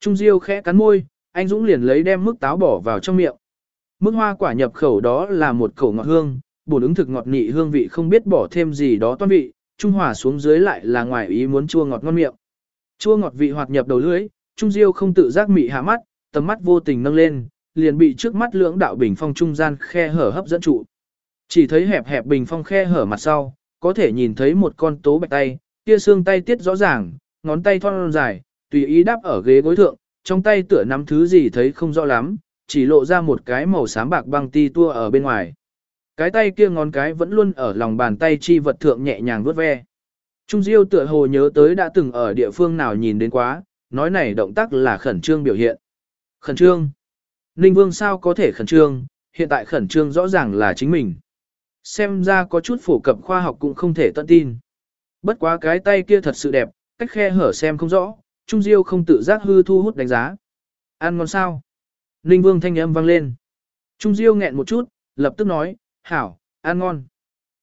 Trung Diêu khẽ cắn môi, anh Dũng liền lấy đem mức táo bỏ vào trong miệng. Mức hoa quả nhập khẩu đó là một khẩu ngọt hương, bổ ứng thực ngọt nị hương vị không biết bỏ thêm gì đó toan vị, trung hòa xuống dưới lại là ngoài ý muốn chua ngọt ngon miệng. Chua ngọt vị hoạt nhập đầu lưỡi, Trung Diêu không tự giác mị hạ mắt, tầm mắt vô tình nâng lên, liền bị trước mắt lưỡng đạo bình phong trung gian khe hở hấp dẫn trụ. Chỉ thấy hẹp hẹp bình phong khe hở mặt sau, có thể nhìn thấy một con tố bạch tay, kia xương tay tiết rõ ràng, ngón tay thon dài, tùy ý đáp ở ghế gối thượng, trong tay tựa nắm thứ gì thấy không rõ lắm, chỉ lộ ra một cái màu xám bạc băng ti tua ở bên ngoài. Cái tay kia ngón cái vẫn luôn ở lòng bàn tay chi vật thượng nhẹ nhàng vuốt ve. Trung Diêu tựa hồ nhớ tới đã từng ở địa phương nào nhìn đến quá, nói này động tác là khẩn trương biểu hiện. Khẩn trương? Ninh Vương sao có thể khẩn trương, hiện tại khẩn trương rõ ràng là chính mình. Xem ra có chút phổ cập khoa học cũng không thể tận tin. Bất quá cái tay kia thật sự đẹp, cách khe hở xem không rõ, Trung Diêu không tự giác hư thu hút đánh giá. Ăn ngon sao? Ninh Vương thanh âm vang lên. Trung Diêu nghẹn một chút, lập tức nói, hảo, ăn ngon.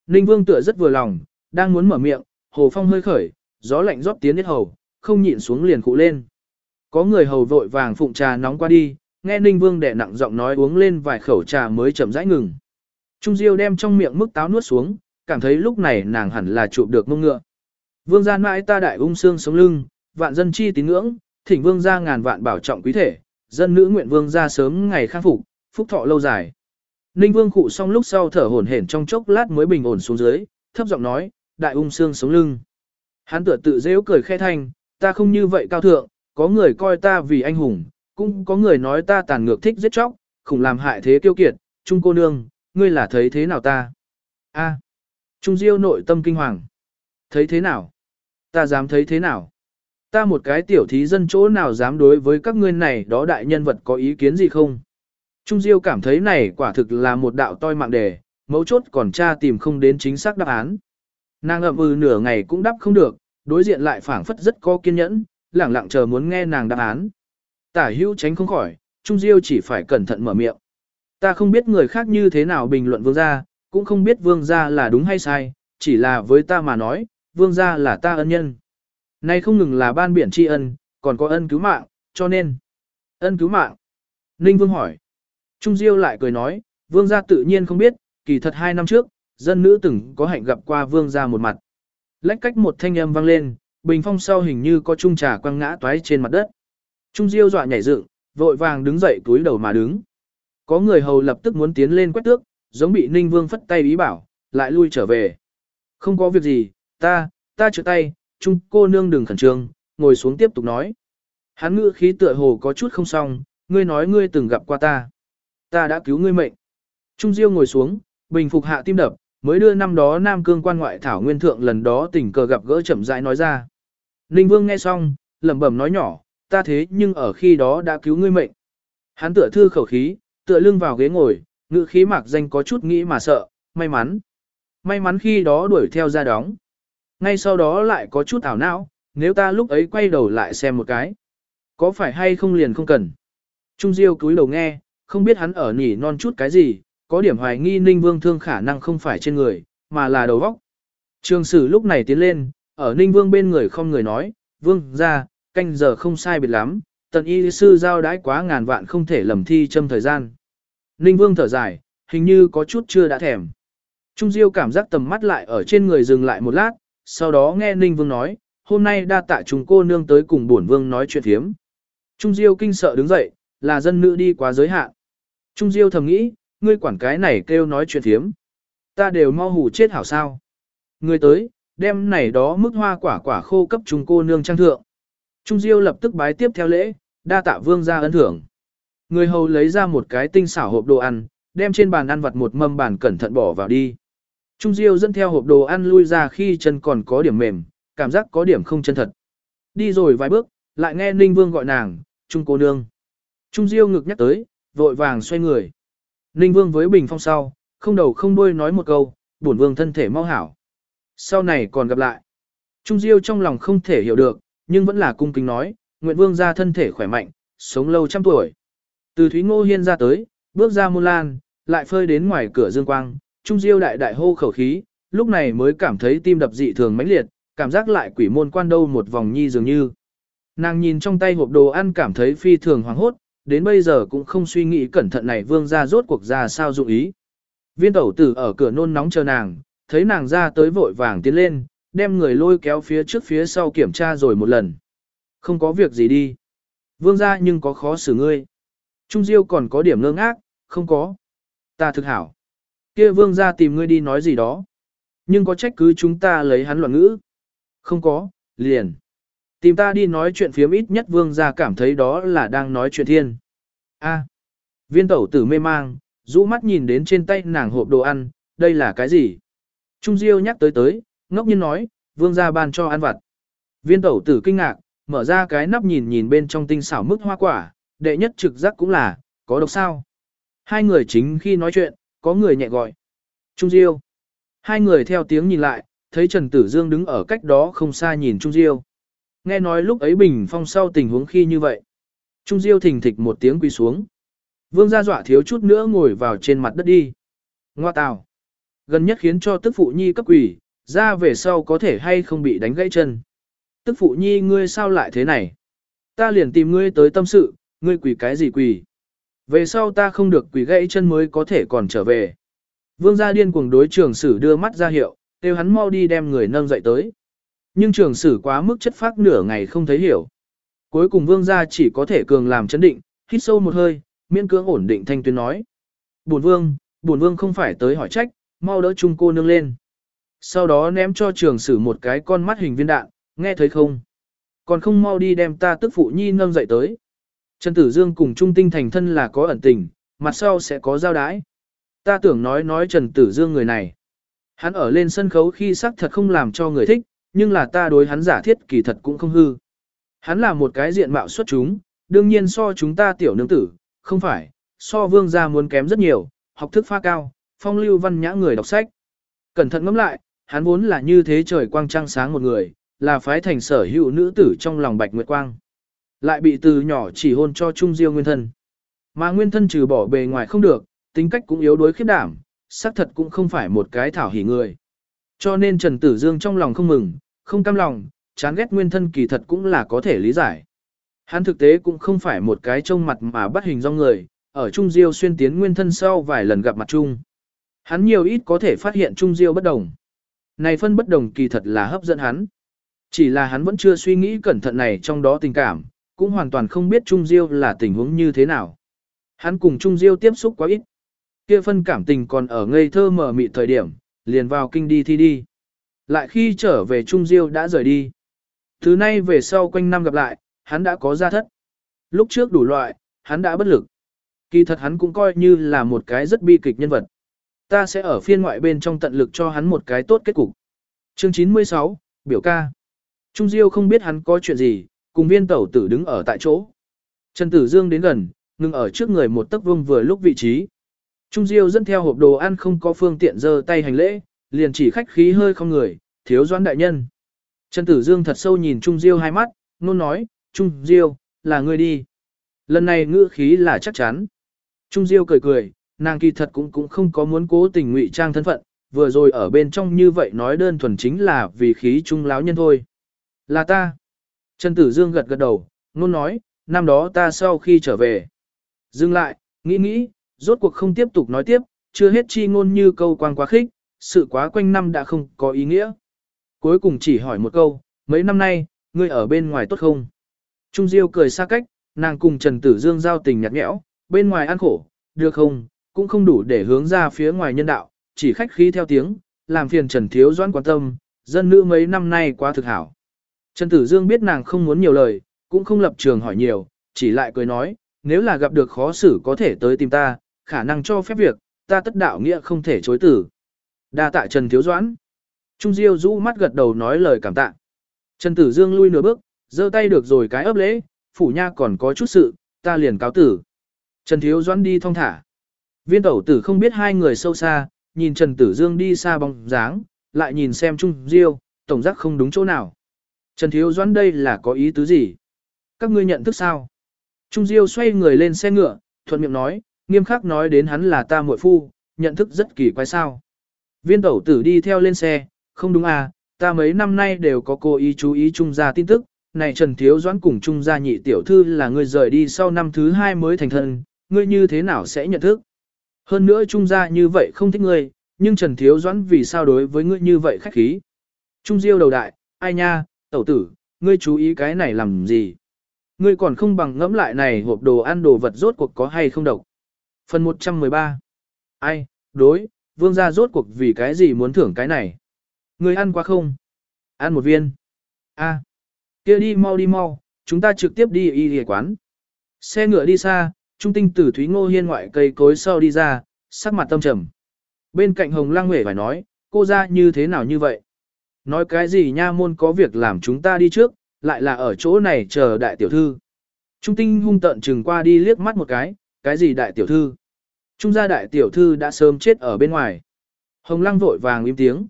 Ninh Vương tựa rất vừa lòng, đang muốn mở miệng, hồ phong hơi khởi, gió lạnh rót tiến đến hầu, không nhịn xuống liền cụ lên. Có người hầu vội vàng phụng trà nóng qua đi, nghe Ninh Vương đẻ nặng giọng nói uống lên vài khẩu trà mới chậm rãi ngừng. Trung Diêu đem trong miệng mức táo nuốt xuống, cảm thấy lúc này nàng hẳn là chụp được mông ngựa. Vương gia mãi ta đại ung xương sống lưng, vạn dân chi tín ngưỡng, thỉnh vương gia ngàn vạn bảo trọng quý thể, dân nữ nguyện vương gia sớm ngày khang phục, phúc thọ lâu dài. Ninh vương cụ xong lúc sau thở hổn hển trong chốc lát mới bình ổn xuống dưới, thấp giọng nói, đại ung xương sống lưng. Hắn tựa tự dễ cười khẽ thanh, ta không như vậy cao thượng, có người coi ta vì anh hùng, cũng có người nói ta tàn ngược thích giết chóc, khủng làm hại thế kiêu kiệt, trung cô nương, ngươi là thấy thế nào ta? A. Trung Diêu nội tâm kinh hoàng. Thấy thế nào? Ta dám thấy thế nào? Ta một cái tiểu thí dân chỗ nào dám đối với các ngươi này đó đại nhân vật có ý kiến gì không? Trung Diêu cảm thấy này quả thực là một đạo toi mạng đề, mấu chốt còn tra tìm không đến chính xác đáp án. Nàng ậm ừ nửa ngày cũng đáp không được, đối diện lại phảng phất rất có kiên nhẫn, lẳng lặng chờ muốn nghe nàng đáp án. Tả hữu tránh không khỏi, Trung Diêu chỉ phải cẩn thận mở miệng. Ta không biết người khác như thế nào bình luận vương gia, cũng không biết vương gia là đúng hay sai, chỉ là với ta mà nói, vương gia là ta ân nhân. Nay không ngừng là ban biển tri ân, còn có ân cứu mạng, cho nên. Ân cứu mạng. Ninh vương hỏi. Trung Diêu lại cười nói, vương gia tự nhiên không biết, kỳ thật hai năm trước, dân nữ từng có hạnh gặp qua vương gia một mặt. Lách cách một thanh âm vang lên, bình phong sau hình như có trung trà quăng ngã toái trên mặt đất. Trung Diêu dọa nhảy dựng, vội vàng đứng dậy túi đầu mà đứng. Có người hầu lập tức muốn tiến lên quét tước, giống bị Ninh Vương phất tay ý bảo, lại lui trở về. Không có việc gì, ta, ta chữa tay, Trung cô nương đừng khẩn trương, ngồi xuống tiếp tục nói. Hắn ngữ khí tựa hồ có chút không xong, ngươi nói ngươi từng gặp qua ta. Ta đã cứu ngươi mệnh. Trung Diêu ngồi xuống, bình phục hạ tim đập, mới đưa năm đó Nam Cương quan ngoại thảo nguyên thượng lần đó tình cờ gặp gỡ chậm rãi nói ra. Ninh Vương nghe xong, lẩm bẩm nói nhỏ, ta thế nhưng ở khi đó đã cứu ngươi mệnh. Hắn tựa thư khẩu khí, tựa lưng vào ghế ngồi, ngữ khí mạc danh có chút nghĩ mà sợ, may mắn. May mắn khi đó đuổi theo ra đóng. Ngay sau đó lại có chút ảo não, nếu ta lúc ấy quay đầu lại xem một cái. Có phải hay không liền không cần. Trung Diêu cúi đầu nghe, không biết hắn ở nỉ non chút cái gì, có điểm hoài nghi Ninh Vương thương khả năng không phải trên người, mà là đầu vóc. Trường sử lúc này tiến lên, ở Ninh Vương bên người không người nói, Vương ra, canh giờ không sai biệt lắm, tần y sư giao đãi quá ngàn vạn không thể lầm thi châm thời gian. Ninh Vương thở dài, hình như có chút chưa đã thèm. Trung Diêu cảm giác tầm mắt lại ở trên người dừng lại một lát, sau đó nghe Ninh Vương nói, hôm nay đa tạ chúng cô nương tới cùng bổn vương nói chuyện thiếm. Trung Diêu kinh sợ đứng dậy, là dân nữ đi quá giới hạn. Trung Diêu thầm nghĩ, ngươi quản cái này kêu nói chuyện thiếm. Ta đều mau hù chết hảo sao. Ngươi tới, đem này đó mức hoa quả quả khô cấp chúng cô nương trang thượng. Trung Diêu lập tức bái tiếp theo lễ, đa tạ vương ra ân thưởng. Người hầu lấy ra một cái tinh xảo hộp đồ ăn, đem trên bàn ăn vặt một mâm bàn cẩn thận bỏ vào đi. Trung Diêu dẫn theo hộp đồ ăn lui ra khi chân còn có điểm mềm, cảm giác có điểm không chân thật. Đi rồi vài bước, lại nghe Ninh Vương gọi nàng, Trung cô nương. Trung Diêu ngực nhắc tới, vội vàng xoay người. Ninh Vương với bình phong sau, không đầu không đuôi nói một câu, bổn vương thân thể mau hảo. Sau này còn gặp lại. Trung Diêu trong lòng không thể hiểu được, nhưng vẫn là cung kính nói, nguyện vương ra thân thể khỏe mạnh, sống lâu trăm tuổi. Từ Thúy Ngô Hiên ra tới, bước ra Mulan, lan, lại phơi đến ngoài cửa dương quang, Trung Diêu đại đại hô khẩu khí, lúc này mới cảm thấy tim đập dị thường mãnh liệt, cảm giác lại quỷ môn quan đâu một vòng nhi dường như. Nàng nhìn trong tay hộp đồ ăn cảm thấy phi thường hoảng hốt, đến bây giờ cũng không suy nghĩ cẩn thận này vương ra rốt cuộc ra sao dụng ý. Viên tẩu tử ở cửa nôn nóng chờ nàng, thấy nàng ra tới vội vàng tiến lên, đem người lôi kéo phía trước phía sau kiểm tra rồi một lần. Không có việc gì đi. Vương ra nhưng có khó xử ngươi. Trung Diêu còn có điểm ngơ ngác, không có. Ta thực hảo kia vương ra tìm ngươi đi nói gì đó. Nhưng có trách cứ chúng ta lấy hắn loạn ngữ. Không có, liền. Tìm ta đi nói chuyện phiếm ít nhất vương ra cảm thấy đó là đang nói chuyện thiên. A. Viên tẩu tử mê mang, rũ mắt nhìn đến trên tay nàng hộp đồ ăn, đây là cái gì? Trung Diêu nhắc tới tới, ngốc nhiên nói, vương ra ban cho ăn vặt. Viên tẩu tử kinh ngạc, mở ra cái nắp nhìn nhìn bên trong tinh xảo mức hoa quả, đệ nhất trực giác cũng là, có độc sao. Hai người chính khi nói chuyện, có người nhẹ gọi. Trung Diêu. Hai người theo tiếng nhìn lại, thấy Trần Tử Dương đứng ở cách đó không xa nhìn Trung Diêu. Nghe nói lúc ấy Bình Phong sau tình huống khi như vậy. Trung Diêu thình thịch một tiếng quỳ xuống. Vương gia dọa thiếu chút nữa ngồi vào trên mặt đất đi. Ngoa tào. Gần nhất khiến cho tức phụ nhi cấp quỳ, ra về sau có thể hay không bị đánh gãy chân. Tức phụ nhi ngươi sao lại thế này? Ta liền tìm ngươi tới tâm sự, ngươi quỳ cái gì quỳ? Về sau ta không được quỳ gãy chân mới có thể còn trở về. Vương gia điên cuồng đối trường sử đưa mắt ra hiệu, kêu hắn mau đi đem người nâng dậy tới. Nhưng trường sử quá mức chất phác nửa ngày không thấy hiểu. Cuối cùng vương gia chỉ có thể cường làm chấn định, hít sâu một hơi, miễn cưỡng ổn định thanh tuyến nói. Bổn vương, bổn vương không phải tới hỏi trách, mau đỡ chung cô nương lên. Sau đó ném cho trường sử một cái con mắt hình viên đạn, nghe thấy không? Còn không mau đi đem ta tức phụ nhi nâng dậy tới. Trần Tử Dương cùng Trung Tinh thành thân là có ẩn tình, mặt sau sẽ có giao đái. Ta tưởng nói nói Trần Tử Dương người này. Hắn ở lên sân khấu khi sắc thật không làm cho người thích, nhưng là ta đối hắn giả thiết kỳ thật cũng không hư. Hắn là một cái diện mạo xuất chúng, đương nhiên so chúng ta tiểu nương tử, không phải, so vương gia muốn kém rất nhiều, học thức pha cao, phong lưu văn nhã người đọc sách. Cẩn thận ngẫm lại, hắn vốn là như thế trời quang trăng sáng một người, là phái thành sở hữu nữ tử trong lòng bạch nguyệt quang. Lại bị từ nhỏ chỉ hôn cho Trung Diêu nguyên thân. Mà nguyên thân trừ bỏ bề ngoài không được, tính cách cũng yếu đuối khiếp đảm, xác thật cũng không phải một cái thảo hỉ người. Cho nên Trần Tử Dương trong lòng không mừng, không cam lòng, chán ghét nguyên thân kỳ thật cũng là có thể lý giải. Hắn thực tế cũng không phải một cái trông mặt mà bắt hình do người, ở Trung Diêu xuyên tiến nguyên thân sau vài lần gặp mặt chung. Hắn nhiều ít có thể phát hiện Trung Diêu bất đồng. Này phân bất đồng kỳ thật là hấp dẫn hắn. Chỉ là hắn vẫn chưa suy nghĩ cẩn thận này trong đó tình cảm, cũng hoàn toàn không biết Trung Diêu là tình huống như thế nào. Hắn cùng Trung Diêu tiếp xúc quá ít. Kia phân cảm tình còn ở ngây thơ mở mị thời điểm, liền vào kinh đi thi đi. Lại khi trở về Trung Diêu đã rời đi. Thứ nay về sau quanh năm gặp lại, hắn đã có gia thất. Lúc trước đủ loại, hắn đã bất lực. Kỳ thật hắn cũng coi như là một cái rất bi kịch nhân vật. Ta sẽ ở phiên ngoại bên trong tận lực cho hắn một cái tốt kết cục. Chương 96, biểu ca. Trung Diêu không biết hắn có chuyện gì, cùng viên tẩu tử đứng ở tại chỗ. Trần Tử Dương đến gần, ngừng ở trước người một tấc vương vừa lúc vị trí. Trung Diêu dẫn theo hộp đồ ăn không có phương tiện giơ tay hành lễ, liền chỉ khách khí hơi không người, thiếu doãn đại nhân. Trần Tử Dương thật sâu nhìn Trung Diêu hai mắt, nôn nói, Trung Diêu, là ngươi đi. Lần này ngữ khí là chắc chắn. Trung Diêu cười cười, nàng kỳ thật cũng cũng không có muốn cố tình ngụy trang thân phận, vừa rồi ở bên trong như vậy nói đơn thuần chính là vì khí trung láo nhân thôi. Là ta. Trần Tử Dương gật gật đầu, nôn nói, năm đó ta sau khi trở về. Dừng lại, nghĩ nghĩ, rốt cuộc không tiếp tục nói tiếp, chưa hết chi ngôn như câu quang quá khích, sự quá quanh năm đã không có ý nghĩa. Cuối cùng chỉ hỏi một câu, mấy năm nay, ngươi ở bên ngoài tốt không? Trung Diêu cười xa cách, nàng cùng Trần Tử Dương giao tình nhạt nhẽo, bên ngoài ăn khổ, được không, cũng không đủ để hướng ra phía ngoài nhân đạo, chỉ khách khí theo tiếng, làm phiền Trần Thiếu Doãn quan tâm, dân nữ mấy năm nay quá thực hảo. Trần Tử Dương biết nàng không muốn nhiều lời, cũng không lập trường hỏi nhiều, chỉ lại cười nói, nếu là gặp được khó xử có thể tới tìm ta, khả năng cho phép việc, ta tất đạo nghĩa không thể chối tử. Đa tạ Trần Thiếu Doãn. Trung Diêu rũ mắt gật đầu nói lời cảm tạ. Trần Tử Dương lui nửa bước, giơ tay được rồi cái ấp lễ, phủ nha còn có chút sự, ta liền cáo tử. Trần Thiếu Doãn đi thong thả. Viên tẩu tử không biết hai người sâu xa, nhìn Trần Tử Dương đi xa bóng dáng, lại nhìn xem Trung Diêu, tổng giác không đúng chỗ nào. Trần Thiếu Doãn đây là có ý tứ gì? Các ngươi nhận thức sao? Trung Diêu xoay người lên xe ngựa, thuận miệng nói, nghiêm khắc nói đến hắn là ta muội phu, nhận thức rất kỳ quái sao. Viên tẩu tử đi theo lên xe, không đúng à, ta mấy năm nay đều có cố ý chú ý trung gia tin tức, này Trần Thiếu Doãn cùng Trung gia nhị tiểu thư là người rời đi sau năm thứ hai mới thành thân, ngươi như thế nào sẽ nhận thức? Hơn nữa Trung gia như vậy không thích ngươi, nhưng Trần Thiếu Doãn vì sao đối với ngươi như vậy khách khí? Trung Diêu đầu đại, ai nha, tẩu tử, ngươi chú ý cái này làm gì? Ngươi còn không bằng ngẫm lại này hộp đồ ăn đồ vật rốt cuộc có hay không độc. Phần 113 Ai, đối, vương gia rốt cuộc vì cái gì muốn thưởng cái này? Ngươi ăn quá không? Ăn một viên. A, kia đi mau đi mau, chúng ta trực tiếp đi y y quán. Xe ngựa đi xa, trung tinh tử Thúy Ngô Hiên ngoại cây cối sau đi ra, sắc mặt tâm trầm. Bên cạnh Hồng Lang Huệ phải nói, cô ra như thế nào như vậy? Nói cái gì nha môn có việc làm chúng ta đi trước, lại là ở chỗ này chờ đại tiểu thư. Trung tinh hung tận chừng qua đi liếc mắt một cái, cái gì đại tiểu thư? Trung gia đại tiểu thư đã sớm chết ở bên ngoài. Hồng lăng vội vàng im tiếng.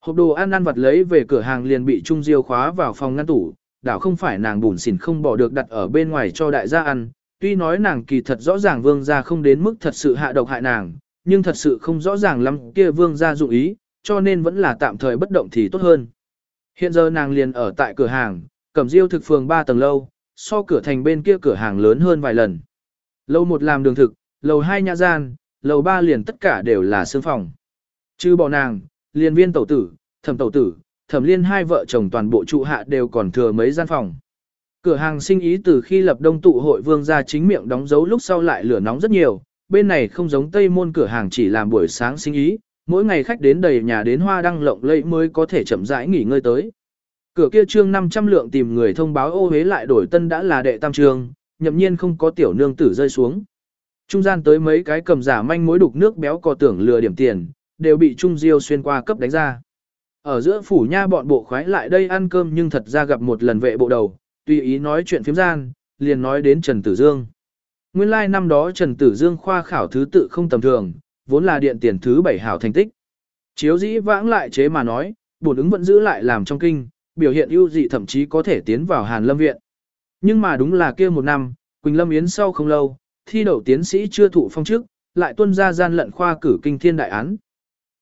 Hộp đồ ăn ăn vặt lấy về cửa hàng liền bị Trung Diêu khóa vào phòng ngăn tủ, đảo không phải nàng bùn xỉn không bỏ được đặt ở bên ngoài cho đại gia ăn, tuy nói nàng kỳ thật rõ ràng vương gia không đến mức thật sự hạ độc hại nàng, nhưng thật sự không rõ ràng lắm kia vương gia dụng ý, cho nên vẫn là tạm thời bất động thì tốt hơn. Hiện giờ nàng liền ở tại cửa hàng, cẩm diêu thực phường 3 tầng lâu, so cửa thành bên kia cửa hàng lớn hơn vài lần. Lầu một làm đường thực, lầu 2 nhà gian, lầu 3 liền tất cả đều là sương phòng. Chứ bỏ nàng, liền viên tẩu tử, thẩm tẩu tử, thẩm liên hai vợ chồng toàn bộ trụ hạ đều còn thừa mấy gian phòng. Cửa hàng sinh ý từ khi lập đông tụ hội vương ra chính miệng đóng dấu lúc sau lại lửa nóng rất nhiều, bên này không giống tây môn cửa hàng chỉ làm buổi sáng sinh ý, mỗi ngày khách đến đầy nhà đến hoa đăng lộng lẫy mới có thể chậm rãi nghỉ ngơi tới. Cửa kia trương 500 lượng tìm người thông báo ô hế lại đổi tân đã là đệ tam trường, nhậm nhiên không có tiểu nương tử rơi xuống. Trung gian tới mấy cái cầm giả manh mối đục nước béo cò tưởng lừa điểm tiền, đều bị Trung Diêu xuyên qua cấp đánh ra. Ở giữa phủ nha bọn bộ khoái lại đây ăn cơm nhưng thật ra gặp một lần vệ bộ đầu, tùy ý nói chuyện phiếm gian, liền nói đến Trần Tử Dương. Nguyên lai like năm đó Trần Tử Dương khoa khảo thứ tự không tầm thường, vốn là điện tiền thứ bảy hảo thành tích. Chiếu dĩ vãng lại chế mà nói, bổn ứng vẫn giữ lại làm trong kinh, biểu hiện ưu dị thậm chí có thể tiến vào Hàn Lâm Viện. Nhưng mà đúng là kia một năm, Quỳnh Lâm Yến sau không lâu, thi đậu tiến sĩ chưa thụ phong chức, lại tuân ra gian lận khoa cử kinh thiên đại án.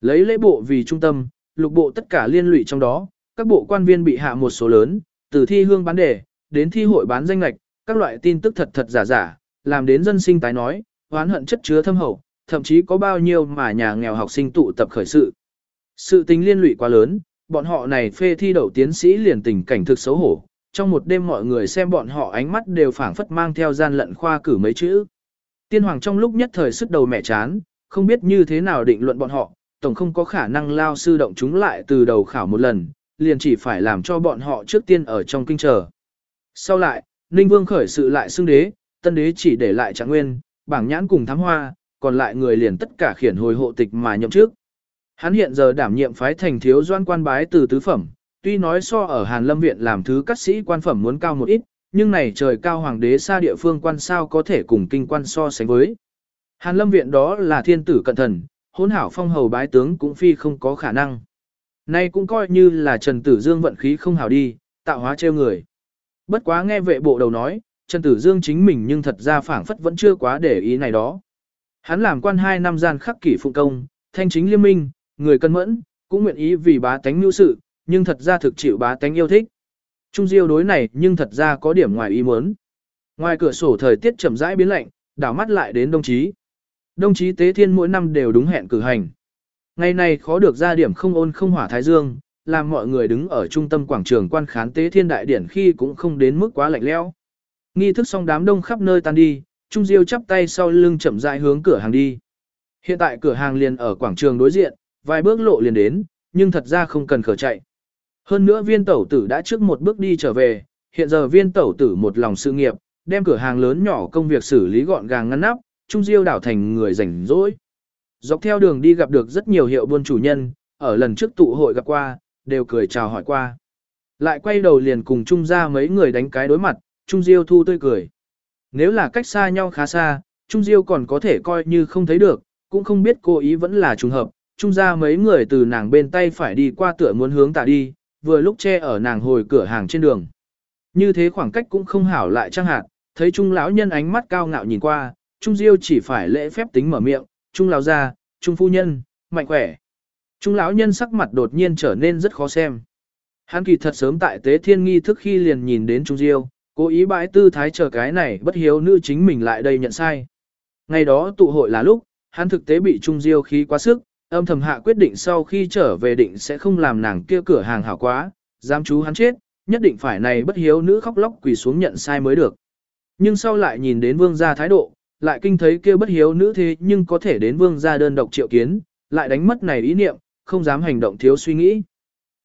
Lấy lễ bộ vì trung tâm, lục bộ tất cả liên lụy trong đó, các bộ quan viên bị hạ một số lớn, từ thi hương bán đề, đến thi hội bán danh lạch, các loại tin tức thật thật giả giả, làm đến dân sinh tái nói, oán hận chất chứa thâm hậu, thậm chí có bao nhiêu mà nhà nghèo học sinh tụ tập khởi sự. Sự tính liên lụy quá lớn, bọn họ này phê thi đậu tiến sĩ liền tình cảnh thực xấu hổ, trong một đêm mọi người xem bọn họ ánh mắt đều phảng phất mang theo gian lận khoa cử mấy chữ. Tiên hoàng trong lúc nhất thời sức đầu mẹ chán, không biết như thế nào định luận bọn họ, tổng không có khả năng lao sư động chúng lại từ đầu khảo một lần, liền chỉ phải làm cho bọn họ trước tiên ở trong kinh chờ. Sau lại, Ninh Vương khởi sự lại xưng đế, tân đế chỉ để lại trạng nguyên, bảng nhãn cùng thám hoa, còn lại người liền tất cả khiển hồi hộ tịch mà nhậm trước. Hắn hiện giờ đảm nhiệm phái thành thiếu doan quan bái từ tứ phẩm, tuy nói so ở Hàn Lâm Viện làm thứ cắt sĩ quan phẩm muốn cao một ít, nhưng này trời cao hoàng đế xa địa phương quan sao có thể cùng kinh quan so sánh với. Hàn Lâm Viện đó là thiên tử cận thần, hôn hảo phong hầu bái tướng cũng phi không có khả năng. Nay cũng coi như là Trần Tử Dương vận khí không hảo đi, tạo hóa trêu người. Bất quá nghe vệ bộ đầu nói, Trần Tử Dương chính mình nhưng thật ra phảng phất vẫn chưa quá để ý này đó. Hắn làm quan hai năm gian khắc kỷ phụng công, thanh chính liêm minh, người cân mẫn, cũng nguyện ý vì bá tánh mưu sự, nhưng thật ra thực chịu bá tánh yêu thích. Trung diêu đối này nhưng thật ra có điểm ngoài ý muốn. Ngoài cửa sổ thời tiết chậm rãi biến lạnh, đảo mắt lại đến đồng chí. Đồng chí Tế Thiên mỗi năm đều đúng hẹn cử hành. Ngày này khó được ra điểm không ôn không hỏa thái dương, làm mọi người đứng ở trung tâm quảng trường quan khán Tế Thiên đại điển khi cũng không đến mức quá lạnh lẽo. Nghi thức xong đám đông khắp nơi tan đi, Trung Diêu chắp tay sau lưng chậm rãi hướng cửa hàng đi. Hiện tại cửa hàng liền ở quảng trường đối diện, vài bước lộ liền đến, nhưng thật ra không cần khở chạy. Hơn nữa viên tẩu tử đã trước một bước đi trở về, hiện giờ viên tẩu tử một lòng sự nghiệp, đem cửa hàng lớn nhỏ công việc xử lý gọn gàng ngăn nắp, Trung Diêu đảo thành người rảnh rỗi. Dọc theo đường đi gặp được rất nhiều hiệu buôn chủ nhân, ở lần trước tụ hội gặp qua, đều cười chào hỏi qua. Lại quay đầu liền cùng Trung ra mấy người đánh cái đối mặt, Trung Diêu thu tươi cười. Nếu là cách xa nhau khá xa, Trung Diêu còn có thể coi như không thấy được, cũng không biết cô ý vẫn là trùng hợp. Trung ra mấy người từ nàng bên tay phải đi qua tựa muốn hướng tạ đi, vừa lúc che ở nàng hồi cửa hàng trên đường. Như thế khoảng cách cũng không hảo lại trang hạt, thấy Trung lão nhân ánh mắt cao ngạo nhìn qua, Trung Diêu chỉ phải lễ phép tính mở miệng, Trung lão gia, Trung phu nhân, mạnh khỏe. Trung lão nhân sắc mặt đột nhiên trở nên rất khó xem. Hắn kỳ thật sớm tại tế thiên nghi thức khi liền nhìn đến Trung Diêu, cố ý bãi tư thái chờ cái này bất hiếu nữ chính mình lại đây nhận sai. Ngày đó tụ hội là lúc, hắn thực tế bị Trung Diêu khí quá sức, âm thầm hạ quyết định sau khi trở về định sẽ không làm nàng kia cửa hàng hảo quá, dám chú hắn chết, nhất định phải này bất hiếu nữ khóc lóc quỳ xuống nhận sai mới được. Nhưng sau lại nhìn đến vương gia thái độ, lại kinh thấy kia bất hiếu nữ thế nhưng có thể đến vương gia đơn độc triệu kiến, lại đánh mất này ý niệm, không dám hành động thiếu suy nghĩ.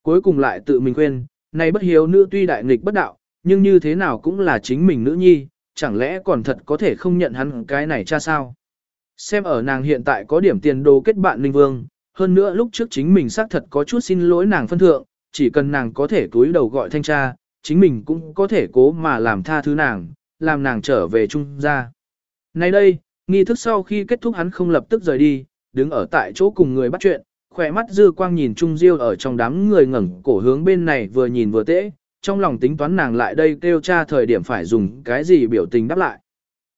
Cuối cùng lại tự mình quên, này bất hiếu nữ tuy đại nghịch bất đạo, nhưng như thế nào cũng là chính mình nữ nhi, chẳng lẽ còn thật có thể không nhận hắn cái này cha sao? Xem ở nàng hiện tại có điểm tiền đồ kết bạn Linh Vương, hơn nữa lúc trước chính mình xác thật có chút xin lỗi nàng phân thượng, chỉ cần nàng có thể túi đầu gọi thanh tra, chính mình cũng có thể cố mà làm tha thứ nàng, làm nàng trở về trung gia. Nay đây, nghi thức sau khi kết thúc hắn không lập tức rời đi, đứng ở tại chỗ cùng người bắt chuyện, khỏe mắt dư quang nhìn Trung Diêu ở trong đám người ngẩng cổ hướng bên này vừa nhìn vừa tễ, trong lòng tính toán nàng lại đây kêu cha thời điểm phải dùng cái gì biểu tình đáp lại.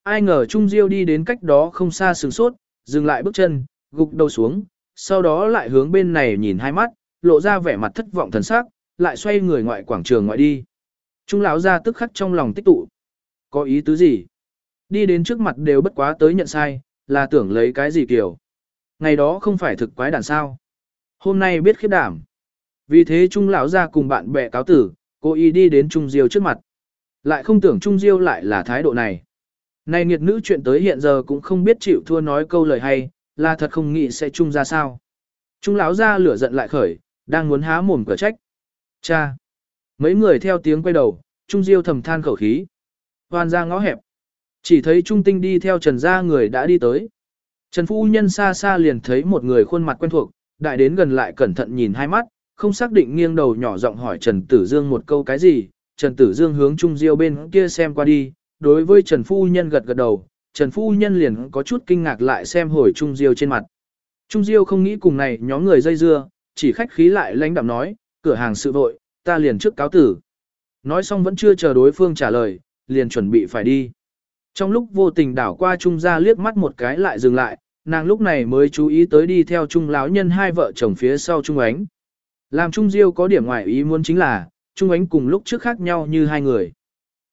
Ai ngờ Trung Diêu đi đến cách đó không xa sừng sốt, dừng lại bước chân, gục đầu xuống, sau đó lại hướng bên này nhìn hai mắt, lộ ra vẻ mặt thất vọng thần sắc, lại xoay người ngoại quảng trường ngoại đi. Trung lão ra tức khắc trong lòng tích tụ. Có ý tứ gì? Đi đến trước mặt đều bất quá tới nhận sai, là tưởng lấy cái gì kiểu. Ngày đó không phải thực quái đàn sao. Hôm nay biết khiếp đảm. Vì thế Trung lão ra cùng bạn bè cáo tử, cô y đi đến Trung Diêu trước mặt. Lại không tưởng Trung Diêu lại là thái độ này. Này nghiệt nữ chuyện tới hiện giờ cũng không biết chịu thua nói câu lời hay, là thật không nghĩ sẽ Trung ra sao. Trung lão ra lửa giận lại khởi, đang muốn há mồm cửa trách. Cha! Mấy người theo tiếng quay đầu, Trung Diêu thầm than khẩu khí. Hoàn ra ngõ hẹp. Chỉ thấy Trung Tinh đi theo Trần gia người đã đi tới. Trần Phu Nhân xa xa liền thấy một người khuôn mặt quen thuộc, đại đến gần lại cẩn thận nhìn hai mắt, không xác định nghiêng đầu nhỏ giọng hỏi Trần Tử Dương một câu cái gì. Trần Tử Dương hướng Trung Diêu bên kia xem qua đi, đối với Trần Phu Nhân gật gật đầu, Trần Phu Nhân liền có chút kinh ngạc lại xem hồi Trung Diêu trên mặt. Trung Diêu không nghĩ cùng này nhóm người dây dưa, chỉ khách khí lại lãnh đạm nói, cửa hàng sự vội, ta liền trước cáo tử. Nói xong vẫn chưa chờ đối phương trả lời, liền chuẩn bị phải đi. Trong lúc vô tình đảo qua Trung ra liếc mắt một cái lại dừng lại, nàng lúc này mới chú ý tới đi theo Trung lão nhân hai vợ chồng phía sau Trung ánh. Làm Trung Diêu có điểm ngoại ý muốn chính là, Trung ánh cùng lúc trước khác nhau như hai người.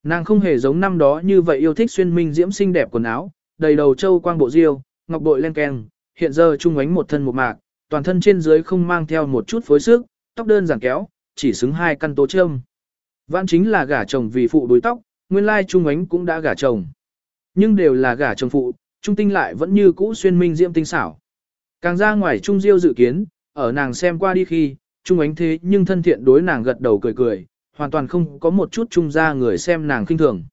Nàng không hề giống năm đó như vậy yêu thích xuyên minh diễm xinh đẹp quần áo, đầy đầu châu quang bộ diêu, ngọc bội len keng, hiện giờ Trung ánh một thân một mạc, toàn thân trên dưới không mang theo một chút phối sức, tóc đơn giản kéo, chỉ xứng hai căn tố trâm. Vãn chính là gả chồng vì phụ đối tóc, nguyên lai Trung ánh cũng đã gả chồng. Nhưng đều là gả chồng phụ, Trung tinh lại vẫn như cũ xuyên minh diễm tinh xảo. Càng ra ngoài Trung Diêu dự kiến, ở nàng xem qua đi khi, Trung ánh thế nhưng thân thiện đối nàng gật đầu cười cười, hoàn toàn không có một chút Trung ra người xem nàng khinh thường.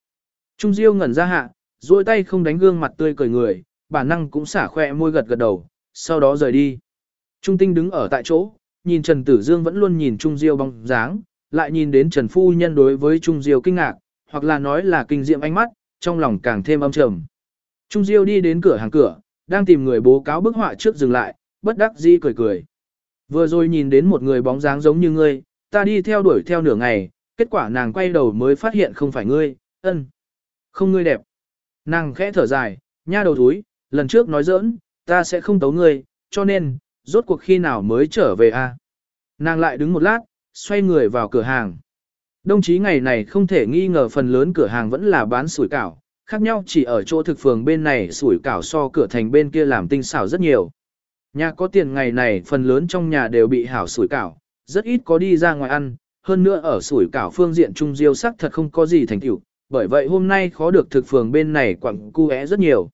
Trung Diêu ngẩn ra hạ, duỗi tay không đánh gương mặt tươi cười người, bản năng cũng xả khoe môi gật gật đầu, sau đó rời đi. Trung tinh đứng ở tại chỗ, nhìn Trần Tử Dương vẫn luôn nhìn Trung Diêu bóng dáng, lại nhìn đến Trần Phu Nhân đối với Trung Diêu kinh ngạc, hoặc là nói là kinh diệm ánh mắt, trong lòng càng thêm âm trầm. Trung Diêu đi đến cửa hàng cửa, đang tìm người bố cáo bức họa trước dừng lại, bất đắc dĩ cười cười. Vừa rồi nhìn đến một người bóng dáng giống như ngươi, ta đi theo đuổi theo nửa ngày, kết quả nàng quay đầu mới phát hiện không phải ngươi, ân. Không ngươi đẹp. Nàng khẽ thở dài, nha đầu thúi, lần trước nói giỡn, ta sẽ không tấu ngươi, cho nên, rốt cuộc khi nào mới trở về a? Nàng lại đứng một lát, xoay người vào cửa hàng. Đồng chí ngày này không thể nghi ngờ phần lớn cửa hàng vẫn là bán sủi cảo, khác nhau chỉ ở chỗ thực phường bên này sủi cảo so cửa thành bên kia làm tinh xảo rất nhiều. Nhà có tiền ngày này phần lớn trong nhà đều bị hảo sủi cảo, rất ít có đi ra ngoài ăn, hơn nữa ở sủi cảo phương diện trung diêu sắc thật không có gì thành tựu, bởi vậy hôm nay khó được thực phường bên này quặng cu é rất nhiều.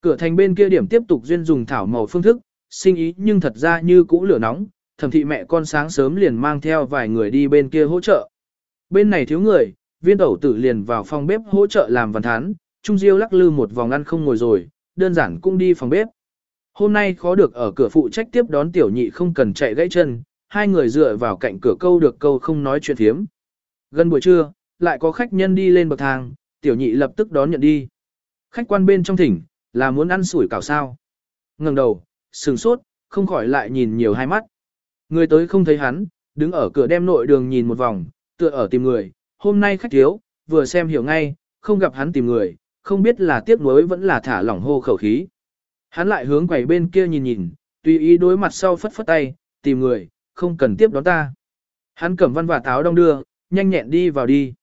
Cửa thành bên kia điểm tiếp tục duyên dùng thảo màu phương thức, sinh ý nhưng thật ra như cũ lửa nóng, thẩm thị mẹ con sáng sớm liền mang theo vài người đi bên kia hỗ trợ. Bên này thiếu người, viên tẩu tử liền vào phòng bếp hỗ trợ làm văn thán, Trung Diêu lắc lư một vòng ăn không ngồi rồi, đơn giản cũng đi phòng bếp. Hôm nay khó được ở cửa phụ trách tiếp đón tiểu nhị không cần chạy gãy chân, hai người dựa vào cạnh cửa câu được câu không nói chuyện thiếm. Gần buổi trưa, lại có khách nhân đi lên bậc thang, tiểu nhị lập tức đón nhận đi. Khách quan bên trong thỉnh, là muốn ăn sủi cảo sao. ngẩng đầu, sừng sốt, không khỏi lại nhìn nhiều hai mắt. Người tới không thấy hắn, đứng ở cửa đem nội đường nhìn một vòng, tựa ở tìm người, hôm nay khách thiếu, vừa xem hiểu ngay, không gặp hắn tìm người, không biết là tiếc nuối vẫn là thả lỏng hô khẩu khí. Hắn lại hướng quầy bên kia nhìn nhìn, tùy ý đối mặt sau phất phất tay, tìm người, không cần tiếp đón ta. Hắn cầm văn và táo đông đưa, nhanh nhẹn đi vào đi.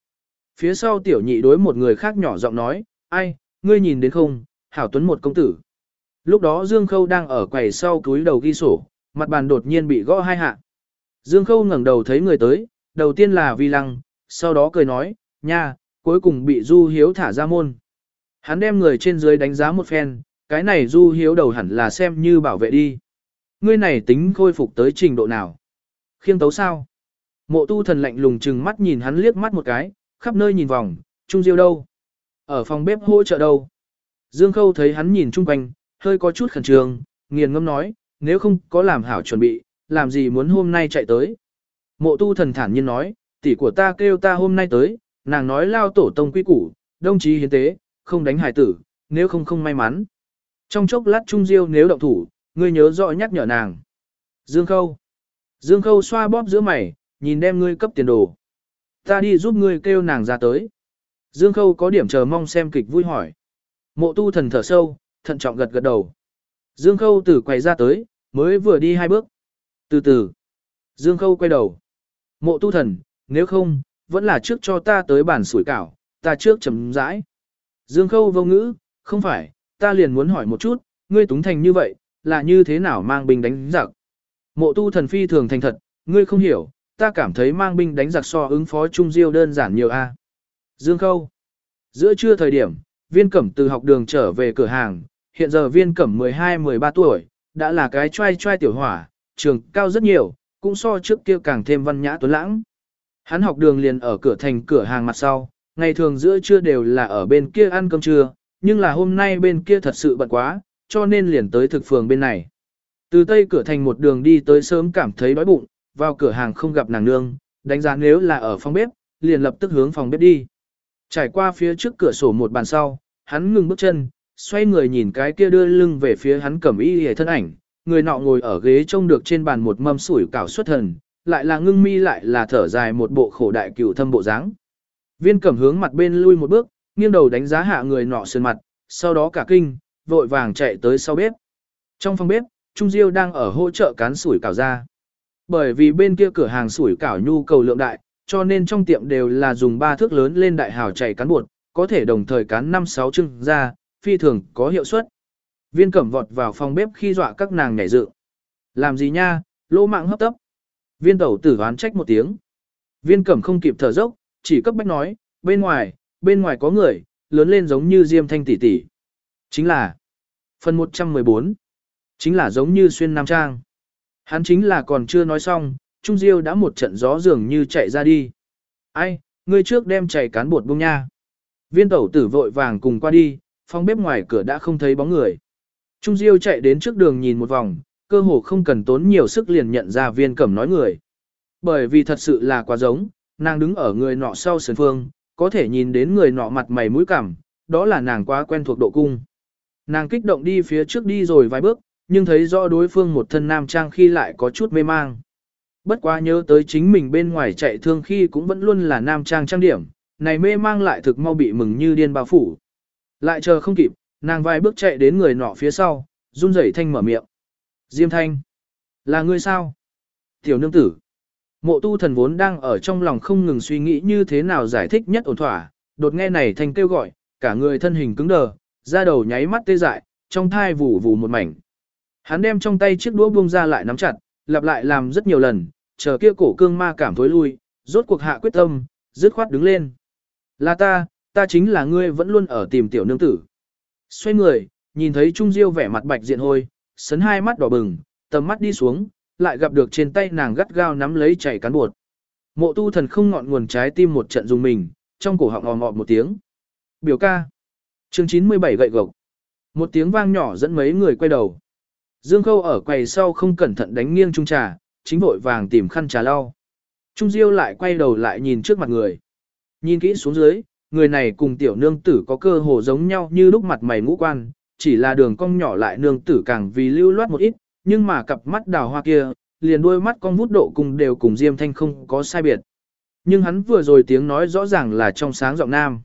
Phía sau tiểu nhị đối một người khác nhỏ giọng nói, ai, ngươi nhìn đến không, hảo tuấn một công tử. Lúc đó Dương Khâu đang ở quầy sau túi đầu ghi sổ, mặt bàn đột nhiên bị gõ hai hạ. Dương Khâu ngẩng đầu thấy người tới, đầu tiên là Vi Lăng, sau đó cười nói, nha, cuối cùng bị Du Hiếu thả ra môn. Hắn đem người trên dưới đánh giá một phen, cái này Du Hiếu đầu hẳn là xem như bảo vệ đi. Ngươi này tính khôi phục tới trình độ nào? Khiêng tấu sao? Mộ tu thần lạnh lùng chừng mắt nhìn hắn liếc mắt một cái, khắp nơi nhìn vòng, Trung Diêu đâu? Ở phòng bếp hỗ trợ đâu? Dương Khâu thấy hắn nhìn chung quanh, hơi có chút khẩn trương, nghiền ngâm nói, nếu không có làm hảo chuẩn bị, làm gì muốn hôm nay chạy tới. Mộ tu thần thản nhiên nói, tỷ của ta kêu ta hôm nay tới, nàng nói lao tổ tông quy củ, đồng chí hiến tế, không đánh hải tử, nếu không không may mắn. Trong chốc lát Trung Diêu nếu động thủ, ngươi nhớ rõ nhắc nhở nàng. Dương Khâu. Dương Khâu xoa bóp giữa mày, nhìn đem ngươi cấp tiền đồ. Ta đi giúp ngươi kêu nàng ra tới. Dương Khâu có điểm chờ mong xem kịch vui hỏi. Mộ tu thần thở sâu, thận trọng gật gật đầu. Dương Khâu từ quay ra tới, mới vừa đi hai bước. Từ từ. Dương Khâu quay đầu. Mộ tu thần, nếu không, vẫn là trước cho ta tới bản sủi cảo, ta trước chấm rãi. Dương Khâu vô ngữ, không phải, ta liền muốn hỏi một chút, ngươi túng thành như vậy, là như thế nào mang binh đánh giặc? Mộ tu thần phi thường thành thật, ngươi không hiểu, ta cảm thấy mang binh đánh giặc so ứng phó Trung Diêu đơn giản nhiều a. Dương Khâu. Giữa trưa thời điểm, viên cẩm từ học đường trở về cửa hàng, hiện giờ viên cẩm 12-13 tuổi, đã là cái trai trai tiểu hỏa, trường cao rất nhiều, cũng so trước kia càng thêm văn nhã tuấn lãng. Hắn học đường liền ở cửa thành cửa hàng mặt sau, ngày thường giữa trưa đều là ở bên kia ăn cơm trưa, nhưng là hôm nay bên kia thật sự bận quá, cho nên liền tới thực phường bên này. Từ tây cửa thành một đường đi tới sớm cảm thấy đói bụng, vào cửa hàng không gặp nàng nương, đánh giá nếu là ở phòng bếp, liền lập tức hướng phòng bếp đi. Trải qua phía trước cửa sổ một bàn sau, hắn ngừng bước chân, xoay người nhìn cái kia đưa lưng về phía hắn cẩm y hề thân ảnh, người nọ ngồi ở ghế trông được trên bàn một mâm sủi cảo xuất thần, lại là ngưng mi lại là thở dài một bộ khổ đại cửu thâm bộ dáng. Viên cẩm hướng mặt bên lui một bước, nghiêng đầu đánh giá hạ người nọ sườn mặt, sau đó cả kinh, vội vàng chạy tới sau bếp. Trong phòng bếp, Trung Diêu đang ở hỗ trợ cán sủi cảo ra. Bởi vì bên kia cửa hàng sủi cảo nhu cầu lượng đại, cho nên trong tiệm đều là dùng ba thước lớn lên đại hào chảy cán bột, có thể đồng thời cán 5-6 chưng ra, phi thường có hiệu suất. Viên cẩm vọt vào phòng bếp khi dọa các nàng nhảy dựng. Làm gì nha, lỗ mạng hấp tấp. Viên tẩu tử oán trách một tiếng. Viên cẩm không kịp thở dốc, chỉ cấp bách nói, bên ngoài, bên ngoài có người, lớn lên giống như diêm thanh tỷ tỷ. Chính là, phần 114, chính là giống như xuyên nam trang. Hắn chính là còn chưa nói xong, Trung Diêu đã một trận gió dường như chạy ra đi. Ai, ngươi trước đem chạy cán bột bông nha. Viên tẩu tử vội vàng cùng qua đi, phòng bếp ngoài cửa đã không thấy bóng người. Trung Diêu chạy đến trước đường nhìn một vòng, cơ hồ không cần tốn nhiều sức liền nhận ra viên cẩm nói người. Bởi vì thật sự là quá giống, nàng đứng ở người nọ sau sườn phương, có thể nhìn đến người nọ mặt mày mũi cảm, đó là nàng quá quen thuộc độ cung. Nàng kích động đi phía trước đi rồi vài bước, nhưng thấy rõ đối phương một thân nam trang khi lại có chút mê mang. Bất quá nhớ tới chính mình bên ngoài chạy thương khi cũng vẫn luôn là nam trang trang điểm, này mê mang lại thực mau bị mừng như điên bao phủ. Lại chờ không kịp, nàng vài bước chạy đến người nọ phía sau, run rẩy thanh mở miệng. Diêm thanh, là ngươi sao? Tiểu nương tử. Mộ tu thần vốn đang ở trong lòng không ngừng suy nghĩ như thế nào giải thích nhất ổn thỏa, đột nghe này thanh kêu gọi, cả người thân hình cứng đờ, da đầu nháy mắt tê dại, trong thai vù vù một mảnh. Hắn đem trong tay chiếc đũa buông ra lại nắm chặt, lặp lại làm rất nhiều lần, chờ kia cổ cương ma cảm thối lui, rốt cuộc hạ quyết tâm, dứt khoát đứng lên. Là ta, ta chính là ngươi vẫn luôn ở tìm tiểu nương tử. Xoay người, nhìn thấy Trung Diêu vẻ mặt bạch diện hôi, sấn hai mắt đỏ bừng, tầm mắt đi xuống, lại gặp được trên tay nàng gắt gao nắm lấy chảy cán bột. Mộ tu thần không ngọn nguồn trái tim một trận dùng mình, trong cổ họng ò ngọt một tiếng. Biểu ca. chương 97 gậy gộc. Một tiếng vang nhỏ dẫn mấy người quay đầu. Dương Khâu ở quầy sau không cẩn thận đánh nghiêng trung trà, chính vội vàng tìm khăn trà lau. Trung Diêu lại quay đầu lại nhìn trước mặt người. Nhìn kỹ xuống dưới, người này cùng tiểu nương tử có cơ hồ giống nhau như lúc mặt mày ngũ quan, chỉ là đường cong nhỏ lại nương tử càng vì lưu loát một ít, nhưng mà cặp mắt đào hoa kia, liền đôi mắt con vút độ cùng đều cùng Diêm Thanh không có sai biệt. Nhưng hắn vừa rồi tiếng nói rõ ràng là trong sáng giọng nam.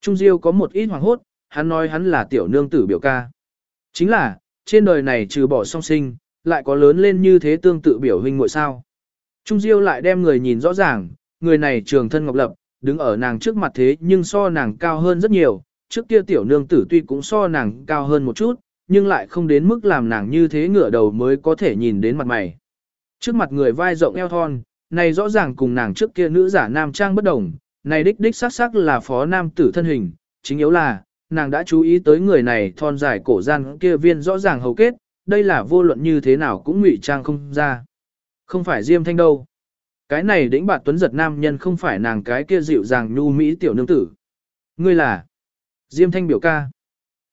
Trung Diêu có một ít hoàng hốt, hắn nói hắn là tiểu nương tử biểu ca. Chính là, trên đời này trừ bỏ song sinh, lại có lớn lên như thế tương tự biểu huynh muội sao. Trung Diêu lại đem người nhìn rõ ràng, người này trường thân ngọc lập, đứng ở nàng trước mặt thế nhưng so nàng cao hơn rất nhiều, trước kia tiểu nương tử tuy cũng so nàng cao hơn một chút, nhưng lại không đến mức làm nàng như thế ngửa đầu mới có thể nhìn đến mặt mày. Trước mặt người vai rộng eo thon, này rõ ràng cùng nàng trước kia nữ giả nam trang bất đồng, này đích đích sắc sắc là phó nam tử thân hình, chính yếu là, nàng đã chú ý tới người này thon dài cổ gian kia viên rõ ràng hầu kết, đây là vô luận như thế nào cũng ngụy trang không ra. Không phải Diêm Thanh đâu. Cái này đĩnh bạt tuấn giật nam nhân không phải nàng cái kia dịu dàng nhu mỹ tiểu nương tử. Ngươi là Diêm Thanh biểu ca.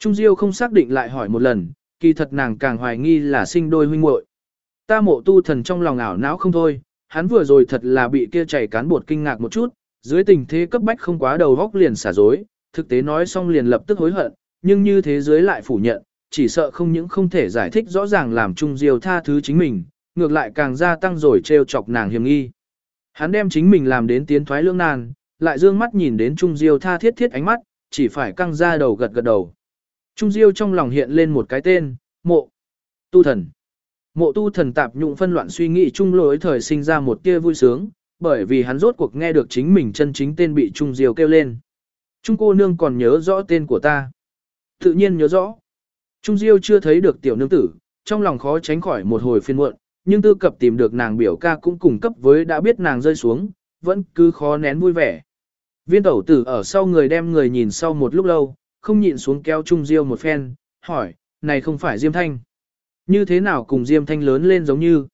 Trung Diêu không xác định lại hỏi một lần, kỳ thật nàng càng hoài nghi là sinh đôi huynh muội. Ta mộ tu thần trong lòng ảo não không thôi, hắn vừa rồi thật là bị kia chảy cán bột kinh ngạc một chút, dưới tình thế cấp bách không quá đầu góc liền xả dối, thực tế nói xong liền lập tức hối hận, nhưng như thế giới lại phủ nhận, chỉ sợ không những không thể giải thích rõ ràng làm Trung Diêu tha thứ chính mình, ngược lại càng gia tăng rồi trêu chọc nàng hiểm nghi. Hắn đem chính mình làm đến tiến thoái lương nan, lại dương mắt nhìn đến Trung Diêu tha thiết thiết ánh mắt, chỉ phải căng ra đầu gật gật đầu. Trung Diêu trong lòng hiện lên một cái tên, mộ, tu thần. Mộ tu thần tạp nhụng phân loạn suy nghĩ trung lối thời sinh ra một tia vui sướng, bởi vì hắn rốt cuộc nghe được chính mình chân chính tên bị Trung Diêu kêu lên. Trung cô nương còn nhớ rõ tên của ta. Tự nhiên nhớ rõ. Trung Diêu chưa thấy được tiểu nương tử, trong lòng khó tránh khỏi một hồi phiên muộn, nhưng tư cập tìm được nàng biểu ca cũng cùng cấp với đã biết nàng rơi xuống, vẫn cứ khó nén vui vẻ. Viên tẩu tử ở sau người đem người nhìn sau một lúc lâu, không nhịn xuống kéo Trung Diêu một phen, hỏi, này không phải Diêm Thanh. Như thế nào cùng Diêm Thanh lớn lên giống như?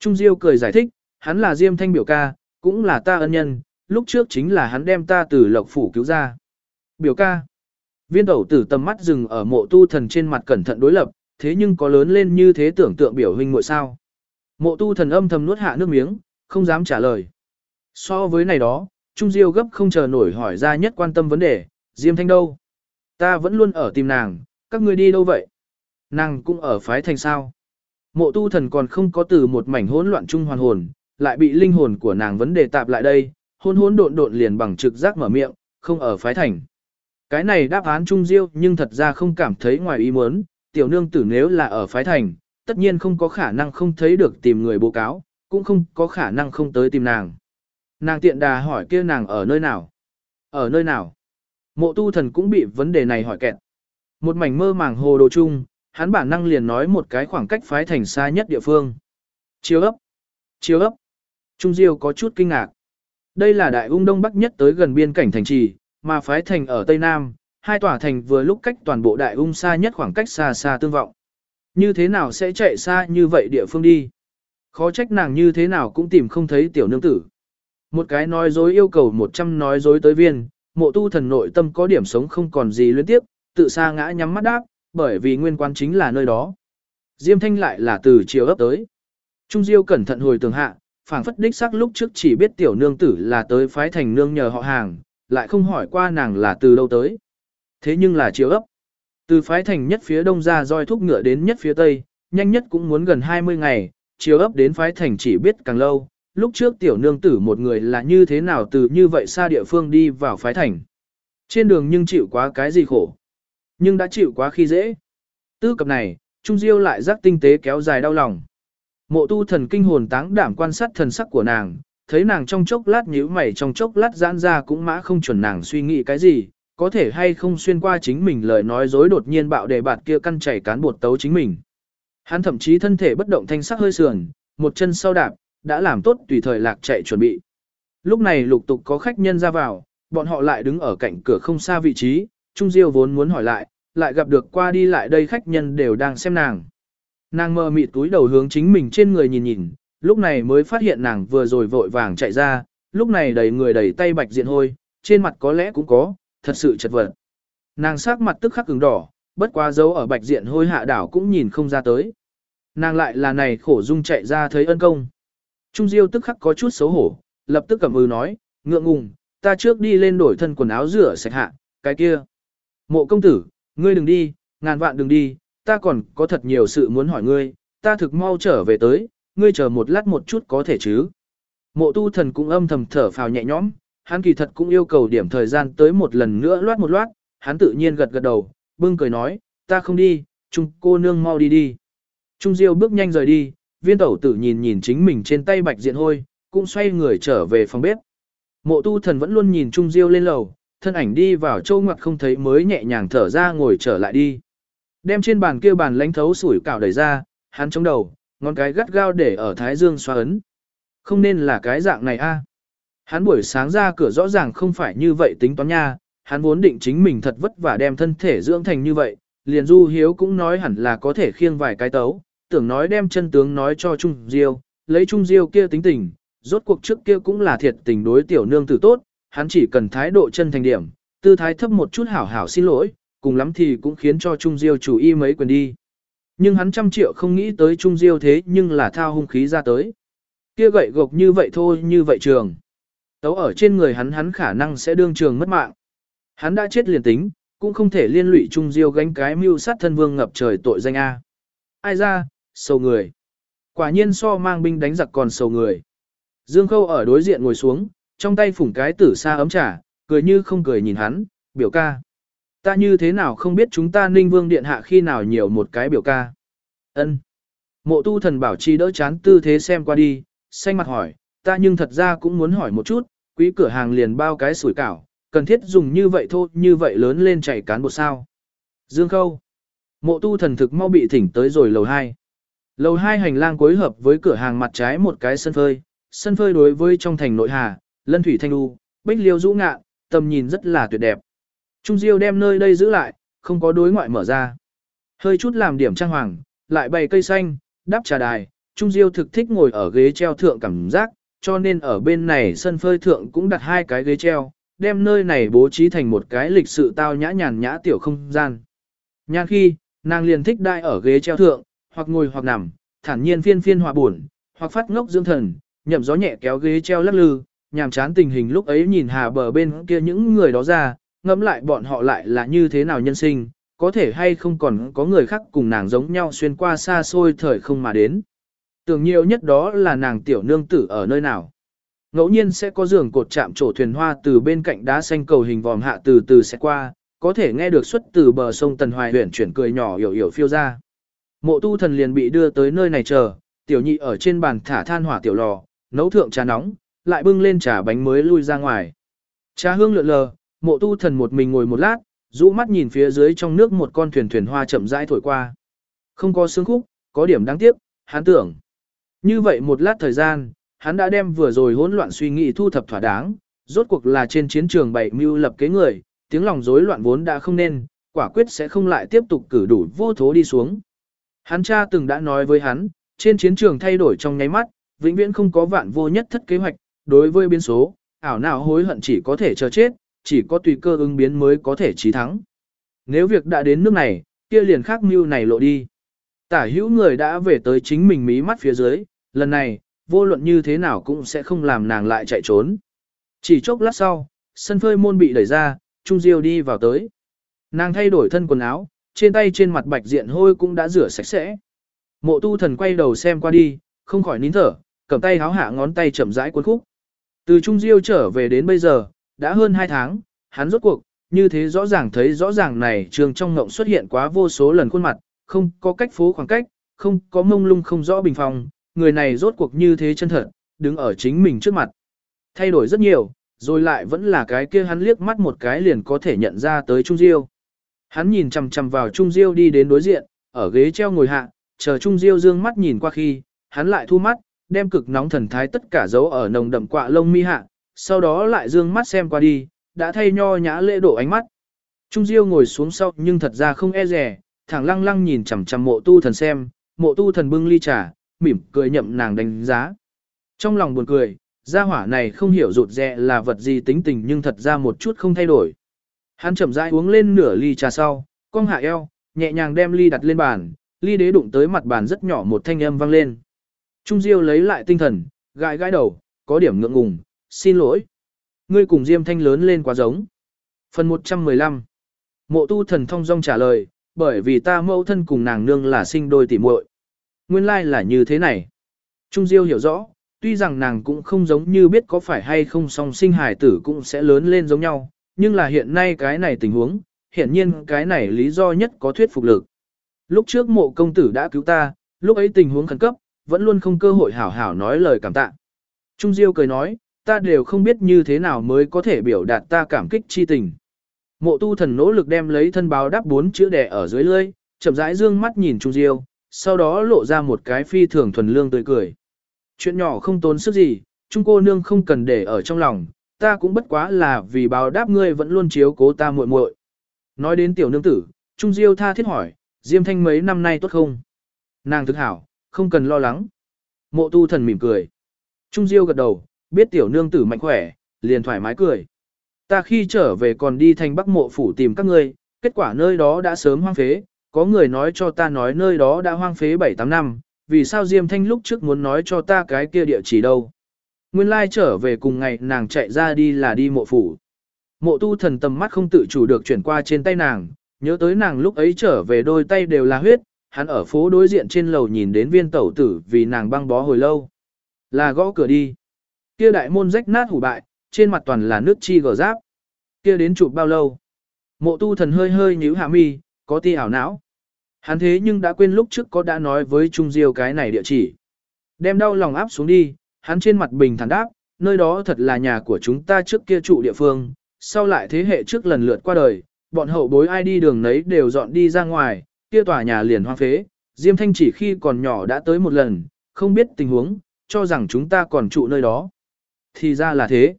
Trung Diêu cười giải thích, hắn là Diêm Thanh biểu ca, cũng là ta ân nhân, lúc trước chính là hắn đem ta từ lộc phủ cứu ra. Biểu ca. Viên tẩu tử tầm mắt dừng ở mộ tu thần trên mặt cẩn thận đối lập, thế nhưng có lớn lên như thế tưởng tượng biểu hình muội sao. Mộ tu thần âm thầm nuốt hạ nước miếng, không dám trả lời. So với này đó, Trung Diêu gấp không chờ nổi hỏi ra nhất quan tâm vấn đề, Diêm Thanh đâu? Ta vẫn luôn ở tìm nàng, các ngươi đi đâu vậy? Nàng cũng ở phái thành sao? Mộ tu thần còn không có từ một mảnh hỗn loạn trung hoàn hồn, lại bị linh hồn của nàng vấn đề tạp lại đây, hôn hỗn độn độn liền bằng trực giác mở miệng, không ở phái thành. Cái này đáp án Trung Diêu nhưng thật ra không cảm thấy ngoài ý muốn, tiểu nương tử nếu là ở phái thành, tất nhiên không có khả năng không thấy được tìm người bố cáo, cũng không có khả năng không tới tìm nàng. Nàng tiện đà hỏi kia nàng ở nơi nào? Ở nơi nào? Mộ tu thần cũng bị vấn đề này hỏi kẹt. Một mảnh mơ màng hồ đồ chung, hắn bản năng liền nói một cái khoảng cách phái thành xa nhất địa phương. Chiếu ấp. Chiếu ấp. Trung Diêu có chút kinh ngạc. Đây là đại ung đông bắc nhất tới gần biên cảnh thành trì, mà phái thành ở Tây Nam, hai tòa thành vừa lúc cách toàn bộ đại ung xa nhất khoảng cách xa xa tương vọng. Như thế nào sẽ chạy xa như vậy địa phương đi? Khó trách nàng như thế nào cũng tìm không thấy tiểu nương tử. Một cái nói dối yêu cầu một trăm nói dối tới viên, mộ tu thần nội tâm có điểm sống không còn gì liên tiếp, tự xa ngã nhắm mắt đáp, bởi vì nguyên quan chính là nơi đó. Diêm thanh lại là từ chiều ấp tới. Trung Diêu cẩn thận hồi tường hạ, phảng phất đích xác lúc trước chỉ biết tiểu nương tử là tới phái thành nương nhờ họ hàng, lại không hỏi qua nàng là từ đâu tới. Thế nhưng là chiều ấp. Từ phái thành nhất phía đông ra roi thúc ngựa đến nhất phía tây, nhanh nhất cũng muốn gần 20 ngày, chiều ấp đến phái thành chỉ biết càng lâu, lúc trước tiểu nương tử một người là như thế nào từ như vậy xa địa phương đi vào phái thành. Trên đường nhưng chịu quá cái gì khổ. Nhưng đã chịu quá khi dễ. Tư cập này, Trung Diêu lại giác tinh tế kéo dài đau lòng. Mộ tu thần kinh hồn táng đảm quan sát thần sắc của nàng, thấy nàng trong chốc lát nhíu mày trong chốc lát giãn ra cũng mã không chuẩn nàng suy nghĩ cái gì, có thể hay không xuyên qua chính mình lời nói dối đột nhiên bạo đề bạt kia căn chảy cán bột tấu chính mình. Hắn thậm chí thân thể bất động thanh sắc hơi sườn, một chân sau đạp, đã làm tốt tùy thời lạc chạy chuẩn bị. Lúc này lục tục có khách nhân ra vào, bọn họ lại đứng ở cạnh cửa không xa vị trí, Trung Diêu vốn muốn hỏi lại, lại gặp được qua đi lại đây khách nhân đều đang xem nàng. Nàng mơ mịt túi đầu hướng chính mình trên người nhìn nhìn, lúc này mới phát hiện nàng vừa rồi vội vàng chạy ra, lúc này đầy người đầy tay bạch diện hôi, trên mặt có lẽ cũng có, thật sự chật vật. Nàng sắc mặt tức khắc cứng đỏ, bất quá dấu ở bạch diện hôi hạ đảo cũng nhìn không ra tới. Nàng lại là này khổ dung chạy ra thấy ân công. Trung Diêu tức khắc có chút xấu hổ, lập tức cầm ư nói, ngượng ngùng, ta trước đi lên đổi thân quần áo rửa sạch hạ, cái kia. Mộ công tử, ngươi đừng đi, ngàn vạn đừng đi, ta còn có thật nhiều sự muốn hỏi ngươi, ta thực mau trở về tới, ngươi chờ một lát một chút có thể chứ. Mộ tu thần cũng âm thầm thở phào nhẹ nhõm, hắn kỳ thật cũng yêu cầu điểm thời gian tới một lần nữa loát một loát, hắn tự nhiên gật gật đầu, bưng cười nói, ta không đi, Trung cô nương mau đi đi. Trung Diêu bước nhanh rời đi, viên tẩu tử nhìn nhìn chính mình trên tay bạch diện hôi, cũng xoay người trở về phòng bếp. Mộ tu thần vẫn luôn nhìn Trung Diêu lên lầu, thân ảnh đi vào châu ngoặt không thấy mới nhẹ nhàng thở ra ngồi trở lại đi. Đem trên bàn kia bàn lánh thấu sủi cảo đẩy ra, hắn chống đầu, ngón cái gắt gao để ở thái dương xoa ấn. Không nên là cái dạng này a. Hắn buổi sáng ra cửa rõ ràng không phải như vậy tính toán nha, hắn vốn định chính mình thật vất vả đem thân thể dưỡng thành như vậy, liền du hiếu cũng nói hẳn là có thể khiêng vài cái tấu, tưởng nói đem chân tướng nói cho Trung Diêu, lấy Trung Diêu kia tính tình, rốt cuộc trước kia cũng là thiệt tình đối tiểu nương tử tốt, hắn chỉ cần thái độ chân thành điểm, tư thái thấp một chút hảo hảo xin lỗi, cùng lắm thì cũng khiến cho Trung Diêu chủ y mấy quyền đi. Nhưng hắn trăm triệu không nghĩ tới Trung Diêu thế nhưng là thao hung khí ra tới. Kia gậy gộc như vậy thôi như vậy trường. Tấu ở trên người hắn hắn khả năng sẽ đương trường mất mạng. Hắn đã chết liền tính, cũng không thể liên lụy Trung Diêu gánh cái mưu sát thân vương ngập trời tội danh A. Ai ra, sầu người. Quả nhiên so mang binh đánh giặc còn sầu người. Dương Khâu ở đối diện ngồi xuống, trong tay phủng cái tử sa ấm trà, cười như không cười nhìn hắn, biểu ca. Ta như thế nào không biết chúng ta ninh vương điện hạ khi nào nhiều một cái biểu ca. ân Mộ tu thần bảo trì đỡ chán tư thế xem qua đi, xanh mặt hỏi, ta nhưng thật ra cũng muốn hỏi một chút, quý cửa hàng liền bao cái sủi cảo, cần thiết dùng như vậy thôi như vậy lớn lên chảy cán bộ sao. Dương Khâu. Mộ tu thần thực mau bị thỉnh tới rồi lầu 2. Lầu hai hành lang cuối hợp với cửa hàng mặt trái một cái sân phơi, sân phơi đối với trong thành nội hà, lân thủy thanh u, bích liêu rũ ngạ, tầm nhìn rất là tuyệt đẹp. Trung Diêu đem nơi đây giữ lại, không có đối ngoại mở ra. Hơi chút làm điểm trang hoàng, lại bày cây xanh, đắp trà đài, Trung Diêu thực thích ngồi ở ghế treo thượng cảm giác, cho nên ở bên này sân phơi thượng cũng đặt hai cái ghế treo, đem nơi này bố trí thành một cái lịch sự tao nhã nhàn nhã tiểu không gian. Nhan khi, nàng liền thích đai ở ghế treo thượng, hoặc ngồi hoặc nằm, thản nhiên phiên phiên hòa buồn, hoặc phát ngốc dưỡng thần, nhậm gió nhẹ kéo ghế treo lắc lư, nhàm chán tình hình lúc ấy nhìn hà bờ bên kia những người đó ra, ngẫm lại bọn họ lại là như thế nào nhân sinh, có thể hay không còn có người khác cùng nàng giống nhau xuyên qua xa xôi thời không mà đến. Tưởng nhiều nhất đó là nàng tiểu nương tử ở nơi nào. Ngẫu nhiên sẽ có giường cột chạm trổ thuyền hoa từ bên cạnh đá xanh cầu hình vòm hạ từ từ sẽ qua, có thể nghe được xuất từ bờ sông Tần Hoài huyện chuyển cười nhỏ hiểu hiểu phiêu ra. Mộ tu thần liền bị đưa tới nơi này chờ, tiểu nhị ở trên bàn thả than hỏa tiểu lò, nấu thượng trà nóng, lại bưng lên trà bánh mới lui ra ngoài. Trà hương lượn lờ, mộ tu thần một mình ngồi một lát, rũ mắt nhìn phía dưới trong nước một con thuyền thuyền hoa chậm rãi thổi qua. Không có sướng khúc, có điểm đáng tiếc, hắn tưởng. Như vậy một lát thời gian, hắn đã đem vừa rồi hỗn loạn suy nghĩ thu thập thỏa đáng, rốt cuộc là trên chiến trường bảy mưu lập kế người, tiếng lòng rối loạn vốn đã không nên, quả quyết sẽ không lại tiếp tục cử đủ vô thố đi xuống. Hắn cha từng đã nói với hắn, trên chiến trường thay đổi trong nháy mắt, vĩnh viễn không có vạn vô nhất thất kế hoạch, đối với biến số, ảo nào hối hận chỉ có thể chờ chết, chỉ có tùy cơ ứng biến mới có thể chí thắng. Nếu việc đã đến nước này, kia liền khác mưu này lộ đi. Tả hữu người đã về tới chính mình mí mắt phía dưới, lần này, vô luận như thế nào cũng sẽ không làm nàng lại chạy trốn. Chỉ chốc lát sau, sân phơi môn bị đẩy ra, Trung Diêu đi vào tới. Nàng thay đổi thân quần áo, trên tay trên mặt bạch diện hôi cũng đã rửa sạch sẽ. Mộ tu thần quay đầu xem qua đi, không khỏi nín thở, cầm tay háo hạ ngón tay chậm rãi cuốn khúc. Từ Trung Diêu trở về đến bây giờ, đã hơn 2 tháng, hắn rốt cuộc, như thế rõ ràng thấy rõ ràng này trường trong ngộng xuất hiện quá vô số lần khuôn mặt, không có cách phố khoảng cách, không có mông lung không rõ bình phòng, người này rốt cuộc như thế chân thật, đứng ở chính mình trước mặt. Thay đổi rất nhiều, rồi lại vẫn là cái kia hắn liếc mắt một cái liền có thể nhận ra tới Trung Diêu. Hắn nhìn chằm chằm vào Trung Diêu đi đến đối diện, ở ghế treo ngồi hạ, chờ Trung Diêu dương mắt nhìn qua khi, hắn lại thu mắt, đem cực nóng thần thái tất cả dấu ở nồng đậm quạ lông mi hạ, sau đó lại dương mắt xem qua đi, đã thay nho nhã lễ độ ánh mắt. Trung Diêu ngồi xuống sau nhưng thật ra không e rẻ, thẳng lăng lăng nhìn chằm chằm mộ tu thần xem, mộ tu thần bưng ly trà, mỉm cười nhậm nàng đánh giá. Trong lòng buồn cười, gia hỏa này không hiểu rụt rè là vật gì tính tình nhưng thật ra một chút không thay đổi. Hắn chậm rãi uống lên nửa ly trà sau, cong hạ eo, nhẹ nhàng đem ly đặt lên bàn, ly đế đụng tới mặt bàn rất nhỏ một thanh âm vang lên. Trung Diêu lấy lại tinh thần, gãi gãi đầu, có điểm ngượng ngùng, xin lỗi. Ngươi cùng Diêm Thanh lớn lên quá giống. Phần 115 Mộ tu thần thông dong trả lời, bởi vì ta mẫu thân cùng nàng nương là sinh đôi tỉ muội. Nguyên lai like là như thế này. Trung Diêu hiểu rõ, tuy rằng nàng cũng không giống như biết có phải hay không song sinh hải tử cũng sẽ lớn lên giống nhau, nhưng là hiện nay cái này tình huống, hiện nhiên cái này lý do nhất có thuyết phục lực. Lúc trước mộ công tử đã cứu ta, lúc ấy tình huống khẩn cấp, vẫn luôn không cơ hội hảo hảo nói lời cảm tạ. Trung Diêu cười nói, ta đều không biết như thế nào mới có thể biểu đạt ta cảm kích chi tình. Mộ tu thần nỗ lực đem lấy thân báo đáp bốn chữ đẻ ở dưới lưỡi, chậm rãi dương mắt nhìn Trung Diêu, sau đó lộ ra một cái phi thường thuần lương tươi cười. Chuyện nhỏ không tốn sức gì, Trung cô nương không cần để ở trong lòng, ta cũng bất quá là vì báo đáp ngươi vẫn luôn chiếu cố ta muội muội. Nói đến tiểu nương tử, Trung Diêu tha thiết hỏi, Diêm Thanh mấy năm nay tốt không? Nàng thực hảo, không cần lo lắng. Mộ tu thần mỉm cười. Trung Diêu gật đầu, biết tiểu nương tử mạnh khỏe, liền thoải mái cười. Ta khi trở về còn đi thành bắc mộ phủ tìm các ngươi, kết quả nơi đó đã sớm hoang phế, có người nói cho ta nói nơi đó đã hoang phế 7-8 năm, vì sao Diêm Thanh lúc trước muốn nói cho ta cái kia địa chỉ đâu. Nguyên lai trở về cùng ngày nàng chạy ra đi là đi mộ phủ. Mộ tu thần tầm mắt không tự chủ được chuyển qua trên tay nàng, nhớ tới nàng lúc ấy trở về đôi tay đều là huyết, hắn ở phố đối diện trên lầu nhìn đến viên tẩu tử vì nàng băng bó hồi lâu. Là gõ cửa đi. Kia đại môn rách nát hủ bại, trên mặt toàn là nước chi gờ giáp. Kia đến chụp bao lâu? Mộ tu thần hơi hơi nhíu hạ mi, có ti ảo não. Hắn thế nhưng đã quên lúc trước có đã nói với Trung Diêu cái này địa chỉ. Đem đau lòng áp xuống đi, hắn trên mặt bình thản đáp, nơi đó thật là nhà của chúng ta trước kia trụ địa phương, sau lại thế hệ trước lần lượt qua đời, bọn hậu bối ai đi đường nấy đều dọn đi ra ngoài, kia tòa nhà liền hoang phế, Diêm Thanh chỉ khi còn nhỏ đã tới một lần, không biết tình huống, cho rằng chúng ta còn trụ nơi đó. Thì ra là thế.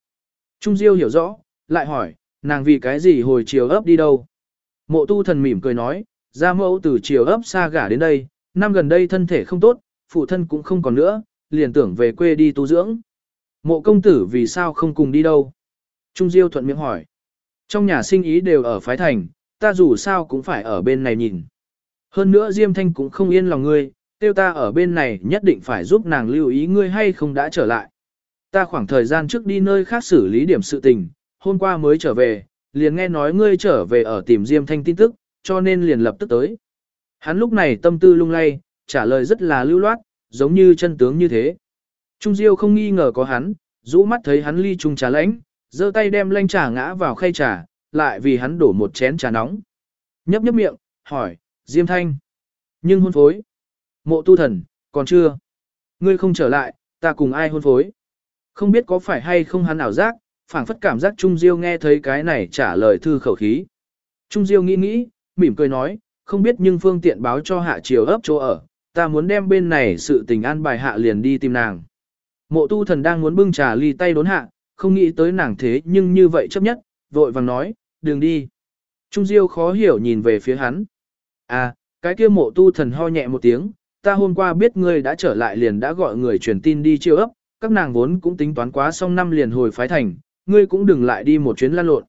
Trung Diêu hiểu rõ, lại hỏi, nàng vì cái gì hồi chiều ấp đi đâu? Mộ tu thần mỉm cười nói, ra mẫu từ chiều ấp xa gả đến đây, năm gần đây thân thể không tốt, phụ thân cũng không còn nữa, liền tưởng về quê đi tu dưỡng. Mộ công tử vì sao không cùng đi đâu? Trung Diêu thuận miệng hỏi. Trong nhà sinh ý đều ở phái thành, ta dù sao cũng phải ở bên này nhìn. Hơn nữa Diêm Thanh cũng không yên lòng ngươi, tiêu ta ở bên này nhất định phải giúp nàng lưu ý ngươi hay không đã trở lại. Ta khoảng thời gian trước đi nơi khác xử lý điểm sự tình, hôm qua mới trở về, liền nghe nói ngươi trở về ở tìm Diêm Thanh tin tức, cho nên liền lập tức tới. Hắn lúc này tâm tư lung lay, trả lời rất là lưu loát, giống như chân tướng như thế. Trung Diêu không nghi ngờ có hắn, rũ mắt thấy hắn ly chung trà lãnh, giơ tay đem lanh trà ngã vào khay trà, lại vì hắn đổ một chén trà nóng. Nhấp nhấp miệng, hỏi, Diêm Thanh. Nhưng hôn phối. Mộ tu thần, còn chưa. Ngươi không trở lại, ta cùng ai hôn phối. Không biết có phải hay không hắn ảo giác, phảng phất cảm giác Trung Diêu nghe thấy cái này trả lời thư khẩu khí. Trung Diêu nghĩ nghĩ, mỉm cười nói, không biết nhưng phương tiện báo cho hạ chiều ấp chỗ ở, ta muốn đem bên này sự tình an bài hạ liền đi tìm nàng. Mộ tu thần đang muốn bưng trà ly tay đốn hạ, không nghĩ tới nàng thế nhưng như vậy chấp nhất, vội vàng nói, đừng đi. Trung Diêu khó hiểu nhìn về phía hắn. À, cái kia mộ tu thần ho nhẹ một tiếng, ta hôm qua biết ngươi đã trở lại liền đã gọi người truyền tin đi chiêu ấp, các nàng vốn cũng tính toán quá xong năm liền hồi phái thành, ngươi cũng đừng lại đi một chuyến lan lộn.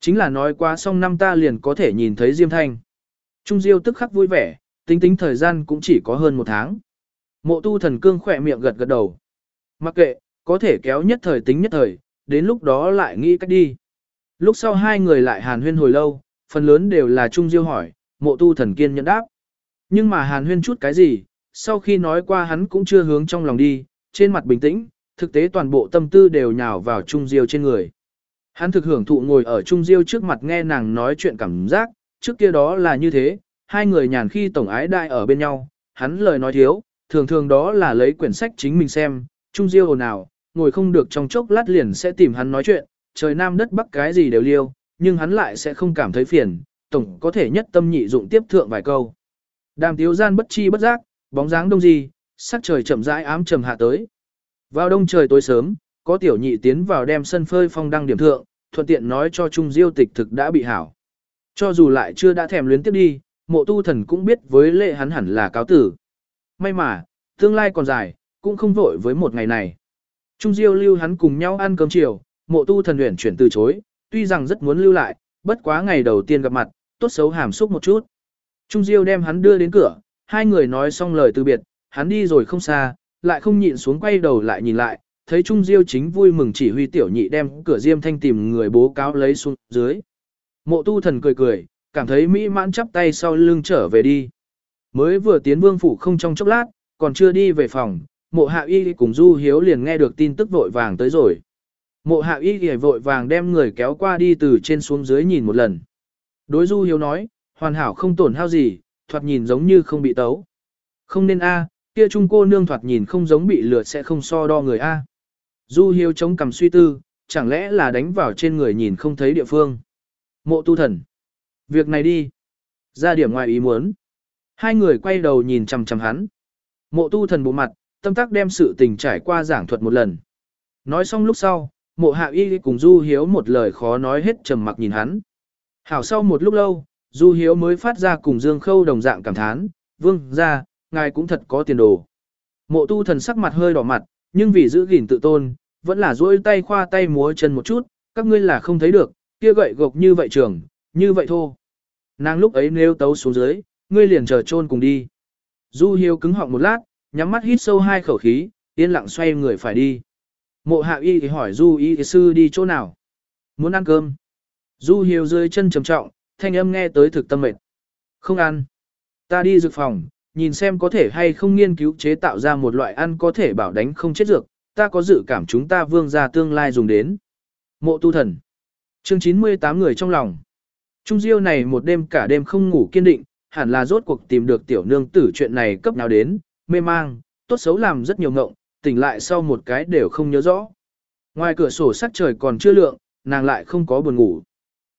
Chính là nói qua xong năm ta liền có thể nhìn thấy Diêm Thanh. Trung Diêu tức khắc vui vẻ, tính tính thời gian cũng chỉ có hơn một tháng. Mộ tu thần cương khỏe miệng gật gật đầu. Mặc kệ, có thể kéo nhất thời tính nhất thời, đến lúc đó lại nghĩ cách đi. Lúc sau hai người lại hàn huyên hồi lâu, phần lớn đều là Trung Diêu hỏi, mộ tu thần kiên nhận đáp. Nhưng mà hàn huyên chút cái gì, sau khi nói qua hắn cũng chưa hướng trong lòng đi, trên mặt bình tĩnh, thực tế toàn bộ tâm tư đều nhào vào Trung Diêu trên người. Hắn thực hưởng thụ ngồi ở Trung Diêu trước mặt nghe nàng nói chuyện cảm giác, trước kia đó là như thế, hai người nhàn khi tổng ái đại ở bên nhau, hắn lời nói thiếu, thường thường đó là lấy quyển sách chính mình xem, Trung Diêu hồn nào, ngồi không được trong chốc lát liền sẽ tìm hắn nói chuyện, trời nam đất bắc cái gì đều liêu, nhưng hắn lại sẽ không cảm thấy phiền, tổng có thể nhất tâm nhị dụng tiếp thượng vài câu. Đàm tiếu gian bất chi bất giác, bóng dáng đông gì, sắc trời chậm rãi ám trầm hạ tới. Vào đông trời tối sớm, có tiểu nhị tiến vào đem sân phơi phong đăng điểm thượng, thuận tiện nói cho Trung Diêu tịch thực đã bị hảo. Cho dù lại chưa đã thèm luyến tiếp đi, mộ tu thần cũng biết với lệ hắn hẳn là cáo tử. May mà, tương lai còn dài, cũng không vội với một ngày này. Trung Diêu lưu hắn cùng nhau ăn cơm chiều, mộ tu thần luyện chuyển từ chối, tuy rằng rất muốn lưu lại, bất quá ngày đầu tiên gặp mặt, tốt xấu hàm xúc một chút. Trung Diêu đem hắn đưa đến cửa, hai người nói xong lời từ biệt, hắn đi rồi không xa, lại không nhịn xuống quay đầu lại nhìn lại, thấy Trung Diêu chính vui mừng chỉ huy tiểu nhị đem cửa Diêm Thanh tìm người bố cáo lấy xuống dưới. Mộ tu thần cười cười, cảm thấy mỹ mãn chắp tay sau lưng trở về đi. Mới vừa tiến vương phủ không trong chốc lát, còn chưa đi về phòng, mộ hạ y cùng Du Hiếu liền nghe được tin tức vội vàng tới rồi. Mộ hạ y thì vội vàng đem người kéo qua đi từ trên xuống dưới nhìn một lần. Đối Du Hiếu nói, hoàn hảo không tổn hao gì, thoạt nhìn giống như không bị tấu. Không nên a, kia trung cô nương thoạt nhìn không giống bị lừa sẽ không so đo người a. Du hiếu chống cầm suy tư, chẳng lẽ là đánh vào trên người nhìn không thấy địa phương. Mộ tu thần. Việc này đi. Ra điểm ngoài ý muốn. Hai người quay đầu nhìn chằm chằm hắn. Mộ tu thần bộ mặt, tâm tắc đem sự tình trải qua giảng thuật một lần. Nói xong lúc sau, mộ hạ y cùng Du Hiếu một lời khó nói hết trầm mặc nhìn hắn. Hảo sau một lúc lâu, Du Hiếu mới phát ra cùng Dương Khâu đồng dạng cảm thán, vương ra, ngài cũng thật có tiền đồ. Mộ tu thần sắc mặt hơi đỏ mặt, nhưng vì giữ gìn tự tôn, vẫn là duỗi tay khoa tay múa chân một chút, các ngươi là không thấy được, kia gậy gộc như vậy trường, như vậy thôi Nàng lúc ấy nêu tấu xuống dưới, ngươi liền chờ chôn cùng đi. Du Hiếu cứng họng một lát, nhắm mắt hít sâu hai khẩu khí, yên lặng xoay người phải đi. Mộ hạ y thì hỏi Du y sư đi chỗ nào? Muốn ăn cơm. Du Hiếu dưới chân trầm trọng, thanh âm nghe tới thực tâm mệt. Không ăn. Ta đi dược phòng, nhìn xem có thể hay không nghiên cứu chế tạo ra một loại ăn có thể bảo đánh không chết dược, ta có dự cảm chúng ta vương ra tương lai dùng đến. Mộ tu thần. Chương 98 người trong lòng. Trung Diêu này một đêm cả đêm không ngủ kiên định, hẳn là rốt cuộc tìm được tiểu nương tử chuyện này cấp nào đến, mê mang, tốt xấu làm rất nhiều ngộng, tỉnh lại sau một cái đều không nhớ rõ. Ngoài cửa sổ sắc trời còn chưa lượng, nàng lại không có buồn ngủ.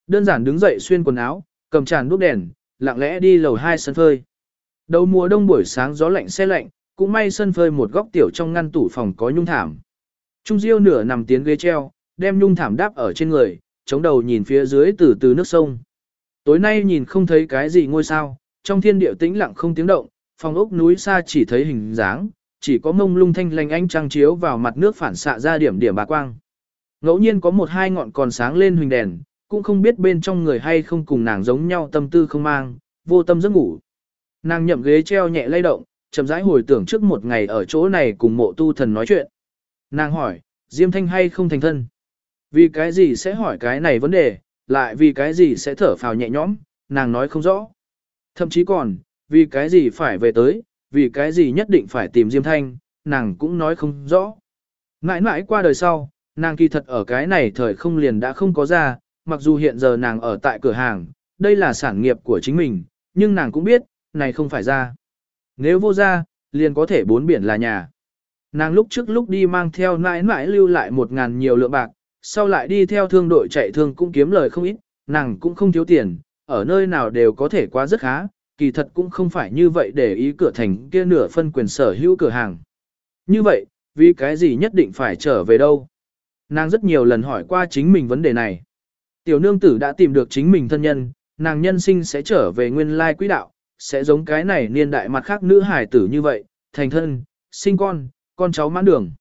Đơn giản đứng dậy xuyên quần áo, cầm tràn đuốc đèn, lặng lẽ đi lầu hai sân phơi. Đầu mùa đông buổi sáng gió lạnh xe lạnh, cũng may sân phơi một góc tiểu trong ngăn tủ phòng có nhung thảm. Trung Diêu nửa nằm tiến ghế treo, đem nhung thảm đáp ở trên người, chống đầu nhìn phía dưới từ từ nước sông. Tối nay nhìn không thấy cái gì ngôi sao, trong thiên địa tĩnh lặng không tiếng động, phòng ốc núi xa chỉ thấy hình dáng, chỉ có mông lung thanh lành ánh trăng chiếu vào mặt nước phản xạ ra điểm điểm bà quang. Ngẫu nhiên có một hai ngọn còn sáng lên huỳnh đèn, cũng không biết bên trong người hay không cùng nàng giống nhau tâm tư không mang, vô tâm giấc ngủ. Nàng nhậm ghế treo nhẹ lay động, chậm rãi hồi tưởng trước một ngày ở chỗ này cùng mộ tu thần nói chuyện. Nàng hỏi, Diêm Thanh hay không thành thân? Vì cái gì sẽ hỏi cái này vấn đề, lại vì cái gì sẽ thở phào nhẹ nhõm, nàng nói không rõ. Thậm chí còn, vì cái gì phải về tới, vì cái gì nhất định phải tìm Diêm Thanh, nàng cũng nói không rõ. Mãi mãi qua đời sau, nàng kỳ thật ở cái này thời không liền đã không có ra, mặc dù hiện giờ nàng ở tại cửa hàng, đây là sản nghiệp của chính mình, nhưng nàng cũng biết, này không phải ra. Nếu vô ra, liền có thể bốn biển là nhà. Nàng lúc trước lúc đi mang theo mãi mãi lưu lại một ngàn nhiều lượng bạc, sau lại đi theo thương đội chạy thương cũng kiếm lời không ít, nàng cũng không thiếu tiền, ở nơi nào đều có thể qua rất khá, kỳ thật cũng không phải như vậy để ý cửa thành kia nửa phân quyền sở hữu cửa hàng. Như vậy, vì cái gì nhất định phải trở về đâu? Nàng rất nhiều lần hỏi qua chính mình vấn đề này. Tiểu nương tử đã tìm được chính mình thân nhân, nàng nhân sinh sẽ trở về nguyên lai quỹ đạo, sẽ giống cái này niên đại mặt khác nữ hải tử như vậy, thành thân, sinh con, con cháu mãn đường.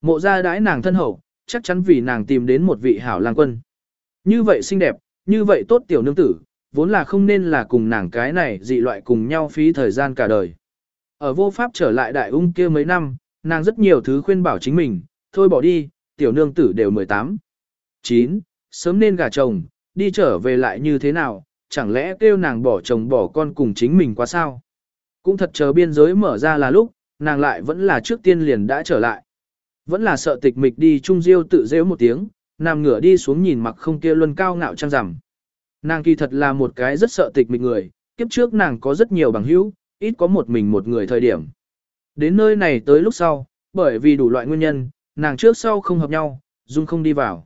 Mộ ra đãi nàng thân hậu, chắc chắn vì nàng tìm đến một vị hảo lang quân. Như vậy xinh đẹp, như vậy tốt tiểu nương tử, vốn là không nên là cùng nàng cái này dị loại cùng nhau phí thời gian cả đời. Ở vô pháp trở lại đại ung kia mấy năm, nàng rất nhiều thứ khuyên bảo chính mình, thôi bỏ đi, tiểu nương tử đều 18. 9. Sớm nên gả chồng, đi trở về lại như thế nào, chẳng lẽ kêu nàng bỏ chồng bỏ con cùng chính mình quá sao? Cũng thật chờ biên giới mở ra là lúc, nàng lại vẫn là trước tiên liền đã trở lại. Vẫn là sợ tịch mịch đi trung diêu tự rêu một tiếng, nằm ngửa đi xuống nhìn mặc không kia luân cao ngạo trăng rằm. Nàng kỳ thật là một cái rất sợ tịch mịch người, kiếp trước nàng có rất nhiều bằng hữu, ít có một mình một người thời điểm. Đến nơi này tới lúc sau, bởi vì đủ loại nguyên nhân, nàng trước sau không hợp nhau, dung không đi vào.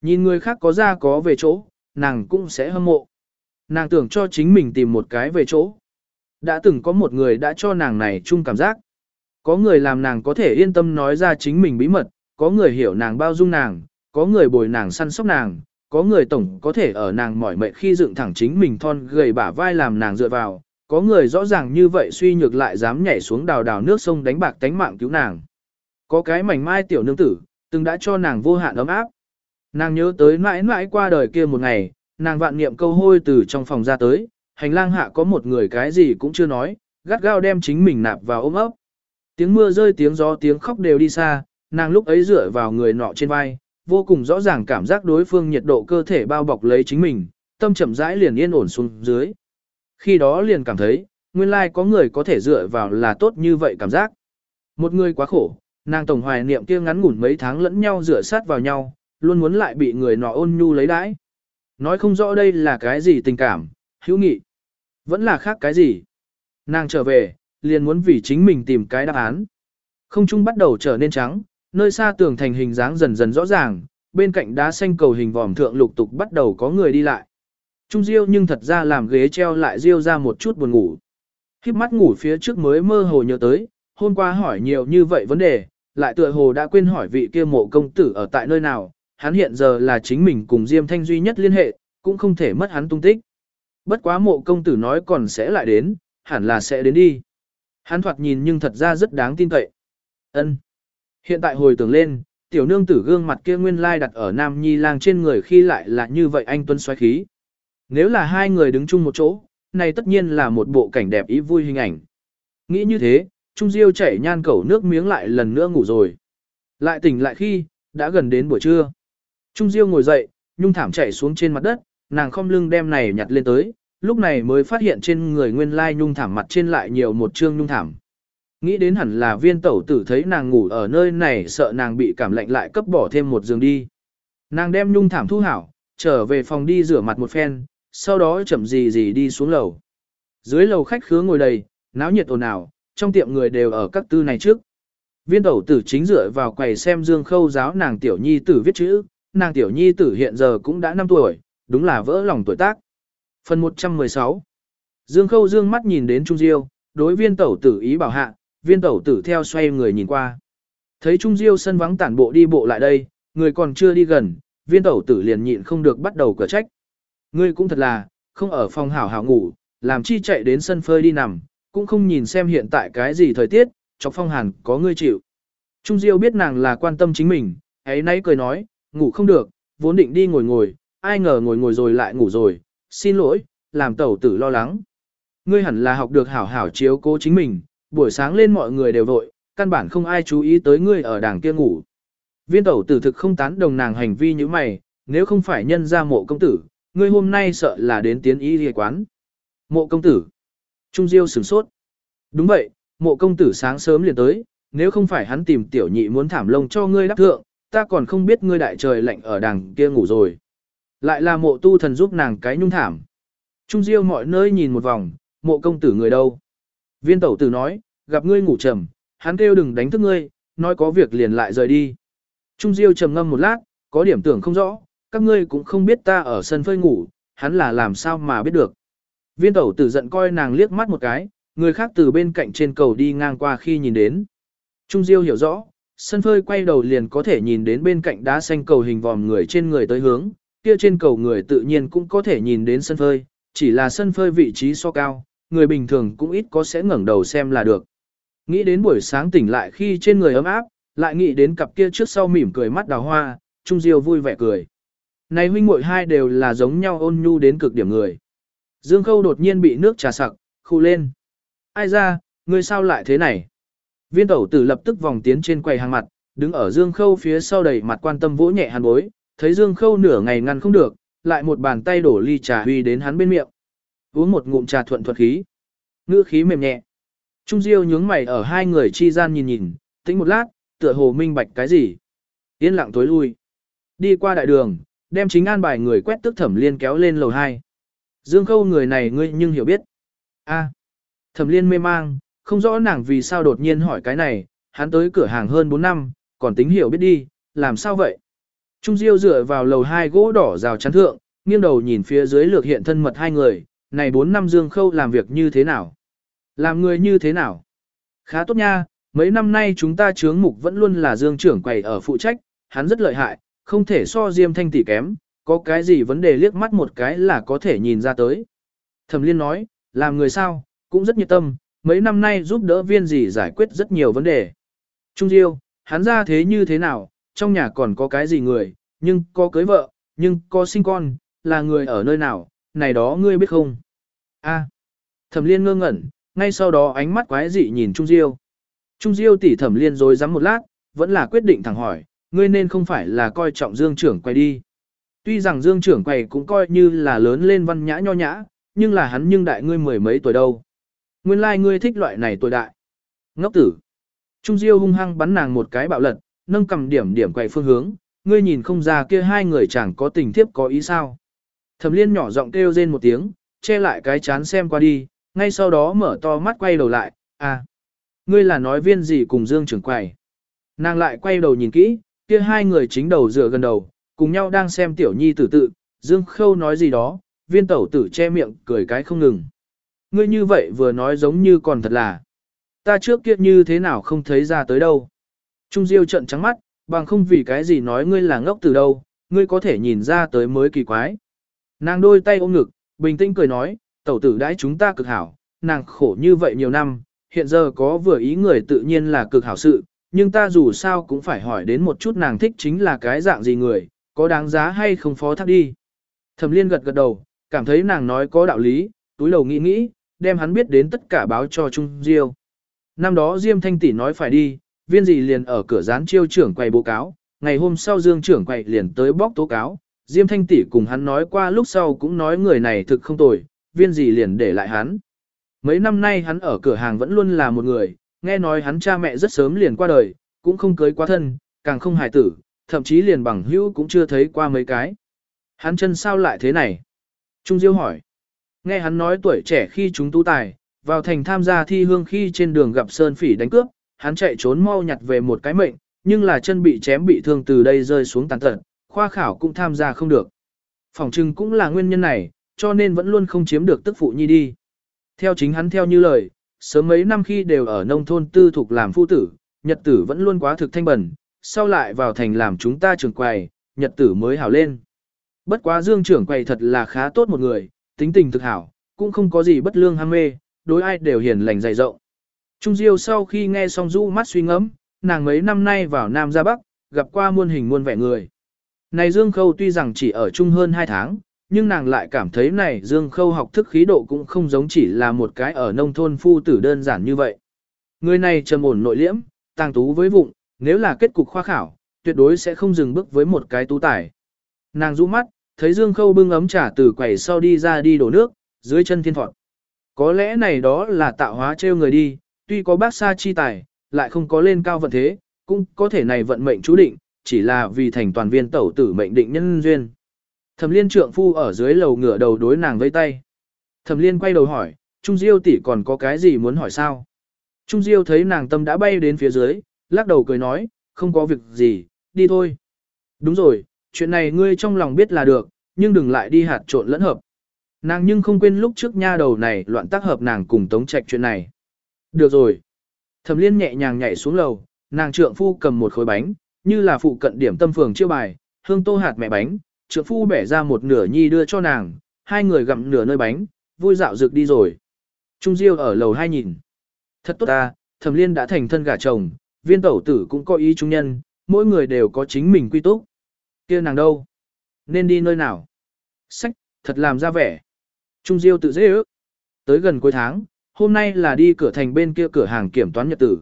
Nhìn người khác có ra có về chỗ, nàng cũng sẽ hâm mộ. Nàng tưởng cho chính mình tìm một cái về chỗ. Đã từng có một người đã cho nàng này chung cảm giác. Có người làm nàng có thể yên tâm nói ra chính mình bí mật, có người hiểu nàng bao dung nàng, có người bồi nàng săn sóc nàng, có người tổng có thể ở nàng mỏi mệt khi dựng thẳng chính mình thon gầy bả vai làm nàng dựa vào, có người rõ ràng như vậy suy nhược lại dám nhảy xuống đào đào nước sông đánh bạc tánh mạng cứu nàng. Có cái mảnh mai tiểu nương tử, từng đã cho nàng vô hạn ấm áp. Nàng nhớ tới mãi mãi qua đời kia một ngày, nàng vạn niệm câu hôi từ trong phòng ra tới, hành lang hạ có một người cái gì cũng chưa nói, gắt gao đem chính mình nạp vào ôm ấp. Tiếng mưa rơi tiếng gió tiếng khóc đều đi xa, nàng lúc ấy dựa vào người nọ trên vai, vô cùng rõ ràng cảm giác đối phương nhiệt độ cơ thể bao bọc lấy chính mình, tâm chậm rãi liền yên ổn xuống dưới. Khi đó liền cảm thấy, nguyên lai có người có thể dựa vào là tốt như vậy cảm giác. Một người quá khổ, nàng tổng hoài niệm kia ngắn ngủn mấy tháng lẫn nhau dựa sát vào nhau, luôn muốn lại bị người nọ ôn nhu lấy đãi. Nói không rõ đây là cái gì tình cảm, hữu nghị. Vẫn là khác cái gì. Nàng trở về, liền muốn vì chính mình tìm cái đáp án. Không trung bắt đầu trở nên trắng, nơi xa tường thành hình dáng dần dần rõ ràng, bên cạnh đá xanh cầu hình vòm thượng lục tục bắt đầu có người đi lại. Trung Diêu nhưng thật ra làm ghế treo lại Diêu ra một chút buồn ngủ. Khiếp mắt ngủ phía trước mới mơ hồ nhớ tới, hôm qua hỏi nhiều như vậy vấn đề, lại tựa hồ đã quên hỏi vị kia mộ công tử ở tại nơi nào, hắn hiện giờ là chính mình cùng Diêm Thanh duy nhất liên hệ, cũng không thể mất hắn tung tích. Bất quá mộ công tử nói còn sẽ lại đến, hẳn là sẽ đến đi. Hắn thoạt nhìn nhưng thật ra rất đáng tin cậy. Ân. Hiện tại hồi tưởng lên, tiểu nương tử gương mặt kia nguyên lai đặt ở Nam Nhi lang trên người khi lại là như vậy anh tuấn xoáy khí. Nếu là hai người đứng chung một chỗ, này tất nhiên là một bộ cảnh đẹp ý vui hình ảnh. Nghĩ như thế, Trung Diêu chảy nhan cẩu nước miếng lại lần nữa ngủ rồi. Lại tỉnh lại khi, đã gần đến buổi trưa. Trung Diêu ngồi dậy, nhung thảm chảy xuống trên mặt đất, nàng không lưng đem này nhặt lên tới, lúc này mới phát hiện trên người nguyên lai nhung thảm mặt trên lại nhiều một chương nhung thảm. Nghĩ đến hẳn là viên tẩu tử thấy nàng ngủ ở nơi này sợ nàng bị cảm lạnh lại cấp bỏ thêm một giường đi. Nàng đem nhung thảm thu hảo, trở về phòng đi rửa mặt một phen, sau đó chậm gì gì đi xuống lầu. Dưới lầu khách khứa ngồi đầy, náo nhiệt ồn ào, trong tiệm người đều ở các tư này trước. Viên tẩu tử chính dựa vào quầy xem Dương Khâu giáo nàng tiểu nhi tử viết chữ, nàng tiểu nhi tử hiện giờ cũng đã 5 tuổi, đúng là vỡ lòng tuổi tác. Phần 116 Dương Khâu dương mắt nhìn đến Trung Diêu, đối viên tẩu tử ý bảo hạ, viên tẩu tử theo xoay người nhìn qua. Thấy Trung Diêu sân vắng tản bộ đi bộ lại đây, người còn chưa đi gần, viên tẩu tử liền nhịn không được bắt đầu cửa trách. Ngươi cũng thật là, không ở phòng hảo hảo ngủ, làm chi chạy đến sân phơi đi nằm, cũng không nhìn xem hiện tại cái gì thời tiết, chọc phong hàn có ngươi chịu. Trung Diêu biết nàng là quan tâm chính mình, ấy nấy cười nói, ngủ không được, vốn định đi ngồi ngồi, ai ngờ ngồi ngồi rồi lại ngủ rồi, xin lỗi, làm tẩu tử lo lắng. Ngươi hẳn là học được hảo hảo chiếu cố chính mình, buổi sáng lên mọi người đều vội, căn bản không ai chú ý tới ngươi ở đàng kia ngủ. Viên tẩu tử thực không tán đồng nàng hành vi như mày, nếu không phải nhân ra mộ công tử, ngươi hôm nay sợ là đến tiến y y quán. Mộ công tử. Trung Diêu sửng sốt. Đúng vậy, mộ công tử sáng sớm liền tới, nếu không phải hắn tìm tiểu nhị muốn thảm lông cho ngươi đắp thượng, ta còn không biết ngươi đại trời lạnh ở đằng kia ngủ rồi. Lại là mộ tu thần giúp nàng cái nhung thảm. Trung Diêu mọi nơi nhìn một vòng, mộ công tử người đâu. Viên tẩu tử nói, gặp ngươi ngủ trầm, hắn kêu đừng đánh thức ngươi, nói có việc liền lại rời đi. Trung Diêu trầm ngâm một lát, có điểm tưởng không rõ, các ngươi cũng không biết ta ở sân phơi ngủ, hắn là làm sao mà biết được. Viên tẩu tử giận coi nàng liếc mắt một cái, người khác từ bên cạnh trên cầu đi ngang qua khi nhìn đến. Trung Diêu hiểu rõ, sân phơi quay đầu liền có thể nhìn đến bên cạnh đá xanh cầu hình vòm người trên người tới hướng, kia trên cầu người tự nhiên cũng có thể nhìn đến sân phơi, chỉ là sân phơi vị trí so cao, người bình thường cũng ít có sẽ ngẩng đầu xem là được. Nghĩ đến buổi sáng tỉnh lại khi trên người ấm áp, lại nghĩ đến cặp kia trước sau mỉm cười mắt đào hoa, Trung Diêu vui vẻ cười. Này huynh muội hai đều là giống nhau ôn nhu đến cực điểm người. Dương Khâu đột nhiên bị nước trà sặc, khu lên. Ai ra, ngươi sao lại thế này? Viên tẩu tử lập tức vòng tiến trên quầy hàng mặt, đứng ở Dương Khâu phía sau đầy mặt quan tâm vỗ nhẹ hàn bối, thấy Dương Khâu nửa ngày ngăn không được, lại một bàn tay đổ ly trà huy đến hắn bên miệng. Uống một ngụm trà thuận thuật khí. Ngữ khí mềm nhẹ. Trung Diêu nhướng mày ở hai người chi gian nhìn nhìn, tĩnh một lát, tựa hồ minh bạch cái gì. Yên lặng tối lui. Đi qua đại đường, đem chính an bài người quét tức thẩm liên kéo lên lầu 2. Dương Khâu người này ngươi nhưng hiểu biết. A. Thẩm liên mê mang, không rõ nàng vì sao đột nhiên hỏi cái này, hắn tới cửa hàng hơn 4 năm, còn tính hiểu biết đi, làm sao vậy? Trung Diêu dựa vào lầu hai gỗ đỏ rào chắn thượng, nghiêng đầu nhìn phía dưới lược hiện thân mật hai người, này 4 năm Dương Khâu làm việc như thế nào? Làm người như thế nào? Khá tốt nha, mấy năm nay chúng ta chướng mục vẫn luôn là Dương trưởng quầy ở phụ trách, hắn rất lợi hại, không thể so Diêm Thanh tỷ kém, có cái gì vấn đề liếc mắt một cái là có thể nhìn ra tới. Thẩm Liên nói, làm người sao, cũng rất nhiệt tâm, mấy năm nay giúp đỡ viên gì giải quyết rất nhiều vấn đề. Trung Diêu, hắn ra thế như thế nào, trong nhà còn có cái gì người, nhưng có cưới vợ, nhưng có sinh con, là người ở nơi nào, này đó ngươi biết không? A. Thẩm Liên ngơ ngẩn, ngay sau đó ánh mắt quái dị nhìn Trung Diêu. Trung Diêu tỉ Thẩm Liên rồi dám một lát, vẫn là quyết định thẳng hỏi, ngươi nên không phải là coi trọng Dương trưởng quay đi. Tuy rằng Dương trưởng quầy cũng coi như là lớn lên văn nhã nho nhã, nhưng là hắn nhưng đại ngươi mười mấy tuổi đâu. Nguyên lai like ngươi thích loại này tuổi đại. Ngốc tử. Trung Diêu hung hăng bắn nàng một cái bạo lật, nâng cầm điểm điểm quay phương hướng, ngươi nhìn không ra kia hai người chẳng có tình thiếp có ý sao. Thẩm liên nhỏ giọng kêu rên một tiếng, che lại cái chán xem qua đi, ngay sau đó mở to mắt quay đầu lại, à. Ngươi là nói viên gì cùng Dương trưởng quầy. Nàng lại quay đầu nhìn kỹ, kia hai người chính đầu dựa gần đầu, cùng nhau đang xem tiểu nhi tử tự, Dương Khâu nói gì đó, viên tẩu tử che miệng, cười cái không ngừng. Ngươi như vậy vừa nói giống như còn thật là. Ta trước kia như thế nào không thấy ra tới đâu. Trung Diêu trận trắng mắt, bằng không vì cái gì nói ngươi là ngốc từ đâu, ngươi có thể nhìn ra tới mới kỳ quái. Nàng đôi tay ôm ngực, bình tĩnh cười nói, tẩu tử đãi chúng ta cực hảo, nàng khổ như vậy nhiều năm, hiện giờ có vừa ý người tự nhiên là cực hảo sự, nhưng ta dù sao cũng phải hỏi đến một chút nàng thích chính là cái dạng gì người, có đáng giá hay không phó thác đi. Thẩm liên gật gật đầu, cảm thấy nàng nói có đạo lý, túi đầu nghĩ nghĩ, đem hắn biết đến tất cả báo cho Trung Diêu. Năm đó Diêm Thanh Tỷ nói phải đi, viên gì liền ở cửa gián chiêu trưởng quầy bố cáo, ngày hôm sau Dương trưởng quầy liền tới bóc tố cáo, Diêm Thanh Tỷ cùng hắn nói qua lúc sau cũng nói người này thực không tồi, viên gì liền để lại hắn. Mấy năm nay hắn ở cửa hàng vẫn luôn là một người, nghe nói hắn cha mẹ rất sớm liền qua đời, cũng không cưới quá thân, càng không hài tử, thậm chí liền bằng hữu cũng chưa thấy qua mấy cái. Hắn chân sao lại thế này? Trung Diêu hỏi. Nghe hắn nói tuổi trẻ khi chúng tu tài, vào thành tham gia thi hương khi trên đường gặp Sơn Phỉ đánh cướp, hắn chạy trốn mau nhặt về một cái mệnh, nhưng là chân bị chém bị thương từ đây rơi xuống tàn tật, khoa khảo cũng tham gia không được. Phòng trưng cũng là nguyên nhân này, cho nên vẫn luôn không chiếm được tức phụ nhi đi. Theo chính hắn theo như lời, sớm mấy năm khi đều ở nông thôn tư thuộc làm phu tử, nhật tử vẫn luôn quá thực thanh bẩn, sau lại vào thành làm chúng ta trưởng quầy, nhật tử mới hảo lên. Bất quá dương trưởng quầy thật là khá tốt một người, tính tình thực hảo, cũng không có gì bất lương ham mê, đối ai đều hiền lành dày rộng. Trung Diêu sau khi nghe xong du mắt suy ngẫm, nàng mấy năm nay vào Nam ra Bắc, gặp qua muôn hình muôn vẻ người. Này Dương Khâu tuy rằng chỉ ở chung hơn 2 tháng, nhưng nàng lại cảm thấy này Dương Khâu học thức khí độ cũng không giống chỉ là một cái ở nông thôn phu tử đơn giản như vậy. Người này trầm ổn nội liễm, tàng tú với vụng, nếu là kết cục khoa khảo, tuyệt đối sẽ không dừng bước với một cái tú tài. Nàng rũ mắt, thấy Dương Khâu bưng ấm trà từ quầy sau đi ra đi đổ nước, dưới chân thiên thọt. Có lẽ này đó là tạo hóa trêu người đi, tuy có bác xa chi tài, lại không có lên cao vận thế, cũng có thể này vận mệnh chú định, chỉ là vì thành toàn viên tẩu tử mệnh định nhân duyên. Thẩm liên trượng phu ở dưới lầu ngửa đầu đối nàng vây tay. Thẩm liên quay đầu hỏi, Trung Diêu tỷ còn có cái gì muốn hỏi sao? Trung Diêu thấy nàng tâm đã bay đến phía dưới, lắc đầu cười nói, không có việc gì, đi thôi. Đúng rồi, chuyện này ngươi trong lòng biết là được, nhưng đừng lại đi hạt trộn lẫn hợp. Nàng nhưng không quên lúc trước nha đầu này loạn tác hợp nàng cùng tống trạch chuyện này. Được rồi. Thẩm liên nhẹ nhàng nhảy xuống lầu, nàng trượng phu cầm một khối bánh, như là phụ cận điểm tâm phường chiêu bài, hương tô hạt mẹ bánh, trượng phu bẻ ra một nửa nhi đưa cho nàng, hai người gặm nửa nơi bánh, vui dạo rực đi rồi. Trung Diêu ở lầu hai nhìn. Thật tốt ta, thẩm liên đã thành thân gả chồng, viên tẩu tử cũng có ý trung nhân, mỗi người đều có chính mình quy túc. kia nàng đâu? Nên đi nơi nào? Sách, thật làm ra vẻ. Trung Diêu tự dễ ước. Tới gần cuối tháng, hôm nay là đi cửa thành bên kia cửa hàng kiểm toán nhật tử.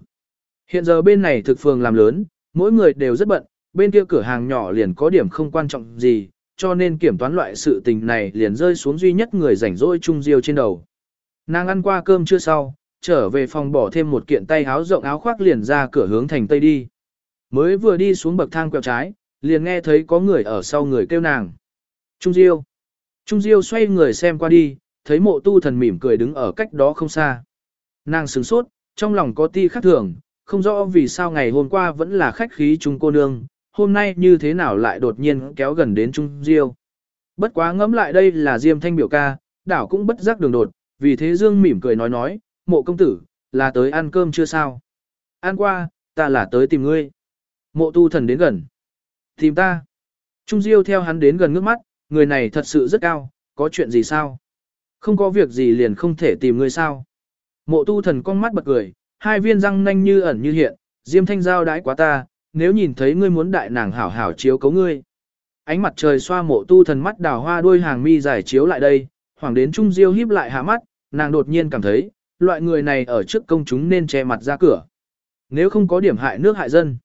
Hiện giờ bên này thực phường làm lớn, mỗi người đều rất bận, bên kia cửa hàng nhỏ liền có điểm không quan trọng gì, cho nên kiểm toán loại sự tình này liền rơi xuống duy nhất người rảnh rỗi Trung Diêu trên đầu. Nàng ăn qua cơm chưa sau, trở về phòng bỏ thêm một kiện tay áo rộng áo khoác liền ra cửa hướng thành tây đi. Mới vừa đi xuống bậc thang quẹo trái, liền nghe thấy có người ở sau người kêu nàng. Trung Diêu. Trung Diêu xoay người xem qua đi, thấy mộ tu thần mỉm cười đứng ở cách đó không xa. Nàng sửng sốt, trong lòng có ti khác thường, không rõ vì sao ngày hôm qua vẫn là khách khí chung cô nương, hôm nay như thế nào lại đột nhiên kéo gần đến Trung Diêu. Bất quá ngẫm lại đây là Diêm Thanh biểu ca, đảo cũng bất giác đường đột, vì thế Dương mỉm cười nói nói, mộ công tử, là tới ăn cơm chưa sao? Ăn qua, ta là tới tìm ngươi. Mộ tu thần đến gần. Tìm ta. Trung Diêu theo hắn đến gần ngước mắt, người này thật sự rất cao, có chuyện gì sao? Không có việc gì liền không thể tìm ngươi sao? Mộ tu thần con mắt bật cười, hai viên răng nanh như ẩn như hiện, diêm thanh giao đãi quá ta, nếu nhìn thấy ngươi muốn đại nàng hảo hảo chiếu cấu ngươi. Ánh mặt trời xoa mộ tu thần mắt đào hoa đuôi hàng mi dài chiếu lại đây, hoàng đến Trung Diêu híp lại hạ mắt, nàng đột nhiên cảm thấy, loại người này ở trước công chúng nên che mặt ra cửa. Nếu không có điểm hại nước hại dân.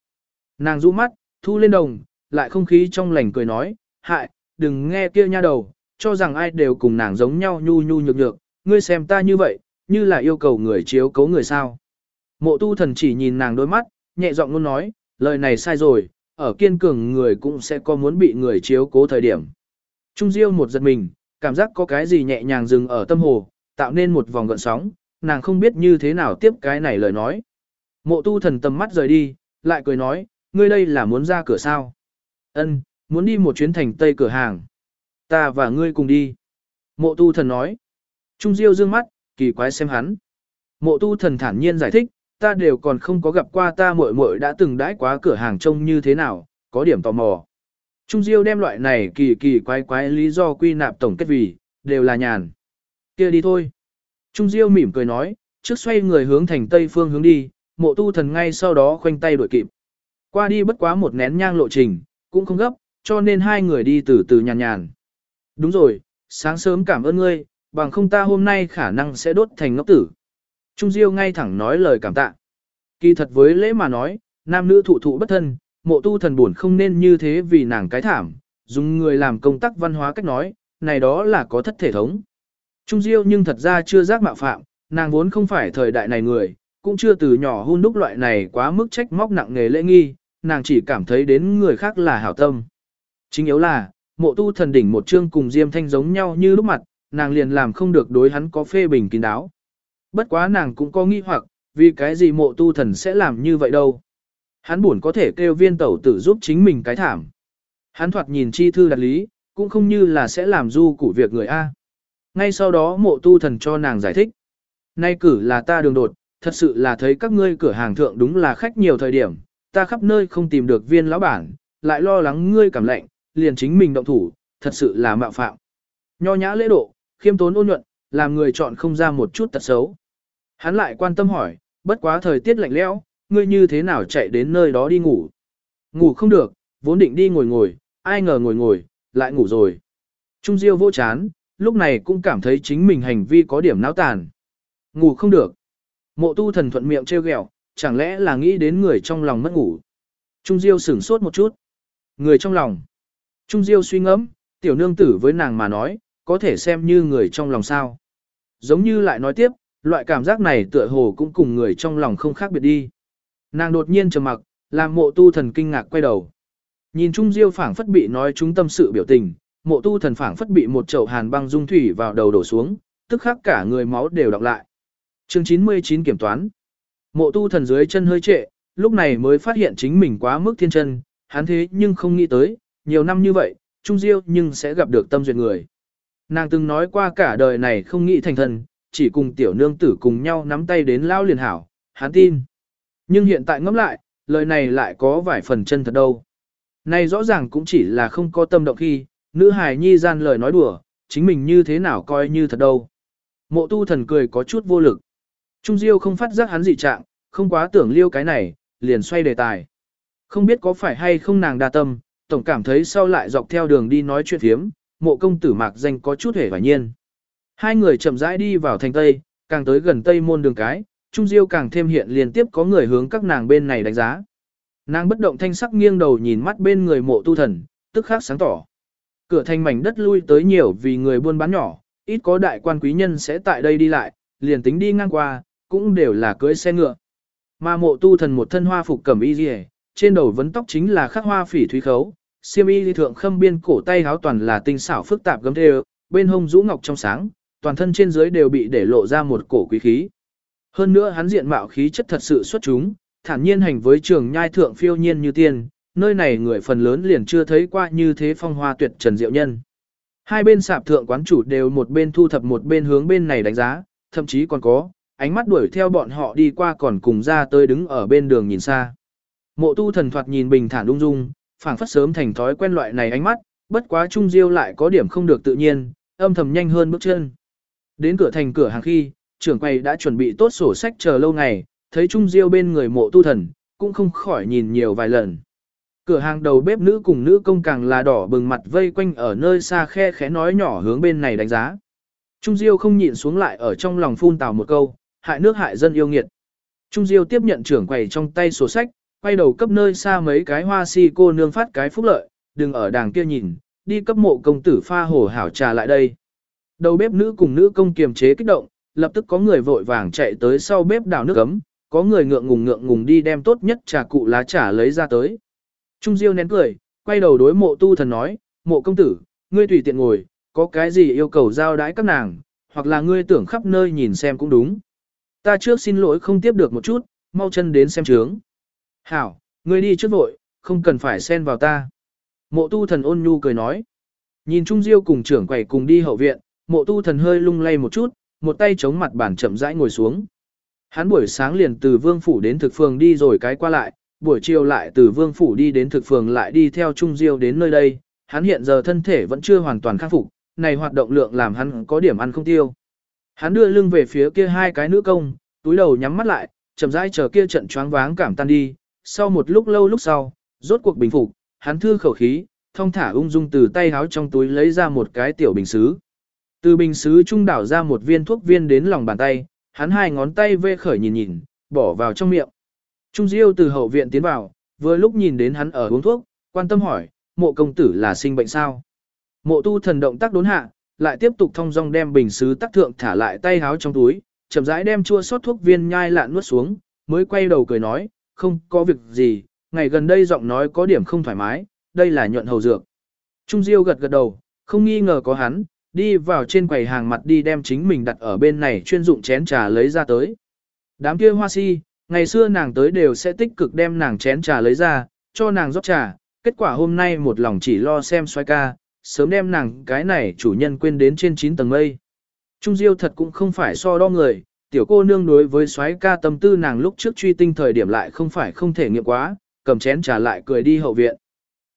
Nàng rũ mắt, thu lên đồng, lại không khí trong lành cười nói, hại, đừng nghe kia nha đầu, cho rằng ai đều cùng nàng giống nhau nhu nhu nhược nhược, ngươi xem ta như vậy, như là yêu cầu người chiếu cấu người sao. Mộ tu thần chỉ nhìn nàng đôi mắt, nhẹ giọng luôn nói, lời này sai rồi, ở kiên cường người cũng sẽ có muốn bị người chiếu cố thời điểm. Trung Diêu một giật mình, cảm giác có cái gì nhẹ nhàng dừng ở tâm hồ, tạo nên một vòng gợn sóng, nàng không biết như thế nào tiếp cái này lời nói. Mộ tu thần tầm mắt rời đi, lại cười nói, ngươi đây là muốn ra cửa sao? Ân, muốn đi một chuyến thành tây cửa hàng. Ta và ngươi cùng đi. Mộ tu thần nói. Trung Diêu dương mắt, kỳ quái xem hắn. Mộ tu thần thản nhiên giải thích, ta đều còn không có gặp qua ta muội muội đã từng đãi quá cửa hàng trông như thế nào, có điểm tò mò. Trung Diêu đem loại này kỳ kỳ quái quái lý do quy nạp tổng kết vì, đều là nhàn. kia đi thôi. Trung Diêu mỉm cười nói, trước xoay người hướng thành tây phương hướng đi, mộ tu thần ngay sau đó khoanh tay đuổi kịp. Qua đi bất quá một nén nhang lộ trình, cũng không gấp, cho nên hai người đi từ từ nhàn nhàn. Đúng rồi, sáng sớm cảm ơn ngươi, bằng không ta hôm nay khả năng sẽ đốt thành ngốc tử. Trung Diêu ngay thẳng nói lời cảm tạ. Kỳ thật với lễ mà nói, nam nữ thụ thụ bất thân, mộ tu thần buồn không nên như thế vì nàng cái thảm, dùng người làm công tác văn hóa cách nói, này đó là có thất thể thống. Trung Diêu nhưng thật ra chưa giác mạo phạm, nàng vốn không phải thời đại này người, cũng chưa từ nhỏ hôn đúc loại này quá mức trách móc nặng nghề lễ nghi, nàng chỉ cảm thấy đến người khác là hảo tâm. Chính yếu là, mộ tu thần đỉnh một chương cùng Diêm Thanh giống nhau như lúc mặt, nàng liền làm không được đối hắn có phê bình kín đáo. Bất quá nàng cũng có nghi hoặc, vì cái gì mộ tu thần sẽ làm như vậy đâu. Hắn buồn có thể kêu viên tẩu tử giúp chính mình cái thảm. Hắn thoạt nhìn chi thư đặt lý, cũng không như là sẽ làm du củ việc người A. Ngay sau đó mộ tu thần cho nàng giải thích. Nay cử là ta đường đột, thật sự là thấy các ngươi cửa hàng thượng đúng là khách nhiều thời điểm, ta khắp nơi không tìm được viên lão bản, lại lo lắng ngươi cảm lạnh, liền chính mình động thủ, thật sự là mạo phạm. Nho nhã lễ độ, khiêm tốn ôn nhuận, làm người chọn không ra một chút tật xấu. Hắn lại quan tâm hỏi, bất quá thời tiết lạnh lẽo, ngươi như thế nào chạy đến nơi đó đi ngủ? Ngủ không được, vốn định đi ngồi ngồi, ai ngờ ngồi ngồi, lại ngủ rồi. Trung Diêu vô chán, lúc này cũng cảm thấy chính mình hành vi có điểm náo tàn. Ngủ không được. Mộ tu thần thuận miệng trêu ghẹo, chẳng lẽ là nghĩ đến người trong lòng mất ngủ. Trung Diêu sửng sốt một chút. Người trong lòng. Trung Diêu suy ngẫm, tiểu nương tử với nàng mà nói, có thể xem như người trong lòng sao. Giống như lại nói tiếp, loại cảm giác này tựa hồ cũng cùng người trong lòng không khác biệt đi. Nàng đột nhiên trầm mặc, làm mộ tu thần kinh ngạc quay đầu. Nhìn Trung Diêu phảng phất bị nói chúng tâm sự biểu tình, mộ tu thần phảng phất bị một chậu hàn băng dung thủy vào đầu đổ xuống, tức khắc cả người máu đều đọc lại. Chương 99 kiểm toán. Mộ tu thần dưới chân hơi trệ, lúc này mới phát hiện chính mình quá mức thiên chân, hắn thế nhưng không nghĩ tới, nhiều năm như vậy, Trung Diêu nhưng sẽ gặp được tâm duyệt người. Nàng từng nói qua cả đời này không nghĩ thành thần, chỉ cùng tiểu nương tử cùng nhau nắm tay đến lao liền hảo, hắn tin. Nhưng hiện tại ngẫm lại, lời này lại có vài phần chân thật đâu. Này rõ ràng cũng chỉ là không có tâm động khi, nữ hài nhi gian lời nói đùa, chính mình như thế nào coi như thật đâu. Mộ tu thần cười có chút vô lực. Trung Diêu không phát giác hắn dị trạng, không quá tưởng liêu cái này, liền xoay đề tài. Không biết có phải hay không nàng đa tâm, tổng cảm thấy sau lại dọc theo đường đi nói chuyện thiếm, mộ công tử mạc danh có chút hề và nhiên. Hai người chậm rãi đi vào thành Tây, càng tới gần Tây môn đường cái, Trung Diêu càng thêm hiện liên tiếp có người hướng các nàng bên này đánh giá. Nàng bất động thanh sắc nghiêng đầu nhìn mắt bên người mộ tu thần, tức khắc sáng tỏ. Cửa thành mảnh đất lui tới nhiều vì người buôn bán nhỏ, ít có đại quan quý nhân sẽ tại đây đi lại, liền tính đi ngang qua, cũng đều là cưới xe ngựa. Mà mộ tu thần một thân hoa phục cẩm y rìa, trên đầu vấn tóc chính là khắc hoa phỉ thúy khấu, xiêm y thượng khâm biên cổ tay háo toàn là tinh xảo phức tạp gấm thêu, bên hông rũ ngọc trong sáng, toàn thân trên dưới đều bị để lộ ra một cổ quý khí. Hơn nữa hắn diện mạo khí chất thật sự xuất chúng, thản nhiên hành với trường nhai thượng phiêu nhiên như tiên, nơi này người phần lớn liền chưa thấy qua như thế phong hoa tuyệt trần diệu nhân. Hai bên sạp thượng quán chủ đều một bên thu thập một bên hướng bên này đánh giá, thậm chí còn có, ánh mắt đuổi theo bọn họ đi qua còn cùng ra tới đứng ở bên đường nhìn xa. Mộ tu thần thoạt nhìn bình thản ung dung, phảng phất sớm thành thói quen loại này ánh mắt, bất quá trung diêu lại có điểm không được tự nhiên, âm thầm nhanh hơn bước chân. Đến cửa thành cửa hàng khi, trưởng quầy đã chuẩn bị tốt sổ sách chờ lâu ngày, thấy trung diêu bên người mộ tu thần, cũng không khỏi nhìn nhiều vài lần. Cửa hàng đầu bếp nữ cùng nữ công càng là đỏ bừng mặt vây quanh ở nơi xa khe khẽ nói nhỏ hướng bên này đánh giá. Trung Diêu không nhịn xuống lại ở trong lòng phun tào một câu, hại nước hại dân yêu nghiệt. Trung Diêu tiếp nhận trưởng quầy trong tay sổ sách, quay đầu cấp nơi xa mấy cái hoa si cô nương phát cái phúc lợi, đừng ở đàng kia nhìn, đi cấp mộ công tử pha hồ hảo trà lại đây. Đầu bếp nữ cùng nữ công kiềm chế kích động, lập tức có người vội vàng chạy tới sau bếp đảo nước cấm, có người ngượng ngùng ngượng ngùng đi đem tốt nhất trà cụ lá trà lấy ra tới. Trung Diêu nén cười, quay đầu đối mộ tu thần nói, mộ công tử, ngươi tùy tiện ngồi, có cái gì yêu cầu giao đái các nàng, hoặc là ngươi tưởng khắp nơi nhìn xem cũng đúng. Ta trước xin lỗi không tiếp được một chút, mau chân đến xem trướng. Hảo, Ngươi đi trước vội, không cần phải xen vào ta. Mộ tu thần ôn nhu cười nói. Nhìn Trung Diêu cùng trưởng quầy cùng đi hậu viện, mộ tu thần hơi lung lay một chút, một tay chống mặt bàn chậm rãi ngồi xuống. Hắn buổi sáng liền từ vương phủ đến thực phường đi rồi cái qua lại, buổi chiều lại từ vương phủ đi đến thực phường lại đi theo Trung Diêu đến nơi đây. Hắn hiện giờ thân thể vẫn chưa hoàn toàn khắc phục, này hoạt động lượng làm hắn có điểm ăn không tiêu. Hắn đưa lưng về phía kia hai cái nữ công, túi đầu nhắm mắt lại, chậm rãi chờ kia trận choáng váng cảm tan đi. Sau một lúc lâu lúc sau, rốt cuộc bình phục, hắn thư khẩu khí, thông thả ung dung từ tay háo trong túi lấy ra một cái tiểu bình xứ. Từ bình xứ trung đảo ra một viên thuốc viên đến lòng bàn tay, hắn hai ngón tay vê khởi nhìn nhìn, bỏ vào trong miệng. Trung Diêu từ hậu viện tiến vào, vừa lúc nhìn đến hắn ở uống thuốc, quan tâm hỏi, mộ công tử là sinh bệnh sao? Mộ tu thần động tác đốn hạ, lại tiếp tục thông dong đem bình xứ tắc thượng thả lại tay háo trong túi, chậm rãi đem chua sót thuốc viên nhai lạn nuốt xuống, mới quay đầu cười nói, không có việc gì, ngày gần đây giọng nói có điểm không thoải mái, đây là nhuận hầu dược. Trung Diêu gật gật đầu, không nghi ngờ có hắn, đi vào trên quầy hàng mặt đi đem chính mình đặt ở bên này chuyên dụng chén trà lấy ra tới. Đám kia hoa si, ngày xưa nàng tới đều sẽ tích cực đem nàng chén trà lấy ra, cho nàng rót trà, kết quả hôm nay một lòng chỉ lo xem xoay ca, sớm đem nàng cái này chủ nhân quên đến trên 9 tầng mây. Trung Diêu thật cũng không phải so đo người, tiểu cô nương đối với xoáy ca tâm tư nàng lúc trước truy tinh thời điểm lại không phải không thể nghiệm quá, cầm chén trà lại cười đi hậu viện.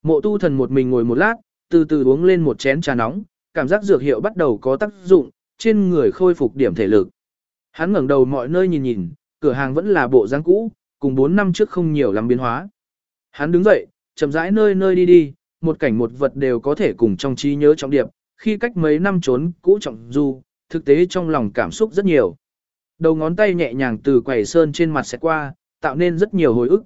Mộ tu thần một mình ngồi một lát, từ từ uống lên một chén trà nóng, cảm giác dược hiệu bắt đầu có tác dụng, trên người khôi phục điểm thể lực. Hắn ngẩng đầu mọi nơi nhìn nhìn, cửa hàng vẫn là bộ dáng cũ, cùng 4 năm trước không nhiều lắm biến hóa. Hắn đứng dậy, chậm rãi nơi nơi đi đi, một cảnh một vật đều có thể cùng trong trí nhớ trọng điệp, khi cách mấy năm trốn cũ trọng du, thực tế trong lòng cảm xúc rất nhiều. Đầu ngón tay nhẹ nhàng từ quầy sơn trên mặt sẽ qua, tạo nên rất nhiều hồi ức.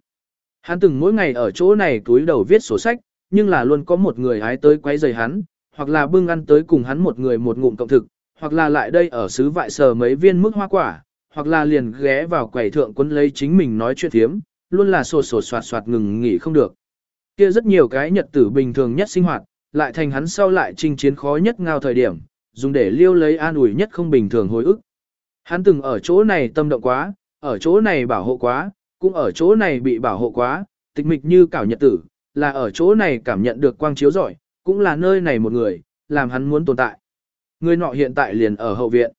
Hắn từng mỗi ngày ở chỗ này túi đầu viết sổ sách, nhưng là luôn có một người hái tới quấy rầy hắn, hoặc là bưng ăn tới cùng hắn một người một ngụm cộng thực, hoặc là lại đây ở xứ vại sờ mấy viên mức hoa quả, hoặc là liền ghé vào quầy thượng quân lấy chính mình nói chuyện thiếm, luôn là sổ sổ soạt soạt ngừng nghỉ không được. Kia rất nhiều cái nhật tử bình thường nhất sinh hoạt, lại thành hắn sau lại chinh chiến khó nhất ngao thời điểm, dùng để liêu lấy an ủi nhất không bình thường hồi ức. Hắn từng ở chỗ này tâm động quá, ở chỗ này bảo hộ quá, cũng ở chỗ này bị bảo hộ quá, tịch mịch như cảo nhật tử, là ở chỗ này cảm nhận được quang chiếu giỏi, cũng là nơi này một người, làm hắn muốn tồn tại. Người nọ hiện tại liền ở hậu viện.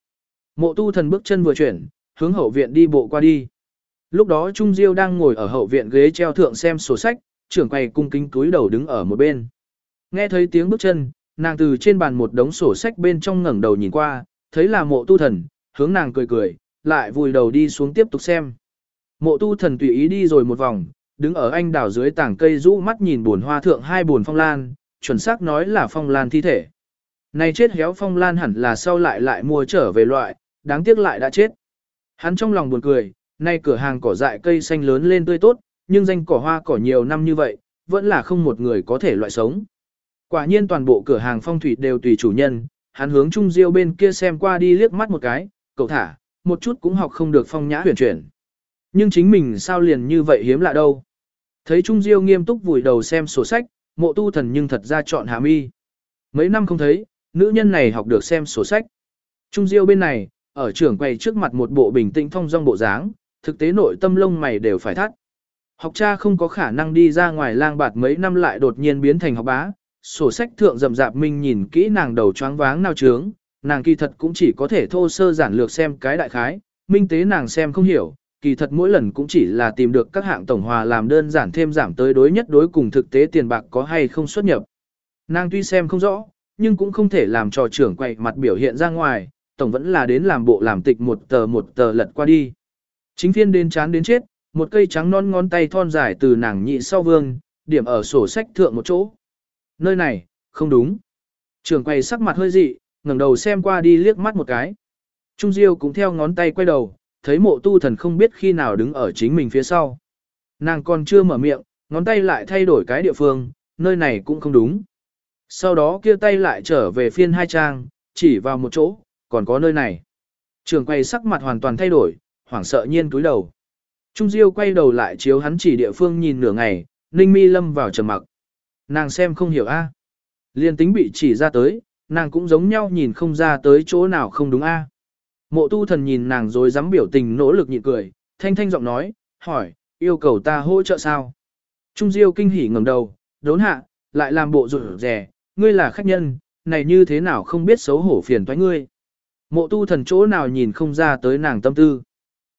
Mộ tu thần bước chân vừa chuyển, hướng hậu viện đi bộ qua đi. Lúc đó Trung Diêu đang ngồi ở hậu viện ghế treo thượng xem sổ sách, trưởng quầy cung kính túi đầu đứng ở một bên. Nghe thấy tiếng bước chân, nàng từ trên bàn một đống sổ sách bên trong ngẩng đầu nhìn qua, thấy là mộ tu thần, hướng nàng cười cười, lại vùi đầu đi xuống tiếp tục xem. Mộ tu thần tùy ý đi rồi một vòng, đứng ở anh đảo dưới tảng cây rũ mắt nhìn buồn hoa thượng hai buồn phong lan, chuẩn xác nói là phong lan thi thể. Này chết héo phong lan hẳn là sau lại lại mua trở về loại, đáng tiếc lại đã chết. Hắn trong lòng buồn cười, nay cửa hàng cỏ dại cây xanh lớn lên tươi tốt, nhưng danh cỏ hoa cỏ nhiều năm như vậy, vẫn là không một người có thể loại sống. Quả nhiên toàn bộ cửa hàng phong thủy đều tùy chủ nhân, hắn hướng Trung Diêu bên kia xem qua đi liếc mắt một cái, cậu thả, một chút cũng học không được phong nhã huyền chuyển. Nhưng chính mình sao liền như vậy hiếm lạ đâu. Thấy Trung Diêu nghiêm túc vùi đầu xem sổ sách, mộ tu thần nhưng thật ra chọn hàm y. Mấy năm không thấy, nữ nhân này học được xem sổ sách. Trung Diêu bên này, ở trưởng quầy trước mặt một bộ bình tĩnh phong dong bộ dáng, thực tế nội tâm lông mày đều phải thắt. Học cha không có khả năng đi ra ngoài lang bạt mấy năm lại đột nhiên biến thành học bá, sổ sách thượng rậm rạp minh nhìn kỹ nàng đầu choáng váng nao trướng, nàng kỳ thật cũng chỉ có thể thô sơ giản lược xem cái đại khái, minh tế nàng xem không hiểu, kỳ thật mỗi lần cũng chỉ là tìm được các hạng tổng hòa làm đơn giản thêm giảm tới đối nhất đối cùng thực tế tiền bạc có hay không xuất nhập. Nàng tuy xem không rõ, nhưng cũng không thể làm trò trưởng quậy mặt biểu hiện ra ngoài, tổng vẫn là đến làm bộ làm tịch một tờ một tờ lật qua đi. Chính phiên đến chán đến chết, một cây trắng non ngón tay thon dài từ nàng nhị sau vương, điểm ở sổ sách thượng một chỗ. Nơi này, không đúng. Trường quay sắc mặt hơi dị, ngẩng đầu xem qua đi liếc mắt một cái. Trung Diêu cũng theo ngón tay quay đầu, thấy mộ tu thần không biết khi nào đứng ở chính mình phía sau. Nàng còn chưa mở miệng, ngón tay lại thay đổi cái địa phương, nơi này cũng không đúng. Sau đó kia tay lại trở về phiên hai trang, chỉ vào một chỗ, còn có nơi này. Trường quay sắc mặt hoàn toàn thay đổi, hoảng sợ nhiên túi đầu. Trung Diêu quay đầu lại chiếu hắn chỉ địa phương nhìn nửa ngày, Ninh Mi lâm vào trầm mặc. Nàng xem không hiểu a. Liên tính bị chỉ ra tới, nàng cũng giống nhau nhìn không ra tới chỗ nào không đúng a. Mộ tu thần nhìn nàng rồi dám biểu tình nỗ lực nhịn cười, thanh thanh giọng nói, hỏi, yêu cầu ta hỗ trợ sao? Trung Diêu kinh hỉ ngẩng đầu, đốn hạ, lại làm bộ rụt rè, ngươi là khách nhân, này như thế nào không biết xấu hổ phiền toái ngươi. Mộ tu thần chỗ nào nhìn không ra tới nàng tâm tư.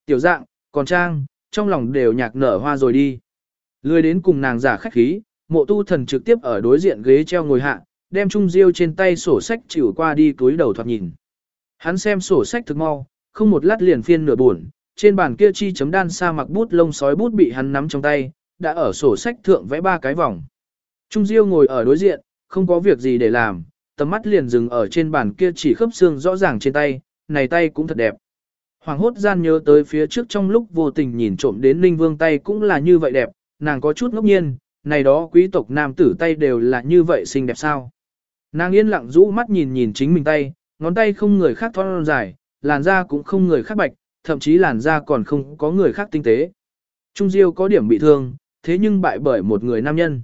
Tiểu dạng, còn trang, trong lòng đều nhạc nở hoa rồi đi. Lười đến cùng nàng giả khách khí, mộ tu thần trực tiếp ở đối diện ghế treo ngồi hạ, đem Trung Diêu trên tay sổ sách chịu qua đi túi đầu thoạt nhìn. Hắn xem sổ sách thực mau, không một lát liền phiên nửa buồn, trên bàn kia chi chấm đan sa mặc bút lông sói bút bị hắn nắm trong tay, đã ở sổ sách thượng vẽ ba cái vòng. Trung Diêu ngồi ở đối diện, không có việc gì để làm, tầm mắt liền dừng ở trên bàn kia chỉ khớp xương rõ ràng trên tay, này tay cũng thật đẹp. Hoàng hốt gian nhớ tới phía trước trong lúc vô tình nhìn trộm đến Linh Vương tay cũng là như vậy đẹp, nàng có chút ngốc nhiên, này đó quý tộc nam tử tay đều là như vậy xinh đẹp sao. Nàng yên lặng rũ mắt nhìn nhìn chính mình tay, ngón tay không người khác thon dài, làn da cũng không người khác bạch, thậm chí làn da còn không có người khác tinh tế. Trung Diêu có điểm bị thương, thế nhưng bại bởi một người nam nhân.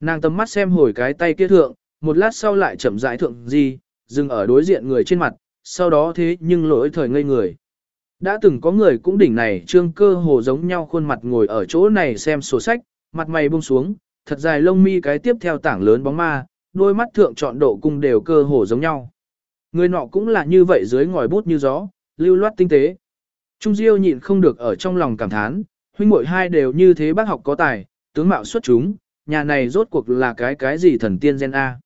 Nàng tầm mắt xem hồi cái tay kia thượng, một lát sau lại chậm rãi thượng gì, dừng ở đối diện người trên mặt, sau đó thế nhưng lỗi thời ngây người. Đã từng có người cũng đỉnh này trương cơ hồ giống nhau khuôn mặt ngồi ở chỗ này xem sổ sách, mặt mày buông xuống, thật dài lông mi cái tiếp theo tảng lớn bóng ma, đôi mắt thượng chọn độ cung đều cơ hồ giống nhau. Người nọ cũng là như vậy dưới ngòi bút như gió, lưu loát tinh tế. Trung Diêu nhịn không được ở trong lòng cảm thán, huynh muội hai đều như thế bác học có tài, tướng mạo xuất chúng, nhà này rốt cuộc là cái cái gì thần tiên gen A.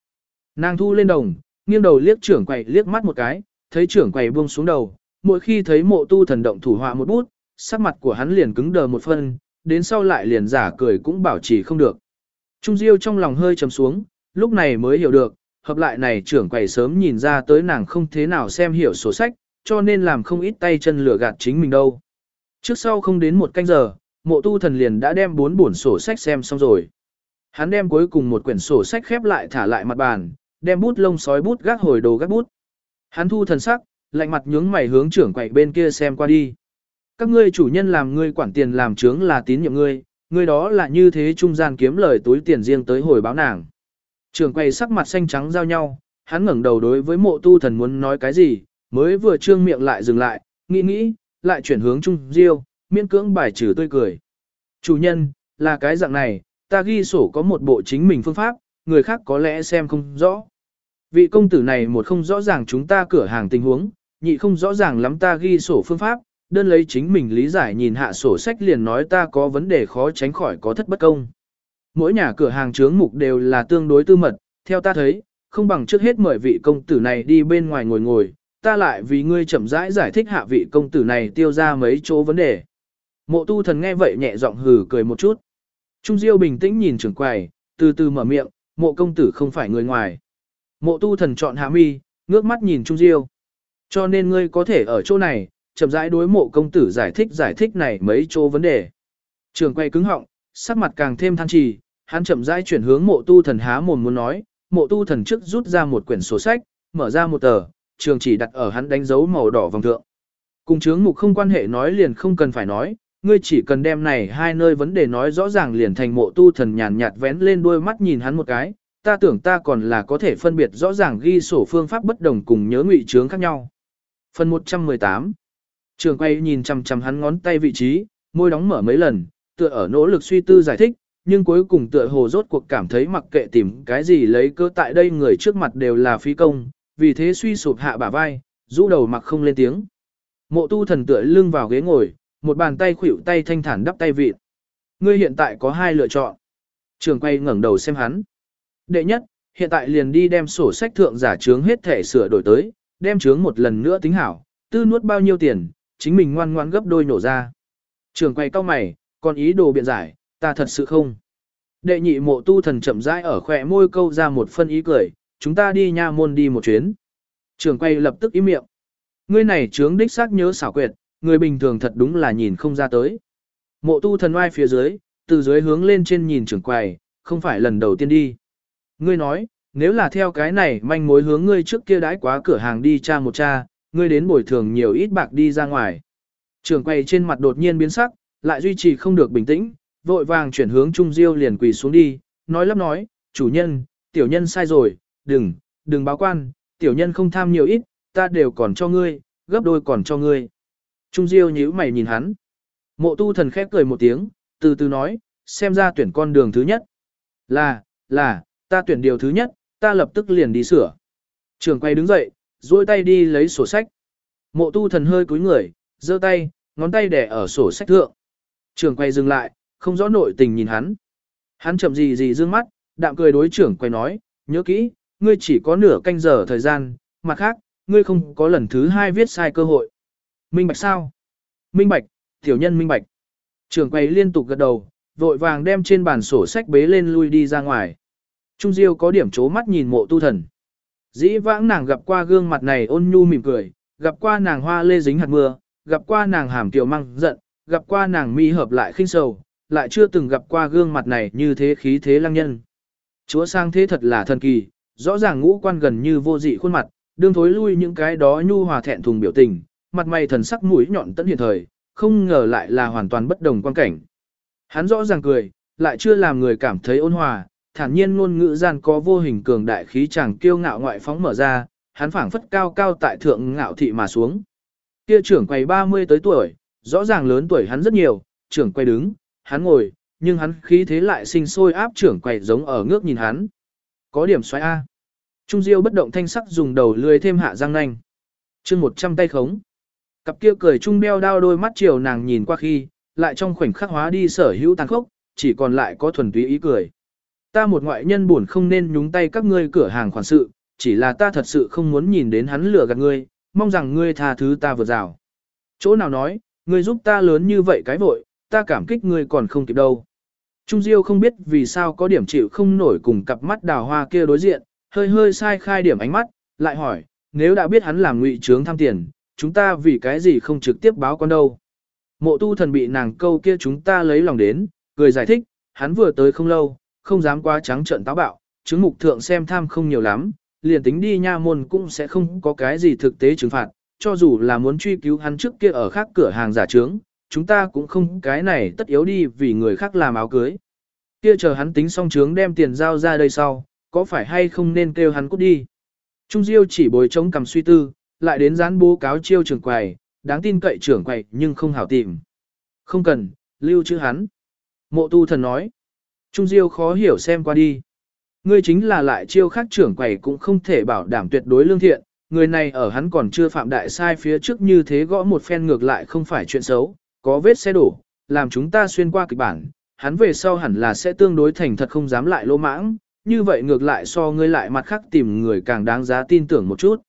Nàng thu lên đồng, nghiêng đầu liếc trưởng quầy liếc mắt một cái, thấy trưởng quầy buông xuống đầu, mỗi khi thấy mộ tu thần động thủ họa một bút, sắc mặt của hắn liền cứng đờ một phân, đến sau lại liền giả cười cũng bảo trì không được. Trung Diêu trong lòng hơi trầm xuống, lúc này mới hiểu được, hợp lại này trưởng quầy sớm nhìn ra tới nàng không thế nào xem hiểu sổ sách, cho nên làm không ít tay chân lửa gạt chính mình đâu. Trước sau không đến một canh giờ, mộ tu thần liền đã đem bốn bổn sổ sách xem xong rồi. Hắn đem cuối cùng một quyển sổ sách khép lại thả lại mặt bàn, đem bút lông sói bút gác hồi đồ gác bút. Hắn thu thần sắc, lạnh mặt nhướng mày hướng trưởng quầy bên kia xem qua đi. Các ngươi chủ nhân làm ngươi quản tiền làm trướng là tín nhiệm ngươi, ngươi đó là như thế trung gian kiếm lời túi tiền riêng tới hồi báo nàng. Trưởng quầy sắc mặt xanh trắng giao nhau, hắn ngẩng đầu đối với mộ tu thần muốn nói cái gì, mới vừa trương miệng lại dừng lại, nghĩ nghĩ, lại chuyển hướng trung diêu, miễn cưỡng bài trừ tươi cười. Chủ nhân, là cái dạng này, ta ghi sổ có một bộ chính mình phương pháp, người khác có lẽ xem không rõ. Vị công tử này một không rõ ràng chúng ta cửa hàng tình huống, nhị không rõ ràng lắm ta ghi sổ phương pháp, đơn lấy chính mình lý giải nhìn hạ sổ sách liền nói ta có vấn đề khó tránh khỏi có thất bất công. Mỗi nhà cửa hàng chướng mục đều là tương đối tư mật, theo ta thấy, không bằng trước hết mời vị công tử này đi bên ngoài ngồi ngồi, ta lại vì ngươi chậm rãi giải, giải thích hạ vị công tử này tiêu ra mấy chỗ vấn đề. Mộ tu thần nghe vậy nhẹ giọng hừ cười một chút. Trung Diêu bình tĩnh nhìn trưởng quầy, từ từ mở miệng, mộ công tử không phải người ngoài. Mộ tu thần chọn hạ mi, ngước mắt nhìn Trung Diêu. Cho nên ngươi có thể ở chỗ này, chậm rãi đối mộ công tử giải thích giải thích này mấy chỗ vấn đề. Trường quay cứng họng, sắc mặt càng thêm than trì, hắn chậm rãi chuyển hướng mộ tu thần há mồm muốn nói, mộ tu thần trước rút ra một quyển sổ sách, mở ra một tờ, trường chỉ đặt ở hắn đánh dấu màu đỏ vòng thượng. Cùng chướng mục không quan hệ nói liền không cần phải nói, ngươi chỉ cần đem này hai nơi vấn đề nói rõ ràng liền thành mộ tu thần nhàn nhạt vén lên đôi mắt nhìn hắn một cái, ta tưởng ta còn là có thể phân biệt rõ ràng ghi sổ phương pháp bất đồng cùng nhớ ngụy chướng khác nhau. Phần 118 Trường quay nhìn chằm chằm hắn ngón tay vị trí, môi đóng mở mấy lần, tựa ở nỗ lực suy tư giải thích, nhưng cuối cùng tựa hồ rốt cuộc cảm thấy mặc kệ tìm cái gì lấy cơ tại đây người trước mặt đều là phi công, vì thế suy sụp hạ bả vai, rũ đầu mặc không lên tiếng. Mộ tu thần tựa lưng vào ghế ngồi, một bàn tay khuỷu tay thanh thản đắp tay vịt. Ngươi hiện tại có hai lựa chọn. Trường quay ngẩng đầu xem hắn. Đệ nhất, hiện tại liền đi đem sổ sách thượng giả trướng hết thể sửa đổi tới, đem trướng một lần nữa tính hảo, tư nuốt bao nhiêu tiền, chính mình ngoan ngoan gấp đôi nổ ra. Trường quay cao mày, còn ý đồ biện giải, ta thật sự không. Đệ nhị mộ tu thần chậm rãi ở khỏe môi câu ra một phân ý cười, chúng ta đi nha môn đi một chuyến. Trường quay lập tức ý miệng. Ngươi này trướng đích xác nhớ xảo quyệt, người bình thường thật đúng là nhìn không ra tới. Mộ tu thần oai phía dưới, từ dưới hướng lên trên nhìn trường quầy, không phải lần đầu tiên đi. Ngươi nói, nếu là theo cái này manh mối hướng ngươi trước kia đãi quá cửa hàng đi cha một cha, ngươi đến bồi thường nhiều ít bạc đi ra ngoài. Trường quầy trên mặt đột nhiên biến sắc, lại duy trì không được bình tĩnh, vội vàng chuyển hướng Trung Diêu liền quỳ xuống đi, nói lắp nói, chủ nhân, tiểu nhân sai rồi, đừng, đừng báo quan, tiểu nhân không tham nhiều ít, ta đều còn cho ngươi, gấp đôi còn cho ngươi. Trung Diêu nhíu mày nhìn hắn. Mộ tu thần khép cười một tiếng, từ từ nói, xem ra tuyển con đường thứ nhất. Là, là, ta tuyển điều thứ nhất, ta lập tức liền đi sửa. Trường quay đứng dậy, duỗi tay đi lấy sổ sách. Mộ tu thần hơi cúi người, giơ tay, ngón tay đẻ ở sổ sách thượng. Trưởng quay dừng lại, không rõ nội tình nhìn hắn. Hắn chậm gì gì dương mắt, đạm cười đối trưởng quay nói, nhớ kỹ, ngươi chỉ có nửa canh giờ thời gian, mặt khác, ngươi không có lần thứ hai viết sai cơ hội. Minh bạch sao? Minh bạch, tiểu nhân minh bạch. Trưởng quay liên tục gật đầu, vội vàng đem trên bàn sổ sách bế lên lui đi ra ngoài. Trung Diêu có điểm chố mắt nhìn mộ tu thần. Dĩ vãng nàng gặp qua gương mặt này ôn nhu mỉm cười, gặp qua nàng hoa lê dính hạt mưa, gặp qua nàng hàm tiểu măng giận, gặp qua nàng mi hợp lại khinh sầu, lại chưa từng gặp qua gương mặt này như thế khí thế lăng nhân. Chúa sang thế thật là thần kỳ, rõ ràng ngũ quan gần như vô dị khuôn mặt, đương thối lui những cái đó nhu hòa thẹn thùng biểu tình, mặt mày thần sắc mũi nhọn tận hiện thời, không ngờ lại là hoàn toàn bất đồng quan cảnh. Hắn rõ ràng cười, lại chưa làm người cảm thấy ôn hòa, thản nhiên ngôn ngữ gian có vô hình cường đại khí chàng kiêu ngạo ngoại phóng mở ra, hắn phảng phất cao cao tại thượng ngạo thị mà xuống. Kia trưởng quầy 30 tới tuổi, rõ ràng lớn tuổi hắn rất nhiều, trưởng quay đứng, hắn ngồi, nhưng hắn khí thế lại sinh sôi áp trưởng quầy giống ở ngước nhìn hắn. Có điểm xoáy A. Trung Diêu bất động thanh sắc dùng đầu lười thêm hạ răng nanh. chương 100 tay khống. Cặp kia cười trung đeo đao đôi mắt chiều nàng nhìn qua khi, lại trong khoảnh khắc hóa đi sở hữu tàn khốc, chỉ còn lại có thuần túy ý cười. Ta một ngoại nhân buồn không nên nhúng tay các ngươi cửa hàng khoản sự, chỉ là ta thật sự không muốn nhìn đến hắn lừa gạt ngươi, mong rằng ngươi tha thứ ta vượt rào. Chỗ nào nói, ngươi giúp ta lớn như vậy cái vội, ta cảm kích ngươi còn không kịp đâu. Trung Diêu không biết vì sao có điểm chịu không nổi cùng cặp mắt đào hoa kia đối diện, hơi hơi sai khai điểm ánh mắt, lại hỏi, nếu đã biết hắn làm ngụy trướng tham tiền, chúng ta vì cái gì không trực tiếp báo con đâu. Mộ tu thần bị nàng câu kia chúng ta lấy lòng đến, cười giải thích, hắn vừa tới không lâu, không dám quá trắng trợn táo bạo, chứng mục thượng xem tham không nhiều lắm, liền tính đi nha môn cũng sẽ không có cái gì thực tế trừng phạt, cho dù là muốn truy cứu hắn trước kia ở khác cửa hàng giả trướng, chúng ta cũng không cái này tất yếu đi vì người khác làm áo cưới. Kia chờ hắn tính xong trướng đem tiền giao ra đây sau, có phải hay không nên kêu hắn cút đi. Trung Diêu chỉ bồi chống cầm suy tư, lại đến dán bố cáo chiêu trưởng quầy, đáng tin cậy trưởng quầy nhưng không hảo tìm. Không cần, lưu chữ hắn. Mộ tu thần nói. Trung Diêu khó hiểu xem qua đi. Ngươi chính là lại chiêu khác trưởng quầy cũng không thể bảo đảm tuyệt đối lương thiện, người này ở hắn còn chưa phạm đại sai phía trước như thế gõ một phen ngược lại không phải chuyện xấu, có vết xe đổ, làm chúng ta xuyên qua kịch bản, hắn về sau hẳn là sẽ tương đối thành thật không dám lại lỗ mãng, như vậy ngược lại so ngươi lại mặt khác tìm người càng đáng giá tin tưởng một chút.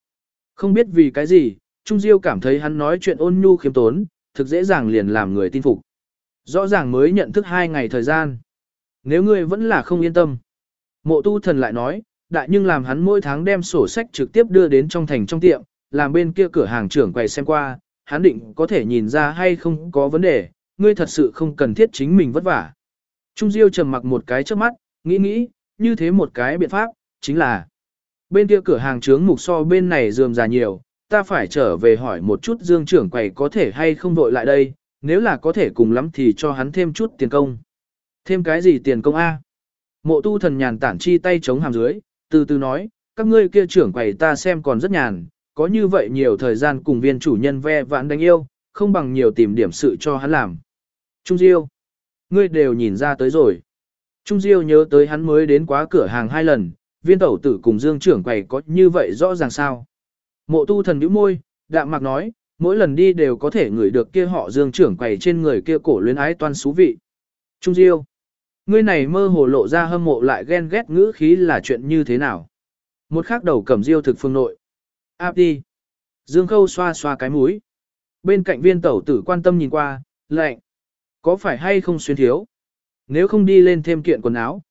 Không biết vì cái gì, Trung Diêu cảm thấy hắn nói chuyện ôn nhu khiêm tốn, thực dễ dàng liền làm người tin phục. Rõ ràng mới nhận thức hai ngày thời gian. Nếu ngươi vẫn là không yên tâm. Mộ tu thần lại nói, đại nhưng làm hắn mỗi tháng đem sổ sách trực tiếp đưa đến trong thành trong tiệm, làm bên kia cửa hàng trưởng quầy xem qua, hắn định có thể nhìn ra hay không có vấn đề, ngươi thật sự không cần thiết chính mình vất vả. Trung Diêu trầm mặc một cái trước mắt, nghĩ nghĩ, như thế một cái biện pháp, chính là bên kia cửa hàng trướng mục so bên này dườm già nhiều, ta phải trở về hỏi một chút dương trưởng quầy có thể hay không vội lại đây, nếu là có thể cùng lắm thì cho hắn thêm chút tiền công. Thêm cái gì tiền công A? Mộ tu thần nhàn tản chi tay chống hàm dưới, từ từ nói, các ngươi kia trưởng quầy ta xem còn rất nhàn, có như vậy nhiều thời gian cùng viên chủ nhân ve vãn đánh yêu, không bằng nhiều tìm điểm sự cho hắn làm. Trung Diêu, ngươi đều nhìn ra tới rồi. Trung Diêu nhớ tới hắn mới đến quá cửa hàng hai lần, viên tẩu tử cùng dương trưởng quầy có như vậy rõ ràng sao. Mộ tu thần nhíu môi, đạm mạc nói, mỗi lần đi đều có thể ngửi được kia họ dương trưởng quầy trên người kia cổ luyến ái toan xú vị. Trung Diêu, ngươi này mơ hồ lộ ra hâm mộ lại ghen ghét ngữ khí là chuyện như thế nào? Một khắc đầu cẩm diêu thực phương nội. Áp đi. Dương Khâu xoa xoa cái mũi. Bên cạnh viên tẩu tử quan tâm nhìn qua, lệnh. Có phải hay không xuyên thiếu? Nếu không đi lên thêm kiện quần áo.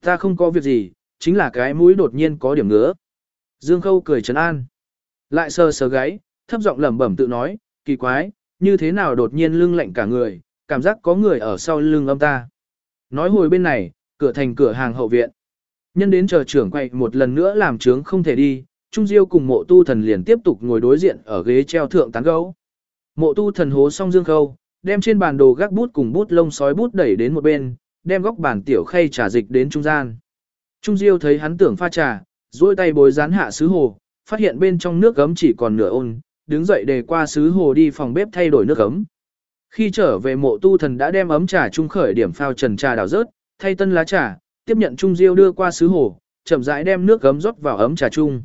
Ta không có việc gì, chính là cái mũi đột nhiên có điểm ngứa. Dương Khâu cười trấn an. Lại sờ sờ gáy, thấp giọng lẩm bẩm tự nói, kỳ quái, như thế nào đột nhiên lưng lạnh cả người, cảm giác có người ở sau lưng âm ta. Nói hồi bên này, cửa thành cửa hàng hậu viện. Nhân đến chờ trưởng quay một lần nữa làm trướng không thể đi, Trung Diêu cùng mộ tu thần liền tiếp tục ngồi đối diện ở ghế treo thượng tán gấu. Mộ tu thần hố xong dương khâu, đem trên bàn đồ gác bút cùng bút lông sói bút đẩy đến một bên, đem góc bàn tiểu khay trà dịch đến trung gian. Trung Diêu thấy hắn tưởng pha trà, duỗi tay bồi rán hạ sứ hồ, phát hiện bên trong nước gấm chỉ còn nửa ôn, đứng dậy để qua sứ hồ đi phòng bếp thay đổi nước gấm. Khi trở về mộ tu thần đã đem ấm trà trung khởi điểm phao trần trà đảo rớt, thay tân lá trà, tiếp nhận trung diêu đưa qua sứ hồ, chậm rãi đem nước gấm rót vào ấm trà chung.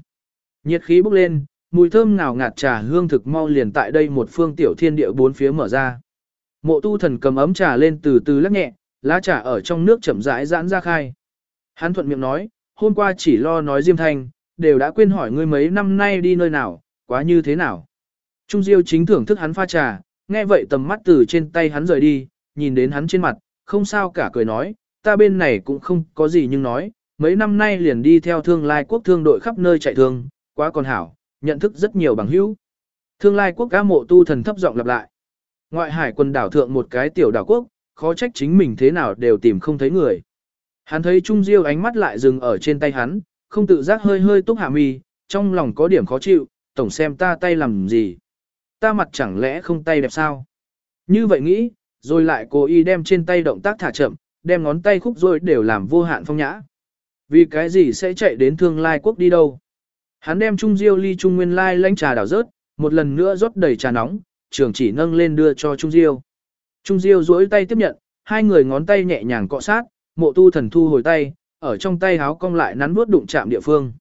Nhiệt khí bốc lên, mùi thơm ngào ngạt trà hương thực mau liền tại đây một phương tiểu thiên địa bốn phía mở ra. Mộ tu thần cầm ấm trà lên từ từ lắc nhẹ, lá trà ở trong nước chậm rãi giãn ra khai. Hắn thuận miệng nói, hôm qua chỉ lo nói Diêm Thanh, đều đã quên hỏi ngươi mấy năm nay đi nơi nào, quá như thế nào. Trung Diêu chính thưởng thức hắn pha trà, nghe vậy tầm mắt từ trên tay hắn rời đi, nhìn đến hắn trên mặt, không sao cả cười nói, ta bên này cũng không có gì nhưng nói, mấy năm nay liền đi theo thương lai quốc thương đội khắp nơi chạy thương, quá còn hảo, nhận thức rất nhiều bằng hữu. Thương lai quốc ca mộ tu thần thấp giọng lặp lại. Ngoại hải quần đảo thượng một cái tiểu đảo quốc, khó trách chính mình thế nào đều tìm không thấy người. Hắn thấy Trung Diêu ánh mắt lại dừng ở trên tay hắn, không tự giác hơi hơi túc hạ mi, trong lòng có điểm khó chịu, tổng xem ta tay làm gì. Ta mặt chẳng lẽ không tay đẹp sao? Như vậy nghĩ, rồi lại cố ý đem trên tay động tác thả chậm, đem ngón tay khúc rồi đều làm vô hạn phong nhã. Vì cái gì sẽ chạy đến thương lai quốc đi đâu? Hắn đem Trung Diêu ly Trung Nguyên lai lánh trà đảo rớt, một lần nữa rót đầy trà nóng, trường chỉ nâng lên đưa cho Trung Diêu. Trung Diêu duỗi tay tiếp nhận, hai người ngón tay nhẹ nhàng cọ sát, mộ tu thần thu hồi tay, ở trong tay háo cong lại nắn nuốt đụng chạm địa phương.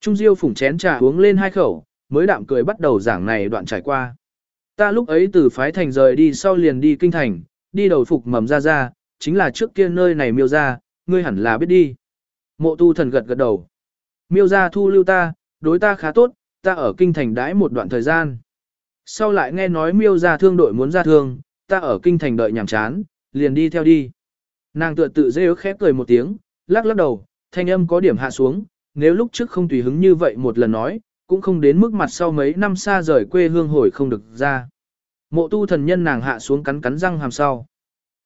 Trung Diêu phủng chén trà uống lên hai khẩu, mới đạm cười bắt đầu giảng này đoạn trải qua. Ta lúc ấy từ phái thành rời đi sau liền đi kinh thành, đi đầu phục mầm ra ra, chính là trước kia nơi này miêu ra, ngươi hẳn là biết đi. Mộ tu thần gật gật đầu. Miêu ra thu lưu ta, đối ta khá tốt, ta ở kinh thành đãi một đoạn thời gian. Sau lại nghe nói miêu ra thương đội muốn ra thương, ta ở kinh thành đợi nhàm chán, liền đi theo đi. Nàng tựa tự dễ khép cười một tiếng, lắc lắc đầu, thanh âm có điểm hạ xuống, nếu lúc trước không tùy hứng như vậy một lần nói, cũng không đến mức mặt sau mấy năm xa rời quê hương hồi không được ra. Mộ tu thần nhân nàng hạ xuống cắn cắn răng hàm sau.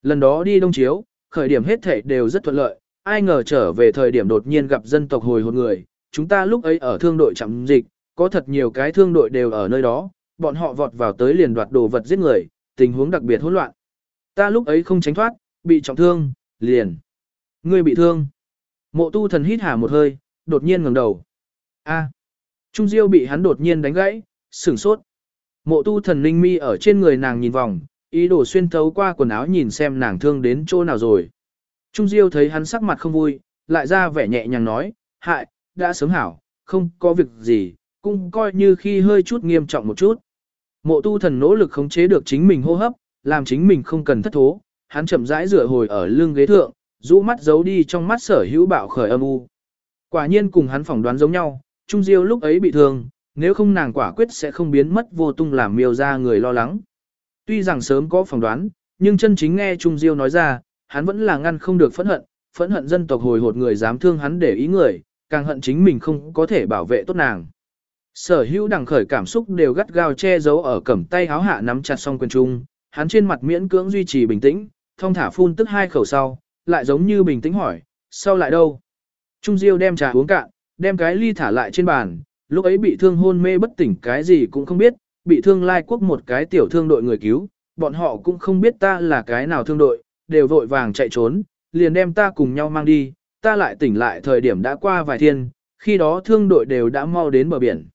Lần đó đi đông chiếu, khởi điểm hết thể đều rất thuận lợi, ai ngờ trở về thời điểm đột nhiên gặp dân tộc hồi hồn người, chúng ta lúc ấy ở thương đội chậm dịch, có thật nhiều cái thương đội đều ở nơi đó, bọn họ vọt vào tới liền đoạt đồ vật giết người, tình huống đặc biệt hỗn loạn. Ta lúc ấy không tránh thoát, bị trọng thương, liền. Ngươi bị thương. Mộ tu thần hít hà một hơi, đột nhiên ngẩng đầu. A. Trung Diêu bị hắn đột nhiên đánh gãy, sửng sốt. Mộ tu thần linh mi ở trên người nàng nhìn vòng, ý đồ xuyên thấu qua quần áo nhìn xem nàng thương đến chỗ nào rồi. Trung Diêu thấy hắn sắc mặt không vui, lại ra vẻ nhẹ nhàng nói, hại, đã sớm hảo, không có việc gì, cũng coi như khi hơi chút nghiêm trọng một chút. Mộ tu thần nỗ lực khống chế được chính mình hô hấp, làm chính mình không cần thất thố, hắn chậm rãi rửa hồi ở lưng ghế thượng, rũ mắt giấu đi trong mắt sở hữu bạo khởi âm u. Quả nhiên cùng hắn phỏng đoán giống nhau, Trung Diêu lúc ấy bị thương, nếu không nàng quả quyết sẽ không biến mất vô tung làm miêu ra người lo lắng. Tuy rằng sớm có phỏng đoán, nhưng chân chính nghe Trung Diêu nói ra, hắn vẫn là ngăn không được phẫn hận, phẫn hận dân tộc hồi hột người dám thương hắn để ý người, càng hận chính mình không có thể bảo vệ tốt nàng. Sở hữu đằng khởi cảm xúc đều gắt gao che giấu ở cẩm tay háo hạ nắm chặt song quyền trung, hắn trên mặt miễn cưỡng duy trì bình tĩnh, thông thả phun tức hai khẩu sau, lại giống như bình tĩnh hỏi, sau lại đâu? Trung Diêu đem trà uống cạn, đem cái ly thả lại trên bàn, lúc ấy bị thương hôn mê bất tỉnh cái gì cũng không biết, bị thương lai quốc một cái tiểu thương đội người cứu, bọn họ cũng không biết ta là cái nào thương đội, đều vội vàng chạy trốn, liền đem ta cùng nhau mang đi, ta lại tỉnh lại thời điểm đã qua vài thiên, khi đó thương đội đều đã mau đến bờ biển.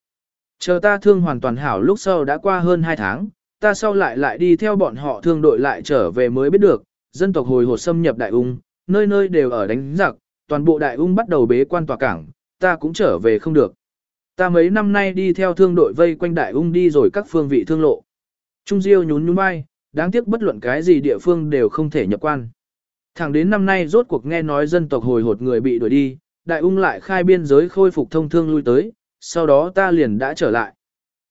Chờ ta thương hoàn toàn hảo lúc sau đã qua hơn 2 tháng, ta sau lại lại đi theo bọn họ thương đội lại trở về mới biết được, dân tộc hồi hột xâm nhập đại ung, nơi nơi đều ở đánh giặc, toàn bộ đại ung bắt đầu bế quan tòa cảng, ta cũng trở về không được. Ta mấy năm nay đi theo thương đội vây quanh đại ung đi rồi các phương vị thương lộ. Trung Diêu nhún nhún vai, đáng tiếc bất luận cái gì địa phương đều không thể nhập quan. Thẳng đến năm nay rốt cuộc nghe nói dân tộc hồi hột người bị đuổi đi, đại ung lại khai biên giới khôi phục thông thương lui tới, sau đó ta liền đã trở lại.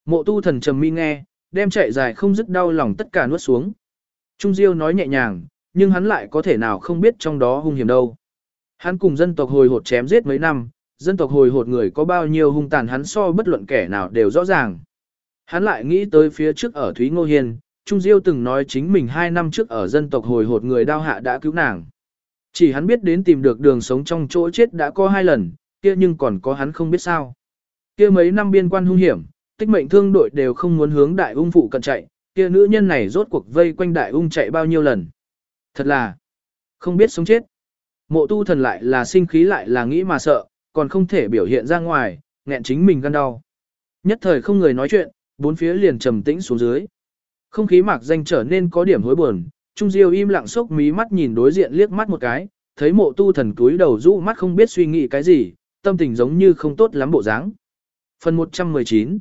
Mộ tu thần trầm mi nghe, đem chạy dài không dứt đau lòng tất cả nuốt xuống. Trung Diêu nói nhẹ nhàng, nhưng hắn lại có thể nào không biết trong đó hung hiểm đâu. Hắn cùng dân tộc hồi hột chém giết mấy năm, dân tộc hồi hột người có bao nhiêu hung tàn hắn so bất luận kẻ nào đều rõ ràng. Hắn lại nghĩ tới phía trước ở Thúy Ngô Hiên, Trung Diêu từng nói chính mình hai năm trước ở dân tộc hồi hột người đao hạ đã cứu nàng. Chỉ hắn biết đến tìm được đường sống trong chỗ chết đã có hai lần, kia nhưng còn có hắn không biết sao. Kia mấy năm biên quan hung hiểm, tích mệnh thương đội đều không muốn hướng đại ung phụ cận chạy, kia nữ nhân này rốt cuộc vây quanh đại ung chạy bao nhiêu lần. Thật là, không biết sống chết. Mộ tu thần lại là sinh khí lại là nghĩ mà sợ, còn không thể biểu hiện ra ngoài, nghẹn chính mình gan đau. Nhất thời không người nói chuyện, bốn phía liền trầm tĩnh xuống dưới. Không khí mạc danh trở nên có điểm hối buồn, Trung Diêu im lặng sốc mí mắt nhìn đối diện liếc mắt một cái, thấy mộ tu thần túi đầu rũ mắt không biết suy nghĩ cái gì, tâm tình giống như không tốt lắm bộ dáng. Phần 119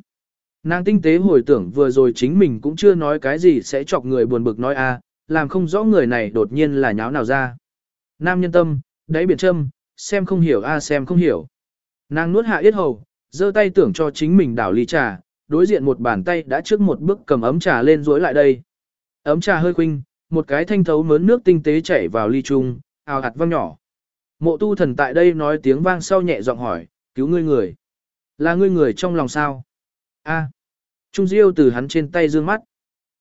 Nàng tinh tế hồi tưởng vừa rồi chính mình cũng chưa nói cái gì sẽ chọc người buồn bực nói a, làm không rõ người này đột nhiên là nháo nào ra. Nam nhân tâm, đáy biển châm, xem không hiểu a xem không hiểu. Nàng nuốt hạ yết hầu, giơ tay tưởng cho chính mình đảo ly trà, đối diện một bàn tay đã trước một bước cầm ấm trà lên rối lại đây. Ấm trà hơi khuynh, một cái thanh thấu mớn nước tinh tế chảy vào ly chung, ào hạt vang nhỏ. Mộ tu thần tại đây nói tiếng vang sau nhẹ giọng hỏi, cứu ngươi người. Là ngươi người trong lòng sao? A. Trung Diêu từ hắn trên tay dương mắt.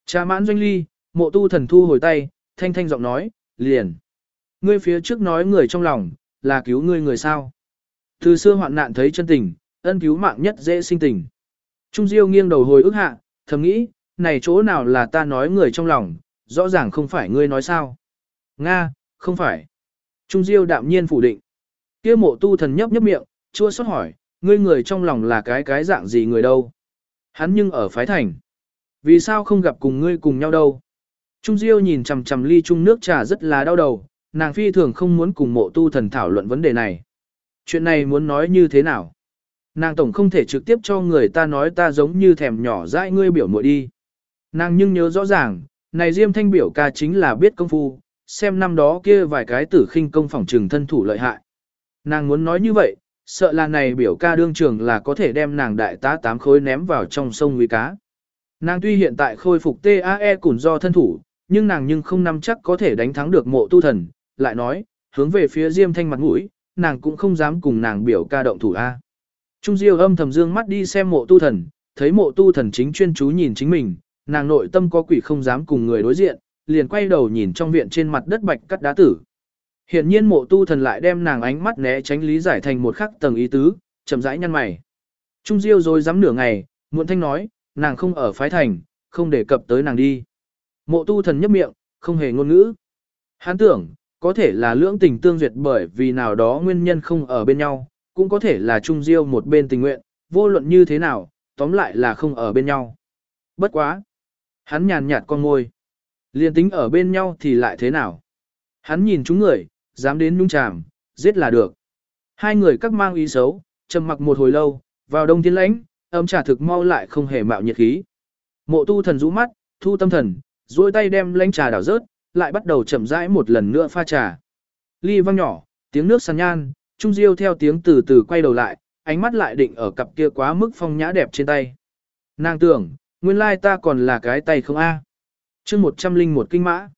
Trà mãn doanh ly, mộ tu thần thu hồi tay, thanh thanh giọng nói, liền. Ngươi phía trước nói người trong lòng, là cứu ngươi người sao? Từ xưa hoạn nạn thấy chân tình, ân cứu mạng nhất dễ sinh tình. Trung Diêu nghiêng đầu hồi ức hạ, thầm nghĩ, này chỗ nào là ta nói người trong lòng, rõ ràng không phải ngươi nói sao. Nga, không phải. Trung Diêu đạm nhiên phủ định. kia mộ tu thần nhấp nhấp miệng, chua xót hỏi, ngươi người trong lòng là cái cái dạng gì người đâu. Hắn nhưng ở phái thành. Vì sao không gặp cùng ngươi cùng nhau đâu? Trung Diêu nhìn chằm chằm ly chung nước trà rất là đau đầu, nàng phi thường không muốn cùng mộ tu thần thảo luận vấn đề này. Chuyện này muốn nói như thế nào? Nàng tổng không thể trực tiếp cho người ta nói ta giống như thèm nhỏ dãi ngươi biểu muội đi. Nàng nhưng nhớ rõ ràng, này Diêm Thanh biểu ca chính là biết công phu, xem năm đó kia vài cái tử khinh công phòng trừng thân thủ lợi hại. Nàng muốn nói như vậy, sợ là này biểu ca đương trường là có thể đem nàng đại tá tám khối ném vào trong sông nguy cá. Nàng tuy hiện tại khôi phục TAE củn do thân thủ, nhưng nàng nhưng không nắm chắc có thể đánh thắng được mộ tu thần, lại nói, hướng về phía Diêm Thanh mặt mũi, nàng cũng không dám cùng nàng biểu ca động thủ A. Trung Diêu âm thầm dương mắt đi xem mộ tu thần, thấy mộ tu thần chính chuyên chú nhìn chính mình, nàng nội tâm có quỷ không dám cùng người đối diện, liền quay đầu nhìn trong viện trên mặt đất bạch cắt đá tử. Hiện nhiên mộ tu thần lại đem nàng ánh mắt né tránh lý giải thành một khắc tầng ý tứ, chậm rãi nhăn mày. Trung Diêu rồi dám nửa ngày, muộn thanh nói, nàng không ở phái thành, không đề cập tới nàng đi. Mộ tu thần nhấp miệng, không hề ngôn ngữ. Hắn tưởng, có thể là lưỡng tình tương duyệt bởi vì nào đó nguyên nhân không ở bên nhau, cũng có thể là Trung Diêu một bên tình nguyện, vô luận như thế nào, tóm lại là không ở bên nhau. Bất quá. Hắn nhàn nhạt con môi. Liên tính ở bên nhau thì lại thế nào? Hắn nhìn chúng người, dám đến nhung chàm, giết là được. Hai người các mang ý xấu, trầm mặc một hồi lâu, vào đông thiên lãnh, ấm trà thực mau lại không hề mạo nhiệt khí. Mộ tu thần rũ mắt, thu tâm thần, duỗi tay đem lãnh trà đảo rớt, lại bắt đầu chậm rãi một lần nữa pha trà. Ly vang nhỏ, tiếng nước sàn nhan, Trung Diêu theo tiếng từ từ quay đầu lại, ánh mắt lại định ở cặp kia quá mức phong nhã đẹp trên tay. Nàng tưởng, nguyên lai ta còn là cái tay không a. À. Chương 101 kinh mã.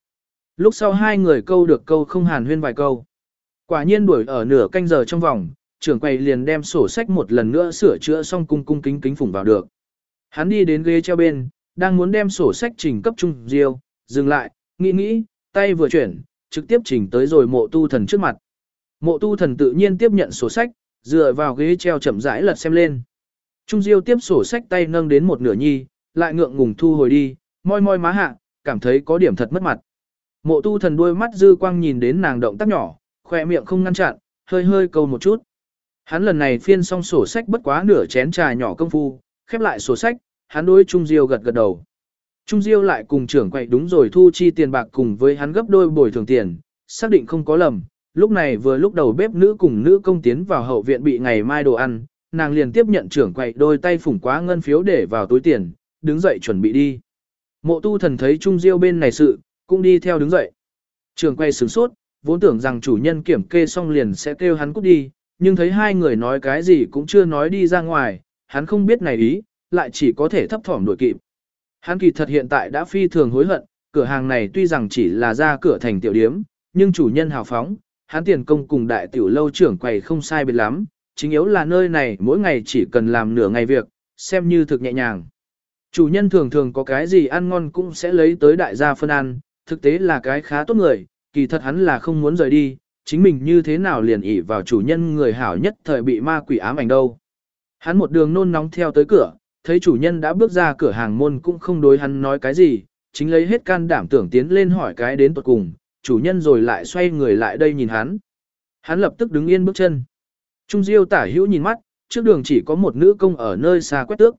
Lúc sau hai người câu được câu không hàn huyên vài câu. Quả nhiên đuổi ở nửa canh giờ trong vòng, trưởng quầy liền đem sổ sách một lần nữa sửa chữa xong cung cung kính kính phủng vào được. Hắn đi đến ghế treo bên, đang muốn đem sổ sách trình cấp Trung Diêu, dừng lại, nghĩ nghĩ, tay vừa chuyển, trực tiếp chỉnh tới rồi mộ tu thần trước mặt. Mộ tu thần tự nhiên tiếp nhận sổ sách, dựa vào ghế treo chậm rãi lật xem lên. Trung Diêu tiếp sổ sách tay nâng đến một nửa nhi, lại ngượng ngùng thu hồi đi, moi moi má hạ, cảm thấy có điểm thật mất mặt. Mộ tu thần đuôi mắt dư quang nhìn đến nàng động tác nhỏ, khỏe miệng không ngăn chặn, hơi hơi câu một chút. Hắn lần này phiên xong sổ sách bất quá nửa chén trà nhỏ công phu, khép lại sổ sách, hắn đối Trung Diêu gật gật đầu. Trung Diêu lại cùng trưởng quậy đúng rồi thu chi tiền bạc cùng với hắn gấp đôi bồi thường tiền, xác định không có lầm, lúc này vừa lúc đầu bếp nữ cùng nữ công tiến vào hậu viện bị ngày mai đồ ăn, nàng liền tiếp nhận trưởng quậy đôi tay phủng quá ngân phiếu để vào túi tiền, đứng dậy chuẩn bị đi. Mộ tu thần thấy Trung Diêu bên này sự, cũng đi theo đứng dậy. Trưởng quay sửng sốt, vốn tưởng rằng chủ nhân kiểm kê xong liền sẽ kêu hắn cút đi, nhưng thấy hai người nói cái gì cũng chưa nói đi ra ngoài, hắn không biết này ý, lại chỉ có thể thấp thỏm đuổi kịp. Hắn kỳ thật hiện tại đã phi thường hối hận, cửa hàng này tuy rằng chỉ là ra cửa thành tiểu điếm, nhưng chủ nhân hào phóng, hắn tiền công cùng đại tiểu lâu trưởng quầy không sai biệt lắm, chính yếu là nơi này mỗi ngày chỉ cần làm nửa ngày việc, xem như thực nhẹ nhàng. Chủ nhân thường thường có cái gì ăn ngon cũng sẽ lấy tới đại gia phân ăn, thực tế là cái khá tốt người, kỳ thật hắn là không muốn rời đi, chính mình như thế nào liền ỉ vào chủ nhân người hảo nhất thời bị ma quỷ ám ảnh đâu. Hắn một đường nôn nóng theo tới cửa, thấy chủ nhân đã bước ra cửa hàng môn cũng không đối hắn nói cái gì, chính lấy hết can đảm tưởng tiến lên hỏi cái đến tuột cùng, chủ nhân rồi lại xoay người lại đây nhìn hắn. Hắn lập tức đứng yên bước chân. Trung Diêu tả hữu nhìn mắt, trước đường chỉ có một nữ công ở nơi xa quét tước.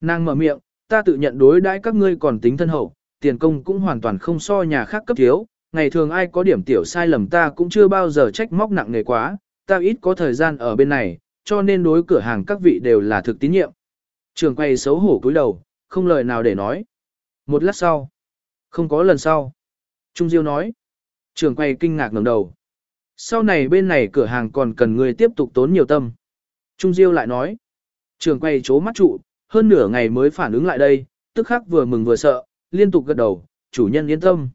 Nàng mở miệng, ta tự nhận đối đãi các ngươi còn tính thân hậu, tiền công cũng hoàn toàn không so nhà khác cấp thiếu, ngày thường ai có điểm tiểu sai lầm ta cũng chưa bao giờ trách móc nặng nề quá, ta ít có thời gian ở bên này, cho nên đối cửa hàng các vị đều là thực tín nhiệm. Trường quay xấu hổ cúi đầu, không lời nào để nói. Một lát sau, không có lần sau. Trung Diêu nói, trường quay kinh ngạc ngẩng đầu. Sau này bên này cửa hàng còn cần người tiếp tục tốn nhiều tâm. Trung Diêu lại nói, trường quay chố mắt trụ, hơn nửa ngày mới phản ứng lại đây, tức khắc vừa mừng vừa sợ, liên tục gật đầu, chủ nhân yên tâm.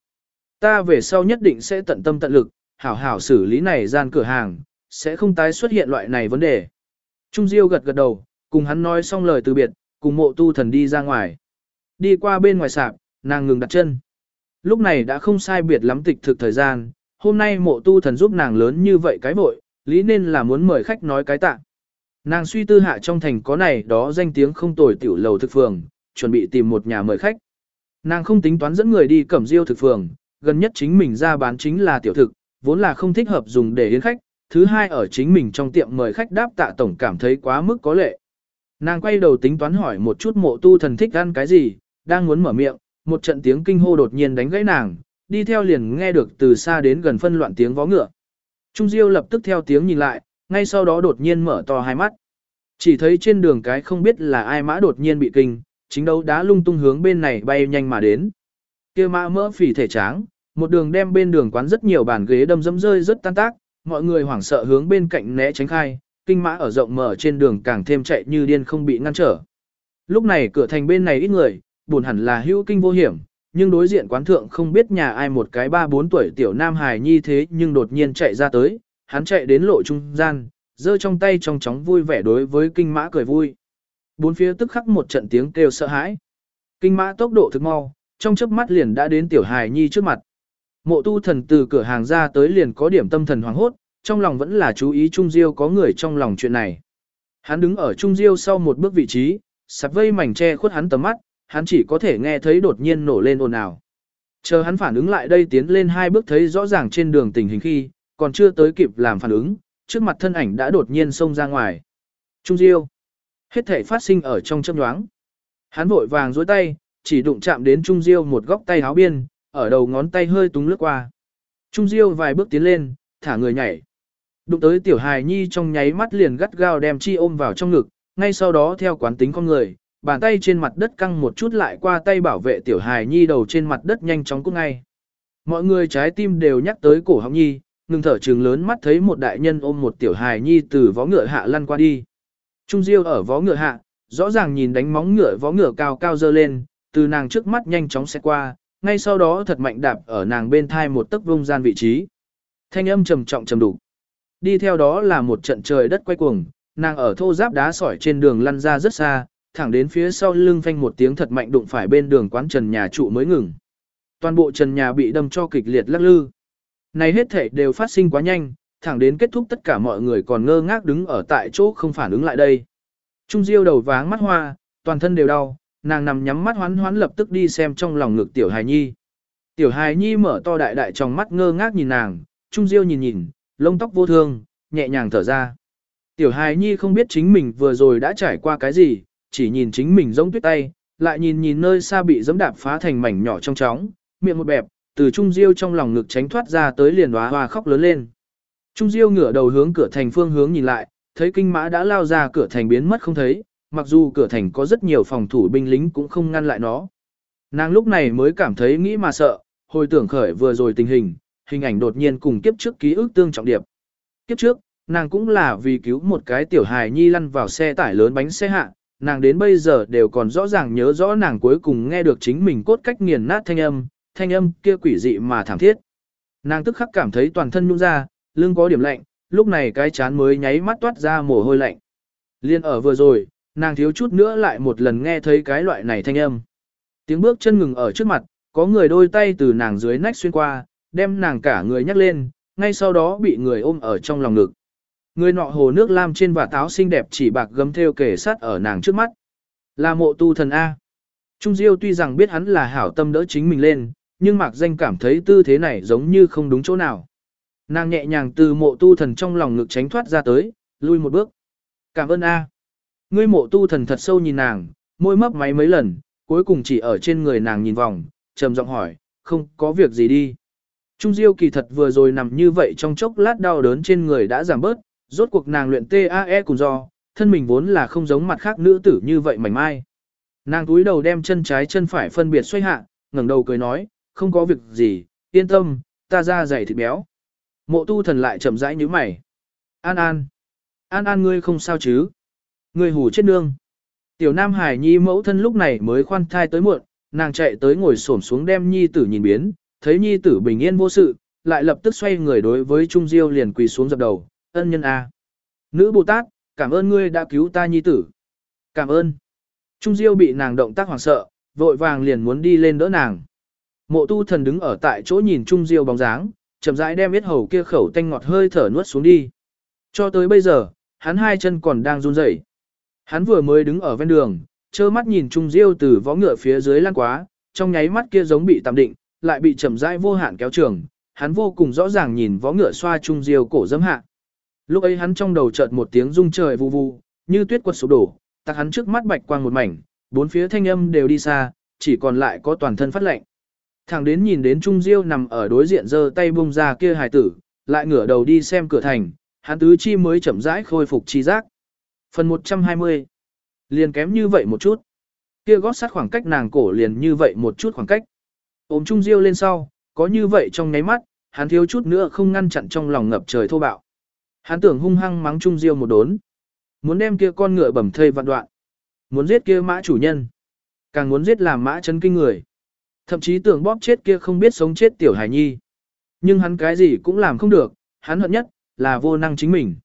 Ta về sau nhất định sẽ tận tâm tận lực, hảo hảo xử lý này gian cửa hàng, sẽ không tái xuất hiện loại này vấn đề. Trung Diêu gật gật đầu, cùng hắn nói xong lời từ biệt, cùng mộ tu thần đi ra ngoài. Đi qua bên ngoài sạp, nàng ngừng đặt chân. Lúc này đã không sai biệt lắm tịch thực thời gian, hôm nay mộ tu thần giúp nàng lớn như vậy cái vội, lý nên là muốn mời khách nói cái tạ. Nàng suy tư hạ trong thành có này đó danh tiếng không tồi tiểu lầu thực phường, chuẩn bị tìm một nhà mời khách. Nàng không tính toán dẫn người đi cẩm diêu thực phường, gần nhất chính mình ra bán chính là tiểu thực, vốn là không thích hợp dùng để yến khách, thứ hai ở chính mình trong tiệm mời khách đáp tạ tổng cảm thấy quá mức có lệ. Nàng quay đầu tính toán hỏi một chút mộ tu thần thích ăn cái gì, đang muốn mở miệng, một trận tiếng kinh hô đột nhiên đánh gãy nàng, đi theo liền nghe được từ xa đến gần phân loạn tiếng vó ngựa. Trung Diêu lập tức theo tiếng nhìn lại, ngay sau đó đột nhiên mở to hai mắt. Chỉ thấy trên đường cái không biết là ai mã đột nhiên bị kinh, chính đấu đá lung tung hướng bên này bay nhanh mà đến. kia mã mỡ phỉ thể tráng, một đường đem bên đường quán rất nhiều bàn ghế đâm dẫm rơi rất tan tác, mọi người hoảng sợ hướng bên cạnh né tránh khai, kinh mã ở rộng mở trên đường càng thêm chạy như điên không bị ngăn trở. Lúc này cửa thành bên này ít người, buồn hẳn là hữu kinh vô hiểm, nhưng đối diện quán thượng không biết nhà ai một cái ba bốn tuổi tiểu nam hài nhi thế nhưng đột nhiên chạy ra tới, hắn chạy đến lộ trung gian, giơ trong tay trong chóng vui vẻ đối với kinh mã cười vui. Bốn phía tức khắc một trận tiếng kêu sợ hãi. Kinh mã tốc độ thực mau, trong chớp mắt liền đã đến tiểu hài nhi trước mặt. Mộ tu thần từ cửa hàng ra tới liền có điểm tâm thần hoảng hốt, trong lòng vẫn là chú ý Trung Diêu có người trong lòng chuyện này. Hắn đứng ở Trung Diêu sau một bước vị trí, sạp vây mảnh che khuất hắn tầm mắt, hắn chỉ có thể nghe thấy đột nhiên nổ lên ồn ào. Chờ hắn phản ứng lại đây tiến lên hai bước thấy rõ ràng trên đường tình hình khi, còn chưa tới kịp làm phản ứng, trước mặt thân ảnh đã đột nhiên xông ra ngoài. Trung Diêu. Hết thể phát sinh ở trong châm nhoáng. Hắn vội vàng dối tay, chỉ đụng chạm đến Trung Diêu một góc tay áo biên, ở đầu ngón tay hơi túng lướt qua. Trung Diêu vài bước tiến lên, thả người nhảy. Đụng tới tiểu hài nhi trong nháy mắt liền gắt gao đem chi ôm vào trong ngực, ngay sau đó theo quán tính con người, bàn tay trên mặt đất căng một chút lại qua tay bảo vệ tiểu hài nhi đầu trên mặt đất nhanh chóng cút ngay. Mọi người trái tim đều nhắc tới cổ họng nhi, ngừng thở trường lớn mắt thấy một đại nhân ôm một tiểu hài nhi từ vó ngựa hạ lăn qua đi. Trung Diêu ở vó ngựa hạ, rõ ràng nhìn đánh móng ngựa vó ngựa cao cao dơ lên, từ nàng trước mắt nhanh chóng xe qua, ngay sau đó thật mạnh đạp ở nàng bên thai một tấc vông gian vị trí. Thanh âm trầm trọng trầm đủ. Đi theo đó là một trận trời đất quay cuồng, nàng ở thô giáp đá sỏi trên đường lăn ra rất xa, thẳng đến phía sau lưng phanh một tiếng thật mạnh đụng phải bên đường quán trần nhà trụ mới ngừng. Toàn bộ trần nhà bị đâm cho kịch liệt lắc lư. Này hết thể đều phát sinh quá nhanh, thẳng đến kết thúc tất cả mọi người còn ngơ ngác đứng ở tại chỗ không phản ứng lại đây. Trung Diêu đầu váng mắt hoa, toàn thân đều đau, nàng nằm nhắm mắt hoán hoán lập tức đi xem trong lòng ngực tiểu hài nhi. Tiểu hài nhi mở to đại đại trong mắt ngơ ngác nhìn nàng, Trung Diêu nhìn nhìn, lông tóc vô thương, nhẹ nhàng thở ra. Tiểu hài nhi không biết chính mình vừa rồi đã trải qua cái gì, chỉ nhìn chính mình giống tuyết tay, lại nhìn nhìn nơi xa bị giẫm đạp phá thành mảnh nhỏ trong chóng, miệng một bẹp, từ Trung Diêu trong lòng ngực tránh thoát ra tới liền hóa hoa khóc lớn lên. Trung Diêu ngửa đầu hướng cửa thành phương hướng nhìn lại, thấy kinh mã đã lao ra cửa thành biến mất không thấy, mặc dù cửa thành có rất nhiều phòng thủ binh lính cũng không ngăn lại nó. Nàng lúc này mới cảm thấy nghĩ mà sợ, hồi tưởng khởi vừa rồi tình hình, hình ảnh đột nhiên cùng kiếp trước ký ức tương trọng điệp. Kiếp trước, nàng cũng là vì cứu một cái tiểu hài nhi lăn vào xe tải lớn bánh xe hạ, nàng đến bây giờ đều còn rõ ràng nhớ rõ nàng cuối cùng nghe được chính mình cốt cách nghiền nát thanh âm, thanh âm kia quỷ dị mà thảm thiết. Nàng tức khắc cảm thấy toàn thân nhung ra, lưng có điểm lạnh, lúc này cái chán mới nháy mắt toát ra mồ hôi lạnh. Liên ở vừa rồi, nàng thiếu chút nữa lại một lần nghe thấy cái loại này thanh âm. Tiếng bước chân ngừng ở trước mặt, có người đôi tay từ nàng dưới nách xuyên qua, đem nàng cả người nhắc lên, ngay sau đó bị người ôm ở trong lòng ngực. Người nọ hồ nước lam trên và táo xinh đẹp chỉ bạc gấm theo kể sát ở nàng trước mắt. Là mộ tu thần A. Trung Diêu tuy rằng biết hắn là hảo tâm đỡ chính mình lên, nhưng mạc danh cảm thấy tư thế này giống như không đúng chỗ nào. Nàng nhẹ nhàng từ mộ tu thần trong lòng ngực tránh thoát ra tới, lui một bước. Cảm ơn A. Ngươi mộ tu thần thật sâu nhìn nàng, môi mấp máy mấy lần, cuối cùng chỉ ở trên người nàng nhìn vòng, trầm giọng hỏi, không có việc gì đi. Trung Diêu kỳ thật vừa rồi nằm như vậy trong chốc lát đau đớn trên người đã giảm bớt, rốt cuộc nàng luyện TAE cùng do, thân mình vốn là không giống mặt khác nữ tử như vậy mảnh mai. Nàng túi đầu đem chân trái chân phải phân biệt xoay hạ, ngẩng đầu cười nói, không có việc gì, yên tâm, ta ra dày thịt béo. Mộ tu thần lại chậm rãi như mày. An an. An an ngươi không sao chứ. Ngươi hù chết nương. Tiểu Nam Hải Nhi mẫu thân lúc này mới khoan thai tới muộn, nàng chạy tới ngồi xổm xuống đem Nhi tử nhìn biến, thấy Nhi tử bình yên vô sự, lại lập tức xoay người đối với Trung Diêu liền quỳ xuống dập đầu, ân nhân A. Nữ Bồ Tát, cảm ơn ngươi đã cứu ta Nhi tử. Cảm ơn. Trung Diêu bị nàng động tác hoảng sợ, vội vàng liền muốn đi lên đỡ nàng. Mộ tu thần đứng ở tại chỗ nhìn Trung Diêu bóng dáng, chậm rãi đem biết hầu kia khẩu tanh ngọt hơi thở nuốt xuống đi. Cho tới bây giờ, hắn hai chân còn đang run rẩy. Hắn vừa mới đứng ở ven đường, trơ mắt nhìn Trung Diêu từ võ ngựa phía dưới lan quá, trong nháy mắt kia giống bị tạm định, lại bị chậm rãi vô hạn kéo trường, hắn vô cùng rõ ràng nhìn vó ngựa xoa Trung Diêu cổ dẫm hạ. Lúc ấy hắn trong đầu chợt một tiếng rung trời vu vu, như tuyết quật sụp đổ, tạc hắn trước mắt bạch quang một mảnh, bốn phía thanh âm đều đi xa, chỉ còn lại có toàn thân phát lạnh. Thẳng đến nhìn đến Trung Diêu nằm ở đối diện giơ tay bung ra kia hài tử, lại ngửa đầu đi xem cửa thành, hắn tứ chi mới chậm rãi khôi phục chi giác. Phần 120. Liền kém như vậy một chút. Kia gót sát khoảng cách nàng cổ liền như vậy một chút khoảng cách. Ôm Trung Diêu lên sau, có như vậy trong nháy mắt, hắn thiếu chút nữa không ngăn chặn trong lòng ngập trời thô bạo. Hắn tưởng hung hăng mắng Trung Diêu một đốn. Muốn đem kia con ngựa bẩm thây vạn đoạn. Muốn giết kia mã chủ nhân. Càng muốn giết làm mã chấn kinh người. Thậm chí tưởng bóp chết kia không biết sống chết tiểu Hải nhi. Nhưng hắn cái gì cũng làm không được, hắn hận nhất, là vô năng chính mình.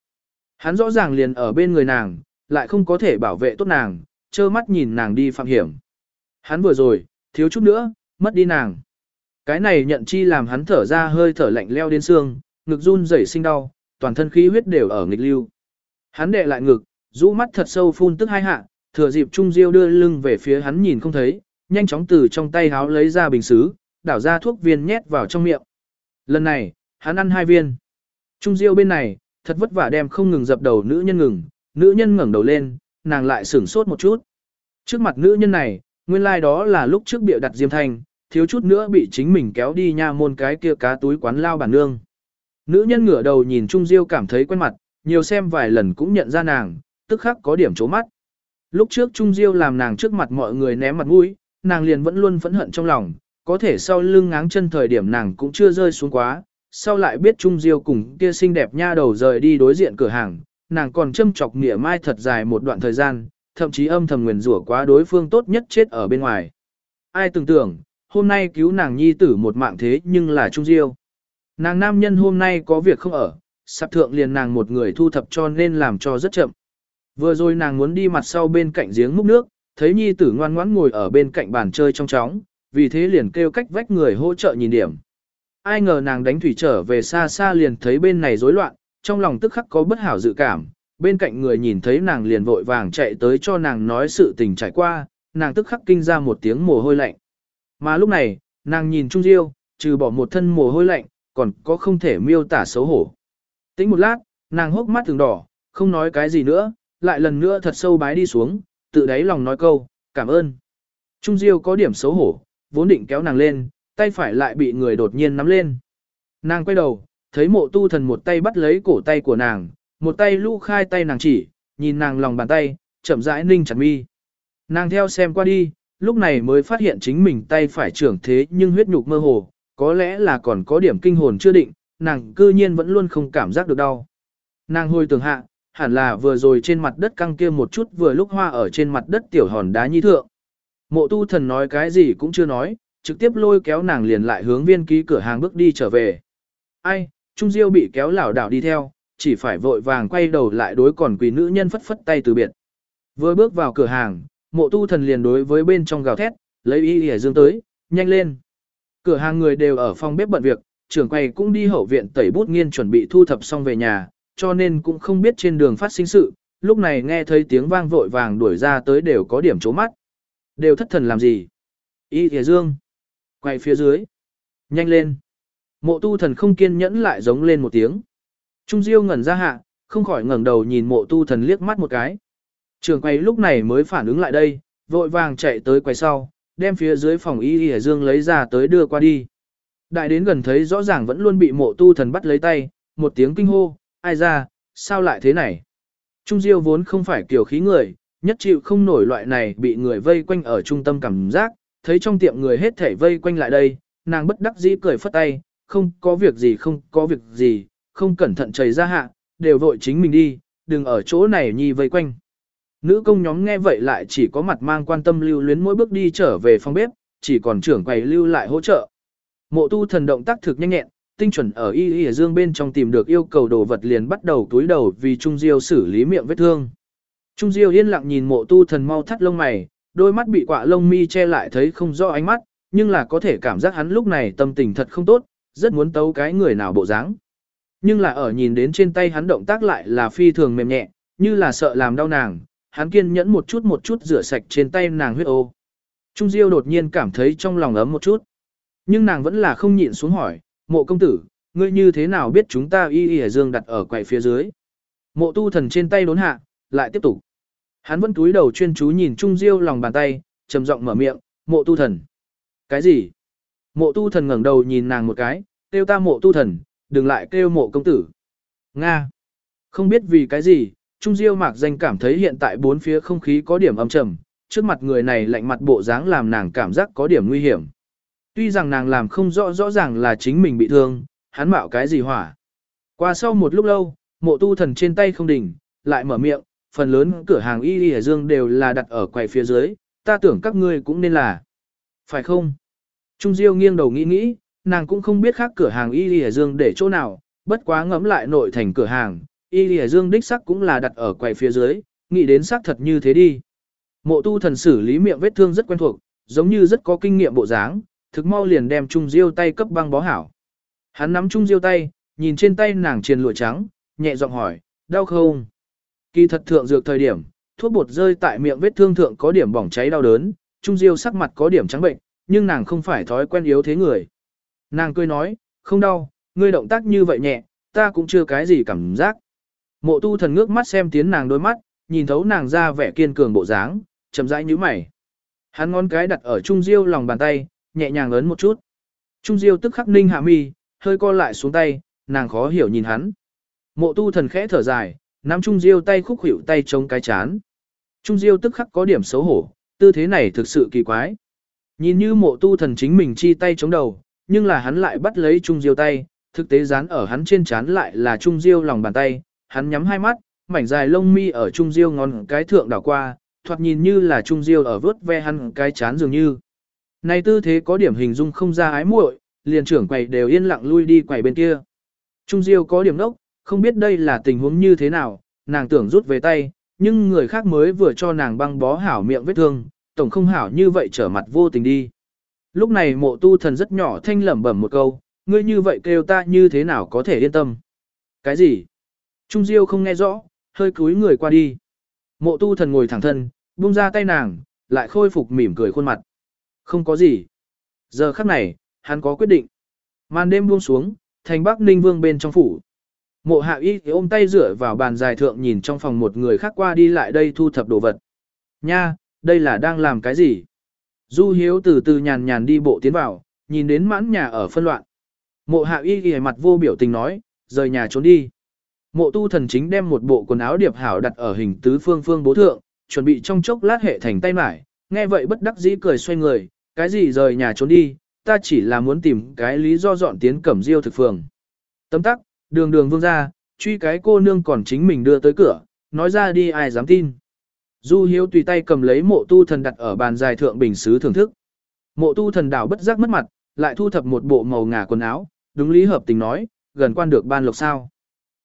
Hắn rõ ràng liền ở bên người nàng, lại không có thể bảo vệ tốt nàng, trơ mắt nhìn nàng đi phạm hiểm. Hắn vừa rồi, thiếu chút nữa, mất đi nàng. Cái này nhận chi làm hắn thở ra hơi thở lạnh leo đến xương, ngực run rẩy sinh đau, toàn thân khí huyết đều ở nghịch lưu. Hắn đệ lại ngực, rũ mắt thật sâu phun tức hai hạ, thừa dịp Trung Diêu đưa lưng về phía hắn nhìn không thấy, nhanh chóng từ trong tay háo lấy ra bình xứ, đảo ra thuốc viên nhét vào trong miệng. Lần này, hắn ăn hai viên. Trung Diêu bên này, thật vất vả đem không ngừng dập đầu nữ nhân ngừng, nữ nhân ngẩng đầu lên, nàng lại sửng sốt một chút. Trước mặt nữ nhân này, nguyên lai like đó là lúc trước biểu đặt Diêm Thanh, thiếu chút nữa bị chính mình kéo đi nha môn cái kia cá túi quán lao bản nương. Nữ nhân ngửa đầu nhìn Trung Diêu cảm thấy quen mặt, nhiều xem vài lần cũng nhận ra nàng, tức khắc có điểm chố mắt. Lúc trước Trung Diêu làm nàng trước mặt mọi người ném mặt mũi, nàng liền vẫn luôn phẫn hận trong lòng, có thể sau lưng ngáng chân thời điểm nàng cũng chưa rơi xuống quá, sau lại biết Trung Diêu cùng kia xinh đẹp nha đầu rời đi đối diện cửa hàng, nàng còn châm chọc nghĩa mai thật dài một đoạn thời gian, thậm chí âm thầm nguyền rủa quá đối phương tốt nhất chết ở bên ngoài. Ai tưởng tưởng, hôm nay cứu nàng nhi tử một mạng thế nhưng là Trung Diêu. Nàng nam nhân hôm nay có việc không ở, sắp thượng liền nàng một người thu thập cho nên làm cho rất chậm. Vừa rồi nàng muốn đi mặt sau bên cạnh giếng múc nước, thấy nhi tử ngoan ngoãn ngồi ở bên cạnh bàn chơi trong chóng, vì thế liền kêu cách vách người hỗ trợ nhìn điểm. Ai ngờ nàng đánh thủy trở về xa xa liền thấy bên này rối loạn, trong lòng tức khắc có bất hảo dự cảm, bên cạnh người nhìn thấy nàng liền vội vàng chạy tới cho nàng nói sự tình trải qua, nàng tức khắc kinh ra một tiếng mồ hôi lạnh. Mà lúc này, nàng nhìn Trung Diêu, trừ bỏ một thân mồ hôi lạnh, còn có không thể miêu tả xấu hổ. Tính một lát, nàng hốc mắt từng đỏ, không nói cái gì nữa, lại lần nữa thật sâu bái đi xuống, tự đáy lòng nói câu, cảm ơn. Trung Diêu có điểm xấu hổ, vốn định kéo nàng lên, tay phải lại bị người đột nhiên nắm lên. Nàng quay đầu, thấy mộ tu thần một tay bắt lấy cổ tay của nàng, một tay lũ khai tay nàng chỉ, nhìn nàng lòng bàn tay, chậm rãi ninh chặt mi. Nàng theo xem qua đi, lúc này mới phát hiện chính mình tay phải trưởng thế nhưng huyết nhục mơ hồ, có lẽ là còn có điểm kinh hồn chưa định, nàng cư nhiên vẫn luôn không cảm giác được đau. Nàng hồi tưởng hạ, hẳn là vừa rồi trên mặt đất căng kia một chút vừa lúc hoa ở trên mặt đất tiểu hòn đá nhi thượng. Mộ tu thần nói cái gì cũng chưa nói, trực tiếp lôi kéo nàng liền lại hướng viên ký cửa hàng bước đi trở về. Ai, Trung Diêu bị kéo lảo đảo đi theo, chỉ phải vội vàng quay đầu lại đối còn quỳ nữ nhân phất phất tay từ biệt. Vừa bước vào cửa hàng, mộ tu thần liền đối với bên trong gào thét, lấy y hề dương tới, nhanh lên. Cửa hàng người đều ở phòng bếp bận việc, trưởng quầy cũng đi hậu viện tẩy bút nghiên chuẩn bị thu thập xong về nhà, cho nên cũng không biết trên đường phát sinh sự, lúc này nghe thấy tiếng vang vội vàng đuổi ra tới đều có điểm chố mắt. Đều thất thần làm gì? Y hề dương. Quay phía dưới. Nhanh lên. Mộ tu thần không kiên nhẫn lại giống lên một tiếng. Trung Diêu ngẩn ra hạ, không khỏi ngẩng đầu nhìn mộ tu thần liếc mắt một cái. Trường quay lúc này mới phản ứng lại đây, vội vàng chạy tới quay sau, đem phía dưới phòng y y dương lấy ra tới đưa qua đi. Đại đến gần thấy rõ ràng vẫn luôn bị mộ tu thần bắt lấy tay, một tiếng kinh hô, ai ra, sao lại thế này? Trung Diêu vốn không phải kiểu khí người, nhất chịu không nổi loại này bị người vây quanh ở trung tâm cảm giác, thấy trong tiệm người hết thảy vây quanh lại đây, nàng bất đắc dĩ cười phất tay, không có việc gì không có việc gì, không cẩn thận chảy ra hạ, đều vội chính mình đi, đừng ở chỗ này nhi vây quanh. Nữ công nhóm nghe vậy lại chỉ có mặt mang quan tâm lưu luyến mỗi bước đi trở về phòng bếp, chỉ còn trưởng quầy lưu lại hỗ trợ. Mộ tu thần động tác thực nhanh nhẹn, tinh chuẩn ở y y dương bên trong tìm được yêu cầu đồ vật liền bắt đầu túi đầu vì Trung Diêu xử lý miệng vết thương. Trung Diêu yên lặng nhìn mộ tu thần mau thắt lông mày, đôi mắt bị quạ lông mi che lại thấy không rõ ánh mắt, nhưng là có thể cảm giác hắn lúc này tâm tình thật không tốt, rất muốn tấu cái người nào bộ dáng. Nhưng là ở nhìn đến trên tay hắn động tác lại là phi thường mềm nhẹ, như là sợ làm đau nàng, hắn kiên nhẫn một chút một chút rửa sạch trên tay nàng huyết ô. Trung Diêu đột nhiên cảm thấy trong lòng ấm một chút. Nhưng nàng vẫn là không nhịn xuống hỏi, mộ công tử, ngươi như thế nào biết chúng ta y y dương đặt ở quầy phía dưới. Mộ tu thần trên tay đốn hạ, lại tiếp tục. Hắn vẫn túi đầu chuyên chú nhìn Trung Diêu lòng bàn tay, trầm giọng mở miệng, mộ tu thần. Cái gì? Mộ tu thần ngẩng đầu nhìn nàng một cái, kêu ta mộ tu thần, đừng lại kêu mộ công tử. Nga. Không biết vì cái gì, Trung Diêu mạc danh cảm thấy hiện tại bốn phía không khí có điểm âm trầm, trước mặt người này lạnh mặt bộ dáng làm nàng cảm giác có điểm nguy hiểm. Tuy rằng nàng làm không rõ rõ ràng là chính mình bị thương, hắn mạo cái gì hỏa. Qua sau một lúc lâu, mộ tu thần trên tay không đỉnh, lại mở miệng, phần lớn cửa hàng y y dương đều là đặt ở quầy phía dưới, ta tưởng các ngươi cũng nên là. Phải không? Trung Diêu nghiêng đầu nghĩ nghĩ, nàng cũng không biết khác cửa hàng y y dương để chỗ nào, bất quá ngẫm lại nội thành cửa hàng, y lìa dương đích sắc cũng là đặt ở quầy phía dưới, nghĩ đến xác thật như thế đi. Mộ tu thần xử lý miệng vết thương rất quen thuộc, giống như rất có kinh nghiệm bộ dáng, thực mau liền đem Trung Diêu tay cấp băng bó hảo. Hắn nắm Trung Diêu tay, nhìn trên tay nàng triền lụa trắng, nhẹ giọng hỏi, đau không? Kỳ thật thượng dược thời điểm, thuốc bột rơi tại miệng vết thương thượng có điểm bỏng cháy đau đớn, Trung Diêu sắc mặt có điểm trắng bệnh, nhưng nàng không phải thói quen yếu thế người. Nàng cười nói, không đau, ngươi động tác như vậy nhẹ, ta cũng chưa cái gì cảm giác. Mộ tu thần ngước mắt xem tiến nàng đôi mắt, nhìn thấu nàng ra vẻ kiên cường bộ dáng, chậm rãi nhíu mày. Hắn ngón cái đặt ở Trung Diêu lòng bàn tay, nhẹ nhàng ấn một chút. Trung Diêu tức khắc ninh hạ mi, hơi co lại xuống tay, nàng khó hiểu nhìn hắn. Mộ tu thần khẽ thở dài, nắm Trung Diêu tay khúc hữu tay chống cái chán. Trung Diêu tức khắc có điểm xấu hổ, tư thế này thực sự kỳ quái. Nhìn như mộ tu thần chính mình chi tay chống đầu, nhưng là hắn lại bắt lấy Trung Diêu tay, thực tế dán ở hắn trên chán lại là Trung Diêu lòng bàn tay, hắn nhắm hai mắt, mảnh dài lông mi ở Trung Diêu ngón cái thượng đảo qua, thoạt nhìn như là Trung Diêu ở vớt ve hắn cái chán dường như. Này tư thế có điểm hình dung không ra ái muội, liền trưởng quầy đều yên lặng lui đi quầy bên kia. Trung Diêu có điểm đốc, không biết đây là tình huống như thế nào, nàng tưởng rút về tay, nhưng người khác mới vừa cho nàng băng bó hảo miệng vết thương, tổng không hảo như vậy trở mặt vô tình đi. Lúc này mộ tu thần rất nhỏ thanh lẩm bẩm một câu, ngươi như vậy kêu ta như thế nào có thể yên tâm. Cái gì? Trung Diêu không nghe rõ, hơi cúi người qua đi. Mộ tu thần ngồi thẳng thân, buông ra tay nàng, lại khôi phục mỉm cười khuôn mặt. Không có gì. Giờ khắc này, hắn có quyết định. Màn đêm buông xuống, thành Bắc Ninh Vương bên trong phủ. Mộ hạ y ôm tay rửa vào bàn dài thượng nhìn trong phòng một người khác qua đi lại đây thu thập đồ vật. Nha, đây là đang làm cái gì? Du hiếu từ từ nhàn nhàn đi bộ tiến vào, nhìn đến mãn nhà ở phân loạn. Mộ hạ y ghi mặt vô biểu tình nói, rời nhà trốn đi. Mộ tu thần chính đem một bộ quần áo điệp hảo đặt ở hình tứ phương phương bố thượng, chuẩn bị trong chốc lát hệ thành tay mải, nghe vậy bất đắc dĩ cười xoay người, cái gì rời nhà trốn đi, ta chỉ là muốn tìm cái lý do dọn tiến cẩm diêu thực phường. Tấm tắc, đường đường vương ra, truy cái cô nương còn chính mình đưa tới cửa, nói ra đi ai dám tin. Du hiếu tùy tay cầm lấy mộ tu thần đặt ở bàn dài thượng bình xứ thưởng thức. Mộ tu thần đảo bất giác mất mặt, lại thu thập một bộ màu ngà quần áo, đúng lý hợp tình nói, gần quan được ban lộc sao.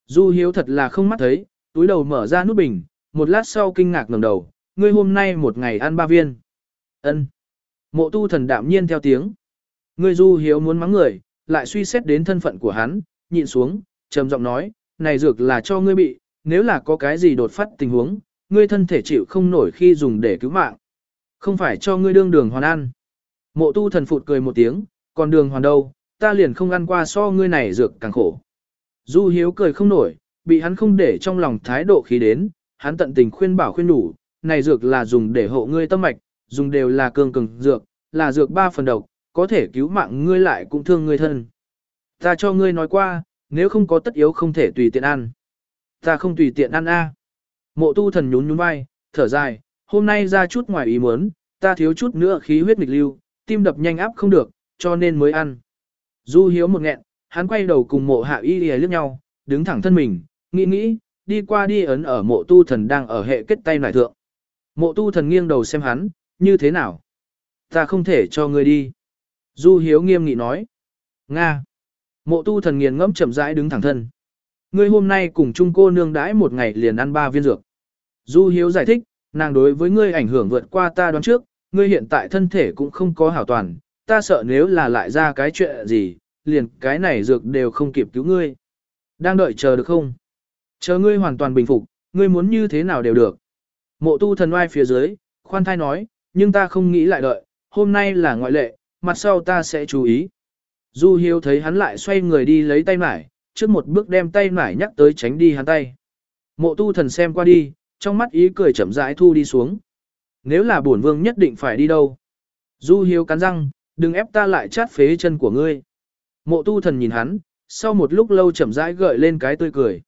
Du hiếu thật là không mắt thấy, túi đầu mở ra nút bình, một lát sau kinh ngạc ngẩng đầu, ngươi hôm nay một ngày ăn ba viên. Ân. Mộ tu thần đạm nhiên theo tiếng. Ngươi du hiếu muốn mắng người, lại suy xét đến thân phận của hắn, nhịn xuống, trầm giọng nói, này dược là cho ngươi bị, nếu là có cái gì đột phát tình huống, ngươi thân thể chịu không nổi khi dùng để cứu mạng. Không phải cho ngươi đương đường hoàn ăn. Mộ tu thần phụt cười một tiếng, còn đường hoàn đâu, ta liền không ăn qua so ngươi này dược càng khổ. Du hiếu cười không nổi, bị hắn không để trong lòng thái độ khí đến, hắn tận tình khuyên bảo khuyên đủ, này dược là dùng để hộ ngươi tâm mạch, dùng đều là cường cường dược, là dược ba phần độc, có thể cứu mạng ngươi lại cũng thương ngươi thân. Ta cho ngươi nói qua, nếu không có tất yếu không thể tùy tiện ăn. Ta không tùy tiện ăn a. Mộ tu thần nhún nhún vai, thở dài, hôm nay ra chút ngoài ý muốn, ta thiếu chút nữa khí huyết nghịch lưu, tim đập nhanh áp không được, cho nên mới ăn. Du hiếu một nghẹn, hắn quay đầu cùng mộ hạ y lìa liếc nhau, đứng thẳng thân mình, nghĩ nghĩ, đi qua đi ấn ở mộ tu thần đang ở hệ kết tay nải thượng. Mộ tu thần nghiêng đầu xem hắn, như thế nào? Ta không thể cho ngươi đi. Du hiếu nghiêm nghị nói. Nga. Mộ tu thần nghiền ngẫm chậm rãi đứng thẳng thân. Ngươi hôm nay cùng chung cô nương đãi một ngày liền ăn ba viên dược. Du hiếu giải thích, nàng đối với ngươi ảnh hưởng vượt qua ta đoán trước, ngươi hiện tại thân thể cũng không có hảo toàn, ta sợ nếu là lại ra cái chuyện gì, liền cái này dược đều không kịp cứu ngươi. Đang đợi chờ được không? Chờ ngươi hoàn toàn bình phục, ngươi muốn như thế nào đều được. Mộ tu thần oai phía dưới, khoan thai nói, nhưng ta không nghĩ lại đợi, hôm nay là ngoại lệ, mặt sau ta sẽ chú ý. Du Hiếu thấy hắn lại xoay người đi lấy tay mải, trước một bước đem tay mải nhắc tới tránh đi hắn tay. Mộ tu thần xem qua đi, trong mắt ý cười chậm rãi thu đi xuống. Nếu là bổn vương nhất định phải đi đâu? Du Hiếu cắn răng, đừng ép ta lại chát phế chân của ngươi. Mộ tu thần nhìn hắn, sau một lúc lâu chậm rãi gợi lên cái tươi cười.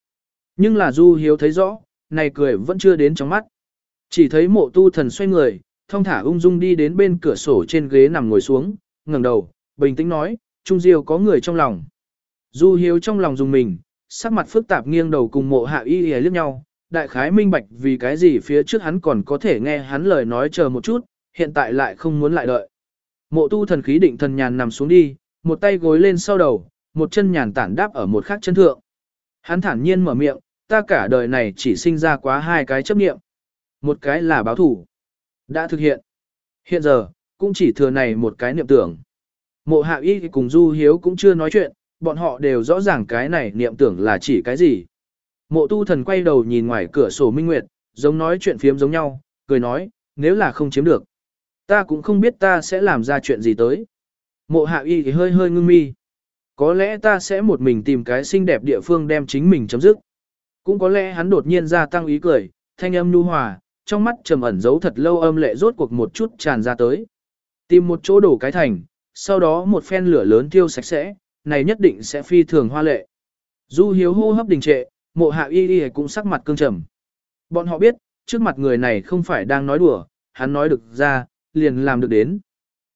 Nhưng là Du Hiếu thấy rõ, này cười vẫn chưa đến trong mắt. Chỉ thấy mộ tu thần xoay người, thong thả ung dung đi đến bên cửa sổ trên ghế nằm ngồi xuống, ngẩng đầu, bình tĩnh nói, Trung Diêu có người trong lòng. Du Hiếu trong lòng dùng mình, sắc mặt phức tạp nghiêng đầu cùng mộ hạ y liếc nhau, đại khái minh bạch vì cái gì phía trước hắn còn có thể nghe hắn lời nói chờ một chút, hiện tại lại không muốn lại đợi. Mộ tu thần khí định thần nhàn nằm xuống đi, một tay gối lên sau đầu, một chân nhàn tản đáp ở một khắc chân thượng. Hắn thản nhiên mở miệng, ta cả đời này chỉ sinh ra quá hai cái chấp niệm. Một cái là báo thủ. Đã thực hiện. Hiện giờ, cũng chỉ thừa này một cái niệm tưởng. Mộ hạ y cùng Du Hiếu cũng chưa nói chuyện, bọn họ đều rõ ràng cái này niệm tưởng là chỉ cái gì. Mộ tu thần quay đầu nhìn ngoài cửa sổ minh nguyệt, giống nói chuyện phiếm giống nhau, cười nói, nếu là không chiếm được. Ta cũng không biết ta sẽ làm ra chuyện gì tới. Mộ hạ y thì hơi hơi ngưng mi. Có lẽ ta sẽ một mình tìm cái xinh đẹp địa phương đem chính mình chấm dứt. Cũng có lẽ hắn đột nhiên ra tăng ý cười, thanh âm nhu hòa, trong mắt trầm ẩn giấu thật lâu âm lệ rốt cuộc một chút tràn ra tới. Tìm một chỗ đổ cái thành, sau đó một phen lửa lớn tiêu sạch sẽ, này nhất định sẽ phi thường hoa lệ. Du hiếu hô hấp đình trệ, mộ hạ y y cũng sắc mặt cương trầm. Bọn họ biết, trước mặt người này không phải đang nói đùa, hắn nói được ra, liền làm được đến.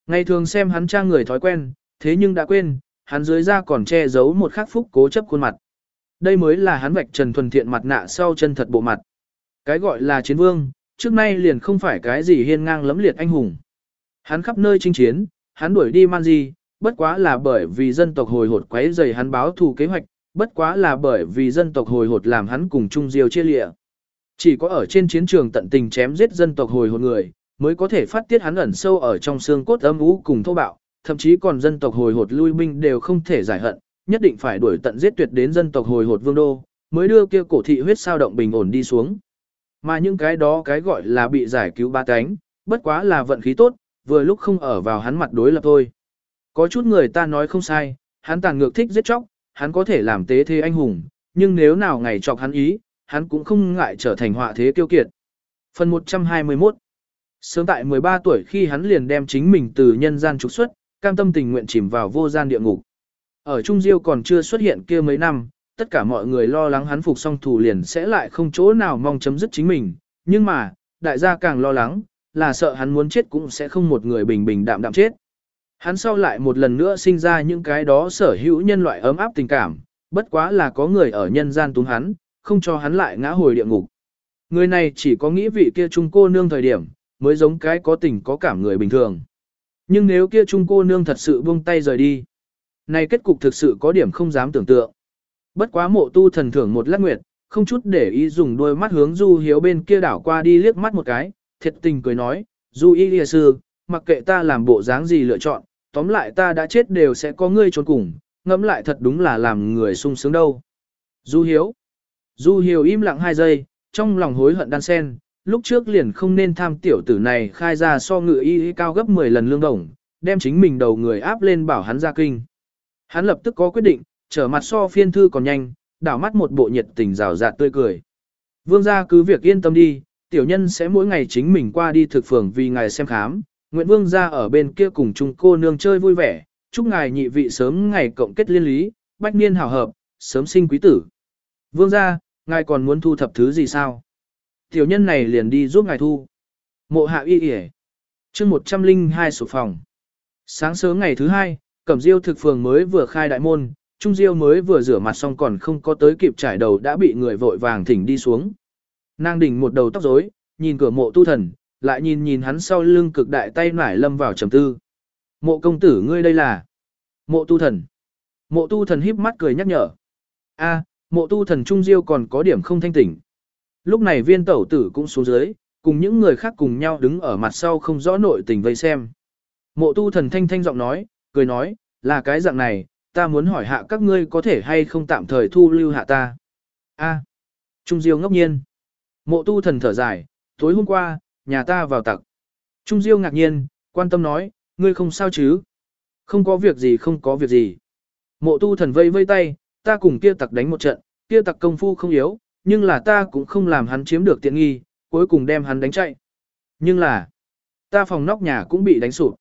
Ngày thường xem hắn trang người thói quen, thế nhưng đã quên, hắn dưới da còn che giấu một khắc phúc cố chấp khuôn mặt. Đây mới là hắn vạch trần thuần thiện mặt nạ sau chân thật bộ mặt. Cái gọi là chiến vương, trước nay liền không phải cái gì hiên ngang lẫm liệt anh hùng. Hắn khắp nơi chinh chiến, hắn đuổi đi man di, bất quá là bởi vì dân tộc hồi hột quấy rầy hắn báo thù kế hoạch, bất quá là bởi vì dân tộc hồi hột làm hắn cùng chung diêu chia lịa. Chỉ có ở trên chiến trường tận tình chém giết dân tộc hồi hột người, mới có thể phát tiết hắn ẩn sâu ở trong xương cốt âm u cùng thô bạo, thậm chí còn dân tộc hồi hột lui binh đều không thể giải hận, nhất định phải đuổi tận giết tuyệt đến dân tộc hồi hột vương đô, mới đưa kia cổ thị huyết sao động bình ổn đi xuống. Mà những cái đó cái gọi là bị giải cứu ba cánh, bất quá là vận khí tốt, vừa lúc không ở vào hắn mặt đối lập thôi. Có chút người ta nói không sai, hắn tàn ngược thích giết chóc, hắn có thể làm tế thế anh hùng, nhưng nếu nào ngày chọc hắn ý, hắn cũng không ngại trở thành họa thế kiêu kiệt. Phần 121 Sớm tại 13 tuổi khi hắn liền đem chính mình từ nhân gian trục xuất, cam tâm tình nguyện chìm vào vô gian địa ngục. Ở Trung Diêu còn chưa xuất hiện kia mấy năm, tất cả mọi người lo lắng hắn phục xong thủ liền sẽ lại không chỗ nào mong chấm dứt chính mình, nhưng mà, đại gia càng lo lắng, là sợ hắn muốn chết cũng sẽ không một người bình bình đạm đạm chết. Hắn sau lại một lần nữa sinh ra những cái đó sở hữu nhân loại ấm áp tình cảm, bất quá là có người ở nhân gian túng hắn, không cho hắn lại ngã hồi địa ngục. Người này chỉ có nghĩ vị kia trung cô nương thời điểm, mới giống cái có tình có cảm người bình thường. Nhưng nếu kia trung cô nương thật sự buông tay rời đi, này kết cục thực sự có điểm không dám tưởng tượng. Bất quá mộ tu thần thưởng một lát nguyệt, không chút để ý dùng đôi mắt hướng du hiếu bên kia đảo qua đi liếc mắt một cái, thiệt tình cười nói, du y lìa sư, mặc kệ ta làm bộ dáng gì lựa chọn, tóm lại ta đã chết đều sẽ có ngươi trốn cùng, ngẫm lại thật đúng là làm người sung sướng đâu. Du hiếu. Du hiếu im lặng hai giây, trong lòng hối hận đan sen, lúc trước liền không nên tham tiểu tử này khai ra so ngự y cao gấp 10 lần lương đồng, đem chính mình đầu người áp lên bảo hắn ra kinh. Hắn lập tức có quyết định, trở mặt so phiên thư còn nhanh, đảo mắt một bộ nhiệt tình rào rạt tươi cười. Vương gia cứ việc yên tâm đi, tiểu nhân sẽ mỗi ngày chính mình qua đi thực phường vì ngài xem khám, Nguyễn Vương gia ở bên kia cùng chung cô nương chơi vui vẻ, chúc ngài nhị vị sớm ngày cộng kết liên lý, bách niên hảo hợp, sớm sinh quý tử. Vương gia ngài còn muốn thu thập thứ gì sao? Tiểu nhân này liền đi giúp ngài thu. Mộ hạ y yể. chương 102 sổ phòng. Sáng sớm ngày thứ hai, Cẩm Diêu thực phường mới vừa khai đại môn, Trung Diêu mới vừa rửa mặt xong còn không có tới kịp trải đầu đã bị người vội vàng thỉnh đi xuống. Nàng đỉnh một đầu tóc rối, nhìn cửa mộ tu thần, lại nhìn nhìn hắn sau lưng cực đại tay nải lâm vào trầm tư. Mộ công tử ngươi đây là mộ tu thần. Mộ tu thần híp mắt cười nhắc nhở. a mộ tu thần Trung Diêu còn có điểm không thanh tỉnh. Lúc này viên tẩu tử cũng xuống dưới, cùng những người khác cùng nhau đứng ở mặt sau không rõ nội tình vây xem. Mộ tu thần thanh thanh giọng nói, cười nói, là cái dạng này, ta muốn hỏi hạ các ngươi có thể hay không tạm thời thu lưu hạ ta. A. Trung Diêu ngốc nhiên. Mộ tu thần thở dài, tối hôm qua, nhà ta vào tặc. Trung Diêu ngạc nhiên, quan tâm nói, ngươi không sao chứ? Không có việc gì không có việc gì. Mộ tu thần vây vây tay, ta cùng kia tặc đánh một trận, kia tặc công phu không yếu, nhưng là ta cũng không làm hắn chiếm được tiện nghi, cuối cùng đem hắn đánh chạy. Nhưng là, ta phòng nóc nhà cũng bị đánh sụp.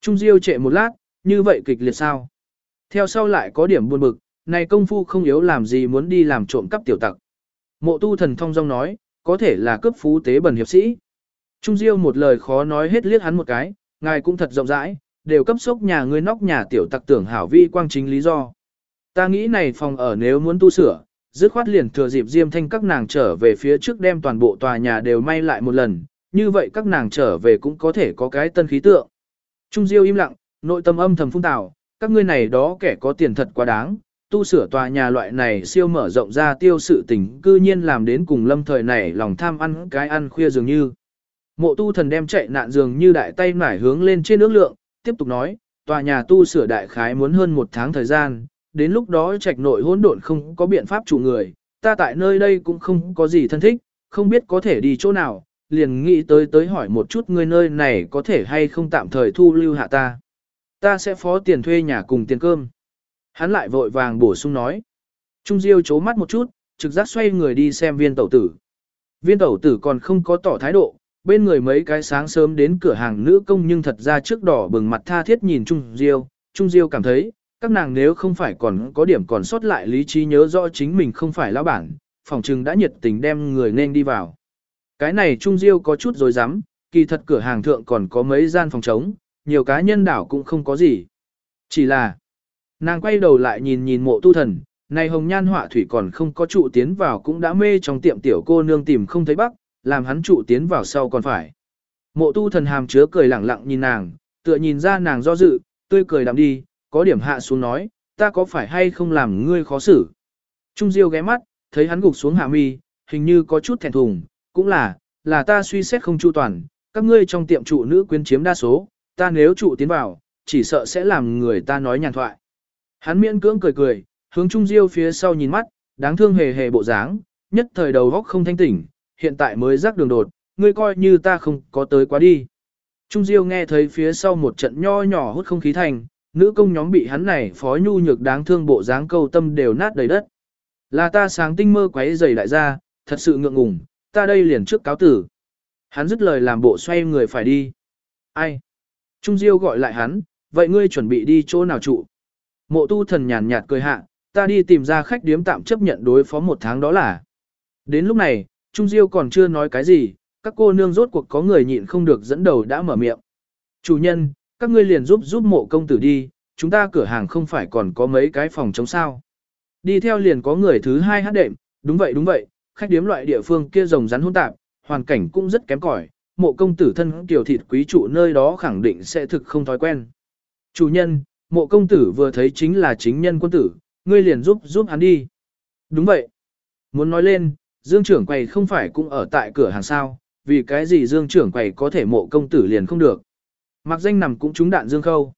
Trung Diêu trệ một lát, như vậy kịch liệt sao? Theo sau lại có điểm buồn bực, này công phu không yếu làm gì muốn đi làm trộm cắp tiểu tặc. Mộ tu thần thông dong nói, có thể là cướp phú tế bẩn hiệp sĩ. Trung Diêu một lời khó nói hết liếc hắn một cái, ngài cũng thật rộng rãi, đều cấp sốc nhà ngươi nóc nhà tiểu tặc tưởng hảo vi quang chính lý do. Ta nghĩ này phòng ở nếu muốn tu sửa, dứt khoát liền thừa dịp Diêm Thanh các nàng trở về phía trước đem toàn bộ tòa nhà đều may lại một lần, như vậy các nàng trở về cũng có thể có cái tân khí tượng. Trung Diêu im lặng, nội tâm âm thầm phung tào, các ngươi này đó kẻ có tiền thật quá đáng, tu sửa tòa nhà loại này siêu mở rộng ra tiêu sự tình cư nhiên làm đến cùng lâm thời này lòng tham ăn cái ăn khuya dường như. Mộ tu thần đem chạy nạn dường như đại tay nải hướng lên trên nước lượng, tiếp tục nói, tòa nhà tu sửa đại khái muốn hơn một tháng thời gian, đến lúc đó trạch nội hỗn độn không có biện pháp chủ người, ta tại nơi đây cũng không có gì thân thích, không biết có thể đi chỗ nào, liền nghĩ tới tới hỏi một chút người nơi này có thể hay không tạm thời thu lưu hạ ta. Ta sẽ phó tiền thuê nhà cùng tiền cơm. Hắn lại vội vàng bổ sung nói. Trung Diêu chố mắt một chút, trực giác xoay người đi xem viên tẩu tử. Viên tẩu tử còn không có tỏ thái độ, bên người mấy cái sáng sớm đến cửa hàng nữ công nhưng thật ra trước đỏ bừng mặt tha thiết nhìn Trung Diêu. Trung Diêu cảm thấy, các nàng nếu không phải còn có điểm còn sót lại lý trí nhớ rõ chính mình không phải lão bản, phòng trừng đã nhiệt tình đem người nên đi vào. Cái này Trung Diêu có chút rồi dám, kỳ thật cửa hàng thượng còn có mấy gian phòng trống, nhiều cá nhân đảo cũng không có gì. Chỉ là, nàng quay đầu lại nhìn nhìn mộ tu thần, này hồng nhan họa thủy còn không có trụ tiến vào cũng đã mê trong tiệm tiểu cô nương tìm không thấy bắc, làm hắn trụ tiến vào sau còn phải. Mộ tu thần hàm chứa cười lẳng lặng nhìn nàng, tựa nhìn ra nàng do dự, tươi cười đạm đi, có điểm hạ xuống nói, ta có phải hay không làm ngươi khó xử. Trung Diêu ghé mắt, thấy hắn gục xuống hạ mi, hình như có chút thẹn thùng, cũng là, là ta suy xét không chu toàn, các ngươi trong tiệm trụ nữ quyến chiếm đa số, ta nếu trụ tiến vào, chỉ sợ sẽ làm người ta nói nhàn thoại. Hắn miễn cưỡng cười cười, hướng Trung Diêu phía sau nhìn mắt, đáng thương hề hề bộ dáng, nhất thời đầu góc không thanh tỉnh, hiện tại mới rắc đường đột, ngươi coi như ta không có tới quá đi. Trung Diêu nghe thấy phía sau một trận nho nhỏ hút không khí thành, nữ công nhóm bị hắn này phó nhu nhược đáng thương bộ dáng câu tâm đều nát đầy đất. Là ta sáng tinh mơ quấy giày đại gia, thật sự ngượng ngùng, ta đây liền trước cáo tử. Hắn dứt lời làm bộ xoay người phải đi. Ai? Trung Diêu gọi lại hắn, vậy ngươi chuẩn bị đi chỗ nào trụ? Mộ tu thần nhàn nhạt cười hạ, ta đi tìm ra khách điếm tạm chấp nhận đối phó một tháng đó là. Đến lúc này, Trung Diêu còn chưa nói cái gì, các cô nương rốt cuộc có người nhịn không được dẫn đầu đã mở miệng. Chủ nhân, các ngươi liền giúp giúp mộ công tử đi, chúng ta cửa hàng không phải còn có mấy cái phòng chống sao. Đi theo liền có người thứ hai hát đệm, đúng vậy đúng vậy, khách điếm loại địa phương kia rồng rắn hỗn tạp, hoàn cảnh cũng rất kém cỏi, mộ công tử thân tiểu thịt quý trụ nơi đó khẳng định sẽ thực không thói quen. Chủ nhân, mộ công tử vừa thấy chính là chính nhân quân tử, ngươi liền giúp giúp hắn đi. Đúng vậy. Muốn nói lên, Dương trưởng quầy không phải cũng ở tại cửa hàng sao, vì cái gì Dương trưởng quầy có thể mộ công tử liền không được. Mặc danh nằm cũng trúng đạn Dương khâu.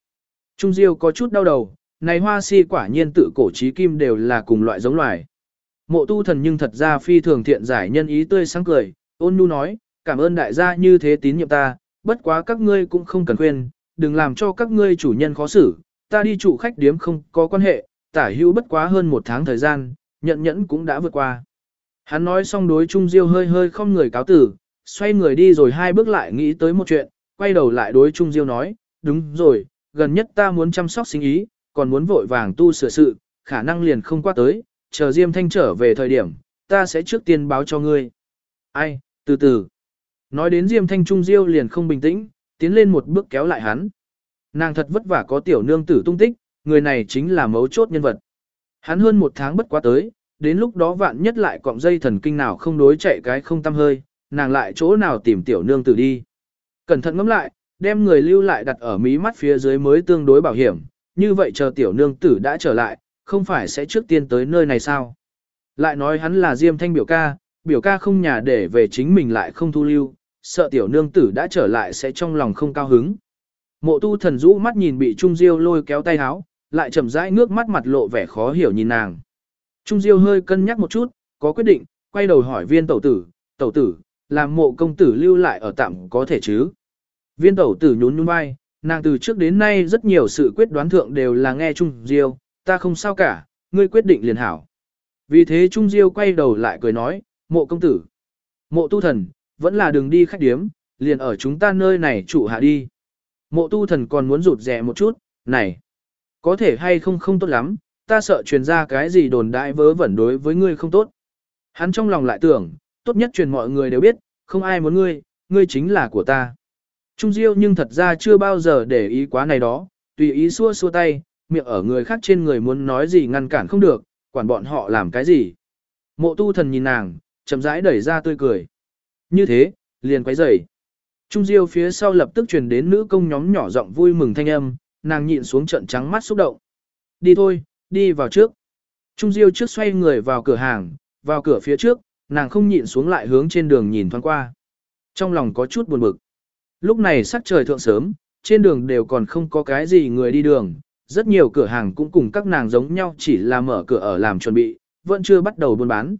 Trung Diêu có chút đau đầu, này hoa si quả nhiên tự cổ trí kim đều là cùng loại giống loài. Mộ tu thần nhưng thật ra phi thường thiện giải nhân ý tươi sáng cười, ôn nhu nói, cảm ơn đại gia như thế tín nhiệm ta, bất quá các ngươi cũng không cần khuyên, đừng làm cho các ngươi chủ nhân khó xử, ta đi chủ khách điếm không có quan hệ, tả hữu bất quá hơn một tháng thời gian, nhận nhẫn cũng đã vượt qua. Hắn nói xong đối Trung Diêu hơi hơi không người cáo tử, xoay người đi rồi hai bước lại nghĩ tới một chuyện, quay đầu lại đối Trung Diêu nói, đúng rồi, gần nhất ta muốn chăm sóc sinh ý, còn muốn vội vàng tu sửa sự, khả năng liền không qua tới, chờ Diêm Thanh trở về thời điểm, ta sẽ trước tiên báo cho ngươi. Ai, từ từ. Nói đến Diêm Thanh Trung Diêu liền không bình tĩnh, tiến lên một bước kéo lại hắn. Nàng thật vất vả có tiểu nương tử tung tích, người này chính là mấu chốt nhân vật. Hắn hơn một tháng bất quá tới, đến lúc đó vạn nhất lại cọng dây thần kinh nào không đối chạy cái không tâm hơi, nàng lại chỗ nào tìm tiểu nương tử đi. Cẩn thận ngẫm lại, đem người lưu lại đặt ở mí mắt phía dưới mới tương đối bảo hiểm, như vậy chờ tiểu nương tử đã trở lại, không phải sẽ trước tiên tới nơi này sao. Lại nói hắn là Diêm Thanh biểu ca, biểu ca không nhà để về chính mình lại không thu lưu, sợ tiểu nương tử đã trở lại sẽ trong lòng không cao hứng. Mộ tu thần rũ mắt nhìn bị Trung Diêu lôi kéo tay háo, lại chậm rãi ngước mắt mặt lộ vẻ khó hiểu nhìn nàng. Trung Diêu hơi cân nhắc một chút, có quyết định, quay đầu hỏi viên tẩu tử, tẩu tử, làm mộ công tử lưu lại ở tạm có thể chứ. Viên tẩu tử nhún nhún vai, nàng từ trước đến nay rất nhiều sự quyết đoán thượng đều là nghe Trung Diêu, ta không sao cả, ngươi quyết định liền hảo. Vì thế Trung Diêu quay đầu lại cười nói, mộ công tử, mộ tu thần, vẫn là đường đi khách điếm, liền ở chúng ta nơi này trụ hạ đi. Mộ tu thần còn muốn rụt rè một chút, này, có thể hay không không tốt lắm, ta sợ truyền ra cái gì đồn đại vớ vẩn đối với ngươi không tốt. Hắn trong lòng lại tưởng, tốt nhất truyền mọi người đều biết, không ai muốn ngươi, ngươi chính là của ta. Trung Diêu nhưng thật ra chưa bao giờ để ý quá này đó, tùy ý xua xua tay, miệng ở người khác trên người muốn nói gì ngăn cản không được, quản bọn họ làm cái gì. Mộ tu thần nhìn nàng, chậm rãi đẩy ra tươi cười. Như thế, liền quấy rầy. Trung Diêu phía sau lập tức truyền đến nữ công nhóm nhỏ giọng vui mừng thanh âm, nàng nhịn xuống trận trắng mắt xúc động. Đi thôi, đi vào trước. Trung Diêu trước xoay người vào cửa hàng, vào cửa phía trước, nàng không nhịn xuống lại hướng trên đường nhìn thoáng qua. Trong lòng có chút buồn bực. Lúc này sắc trời thượng sớm, trên đường đều còn không có cái gì người đi đường, rất nhiều cửa hàng cũng cùng các nàng giống nhau chỉ là mở cửa ở làm chuẩn bị, vẫn chưa bắt đầu buôn bán.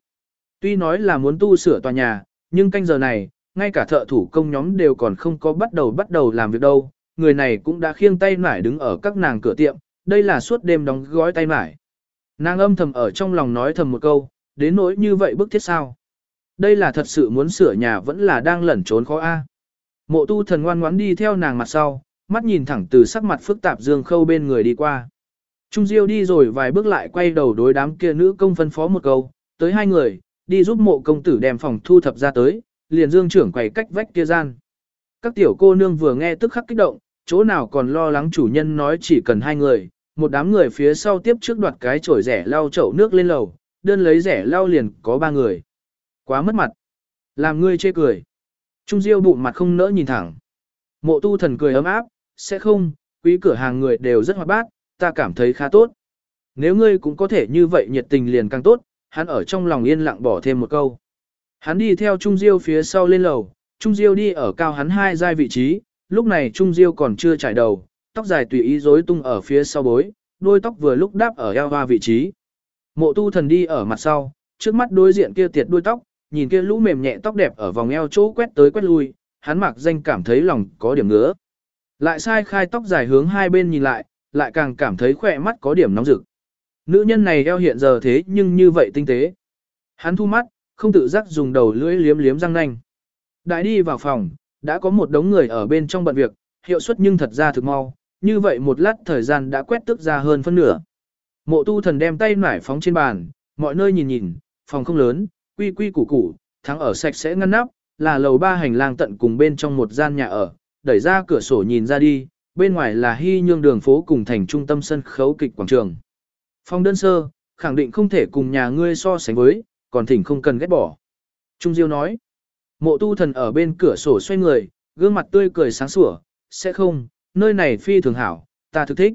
Tuy nói là muốn tu sửa tòa nhà, nhưng canh giờ này, ngay cả thợ thủ công nhóm đều còn không có bắt đầu bắt đầu làm việc đâu, người này cũng đã khiêng tay nải đứng ở các nàng cửa tiệm, đây là suốt đêm đóng gói tay nải. Nàng âm thầm ở trong lòng nói thầm một câu, đến nỗi như vậy bức thiết sao. Đây là thật sự muốn sửa nhà vẫn là đang lẩn trốn khó a. Mộ tu thần ngoan ngoãn đi theo nàng mặt sau, mắt nhìn thẳng từ sắc mặt phức tạp dương khâu bên người đi qua. Trung Diêu đi rồi vài bước lại quay đầu đối đám kia nữ công phân phó một câu, tới hai người, đi giúp mộ công tử đem phòng thu thập ra tới, liền dương trưởng quầy cách vách kia gian. Các tiểu cô nương vừa nghe tức khắc kích động, chỗ nào còn lo lắng chủ nhân nói chỉ cần hai người, một đám người phía sau tiếp trước đoạt cái chổi rẻ lau chậu nước lên lầu, đơn lấy rẻ lao liền có ba người. Quá mất mặt. Làm ngươi chê cười. Trung Diêu bụng mặt không nỡ nhìn thẳng. Mộ tu thần cười ấm áp, sẽ không, quý cửa hàng người đều rất hoạt bát, ta cảm thấy khá tốt. Nếu ngươi cũng có thể như vậy nhiệt tình liền càng tốt, hắn ở trong lòng yên lặng bỏ thêm một câu. Hắn đi theo Trung Diêu phía sau lên lầu, Trung Diêu đi ở cao hắn hai giai vị trí, lúc này Trung Diêu còn chưa trải đầu, tóc dài tùy ý rối tung ở phía sau bối, đôi tóc vừa lúc đáp ở eo hoa vị trí. Mộ tu thần đi ở mặt sau, trước mắt đối diện kia tiệt đuôi tóc, nhìn kia lũ mềm nhẹ tóc đẹp ở vòng eo chỗ quét tới quét lui, hắn mặc danh cảm thấy lòng có điểm ngứa. Lại sai khai tóc dài hướng hai bên nhìn lại, lại càng cảm thấy khỏe mắt có điểm nóng rực. Nữ nhân này eo hiện giờ thế nhưng như vậy tinh tế. Hắn thu mắt, không tự giác dùng đầu lưỡi liếm liếm răng nanh. Đại đi vào phòng, đã có một đống người ở bên trong bận việc, hiệu suất nhưng thật ra thực mau, như vậy một lát thời gian đã quét tức ra hơn phân nửa. Mộ tu thần đem tay nải phóng trên bàn, mọi nơi nhìn nhìn, phòng không lớn, quy quy củ củ, thắng ở sạch sẽ ngăn nắp, là lầu ba hành lang tận cùng bên trong một gian nhà ở, đẩy ra cửa sổ nhìn ra đi, bên ngoài là hy nhương đường phố cùng thành trung tâm sân khấu kịch quảng trường. Phòng đơn sơ, khẳng định không thể cùng nhà ngươi so sánh với, còn thỉnh không cần ghét bỏ. Trung Diêu nói, mộ tu thần ở bên cửa sổ xoay người, gương mặt tươi cười sáng sủa, sẽ không, nơi này phi thường hảo, ta thực thích.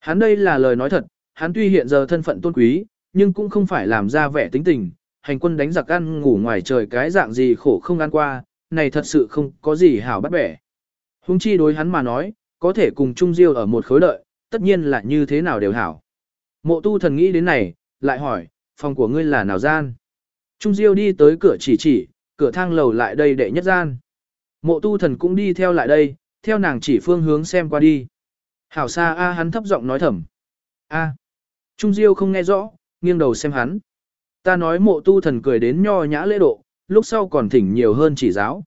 Hắn đây là lời nói thật, hắn tuy hiện giờ thân phận tôn quý, nhưng cũng không phải làm ra vẻ tính tình, hành quân đánh giặc ăn ngủ ngoài trời cái dạng gì khổ không ăn qua, này thật sự không có gì hảo bắt bẻ. Hùng chi đối hắn mà nói, có thể cùng Trung Diêu ở một khối đợi, tất nhiên là như thế nào đều hảo. Mộ tu thần nghĩ đến này, lại hỏi, phòng của ngươi là nào gian? Trung Diêu đi tới cửa chỉ chỉ, cửa thang lầu lại đây đệ nhất gian. Mộ tu thần cũng đi theo lại đây, theo nàng chỉ phương hướng xem qua đi. Hảo xa A hắn thấp giọng nói thầm. A. Trung Diêu không nghe rõ, nghiêng đầu xem hắn. Ta nói mộ tu thần cười đến nho nhã lễ độ, lúc sau còn thỉnh nhiều hơn chỉ giáo.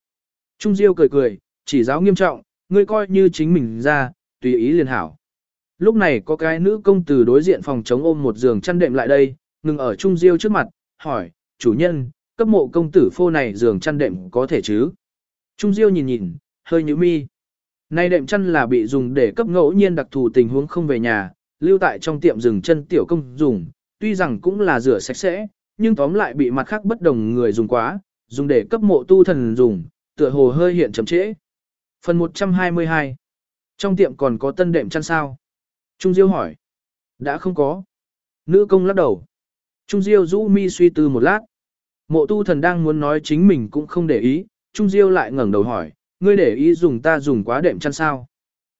Trung Diêu cười cười, chỉ giáo nghiêm trọng, ngươi coi như chính mình ra, tùy ý liền hảo. Lúc này có cái nữ công từ đối diện phòng chống ôm một giường chăn đệm lại đây, ngừng ở Trung Diêu trước mặt, hỏi, chủ nhân, cấp mộ công tử phô này giường chăn đệm có thể chứ? Trung Diêu nhìn nhìn, hơi nhíu mi. Này đệm chăn là bị dùng để cấp ngẫu nhiên đặc thù tình huống không về nhà, lưu tại trong tiệm rừng chân tiểu công dùng, tuy rằng cũng là rửa sạch sẽ, nhưng tóm lại bị mặt khác bất đồng người dùng quá, dùng để cấp mộ tu thần dùng, tựa hồ hơi hiện chậm trễ. Phần 122 Trong tiệm còn có tân đệm chăn sao? Trung Diêu hỏi. Đã không có. Nữ công lắc đầu. Trung Diêu rũ mi suy tư một lát. Mộ tu thần đang muốn nói chính mình cũng không để ý, Trung Diêu lại ngẩng đầu hỏi, ngươi để ý dùng ta dùng quá đệm chăn sao?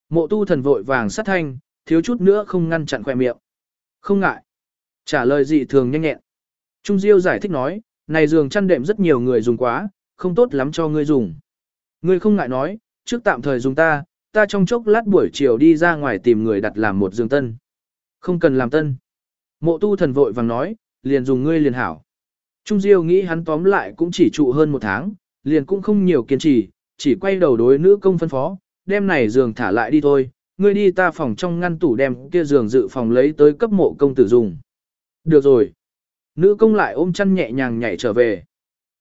Mộ tu thần vội vàng sát thanh, thiếu chút nữa không ngăn chặn khỏe miệng. Không ngại. Trả lời dị thường nhanh nhẹn. Trung Diêu giải thích nói, này giường chăn đệm rất nhiều người dùng quá, không tốt lắm cho ngươi dùng. Ngươi không ngại nói, trước tạm thời dùng ta, ta trong chốc lát buổi chiều đi ra ngoài tìm người đặt làm một giường tân. Không cần làm tân. Mộ tu thần vội vàng nói, liền dùng ngươi liền hảo. Trung Diêu nghĩ hắn tóm lại cũng chỉ trụ hơn một tháng, liền cũng không nhiều kiên trì, chỉ quay đầu đối nữ công phân phó, đem này giường thả lại đi thôi, ngươi đi ta phòng trong ngăn tủ đem kia giường dự phòng lấy tới cấp mộ công tử dùng. Được rồi. Nữ công lại ôm chăn nhẹ nhàng nhảy trở về.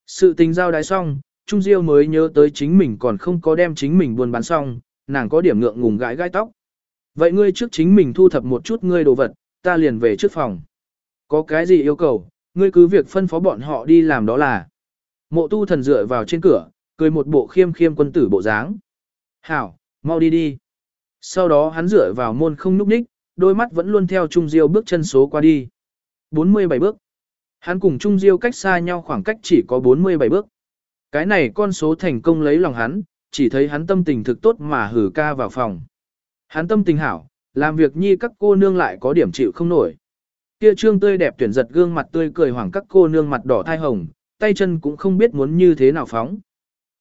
Sự tình giao đái xong, Trung Diêu mới nhớ tới chính mình còn không có đem chính mình buôn bán xong, nàng có điểm ngượng ngùng gãi gai tóc. Vậy ngươi trước chính mình thu thập một chút ngươi đồ vật, ta liền về trước phòng. Có cái gì yêu cầu, ngươi cứ việc phân phó bọn họ đi làm đó là. Mộ tu thần dựa vào trên cửa, cười một bộ khiêm khiêm quân tử bộ dáng. Hảo, mau đi đi. Sau đó hắn dựa vào môn không núp ních, đôi mắt vẫn luôn theo Trung Diêu bước chân số qua đi. 47 bước. Hắn cùng Trung Diêu cách xa nhau khoảng cách chỉ có 47 bước. Cái này con số thành công lấy lòng hắn, chỉ thấy hắn tâm tình thực tốt mà hử ca vào phòng. Hắn tâm tình hảo, làm việc nhi các cô nương lại có điểm chịu không nổi. Kia trương tươi đẹp tuyển giật gương mặt tươi cười hoảng các cô nương mặt đỏ thai hồng, tay chân cũng không biết muốn như thế nào phóng.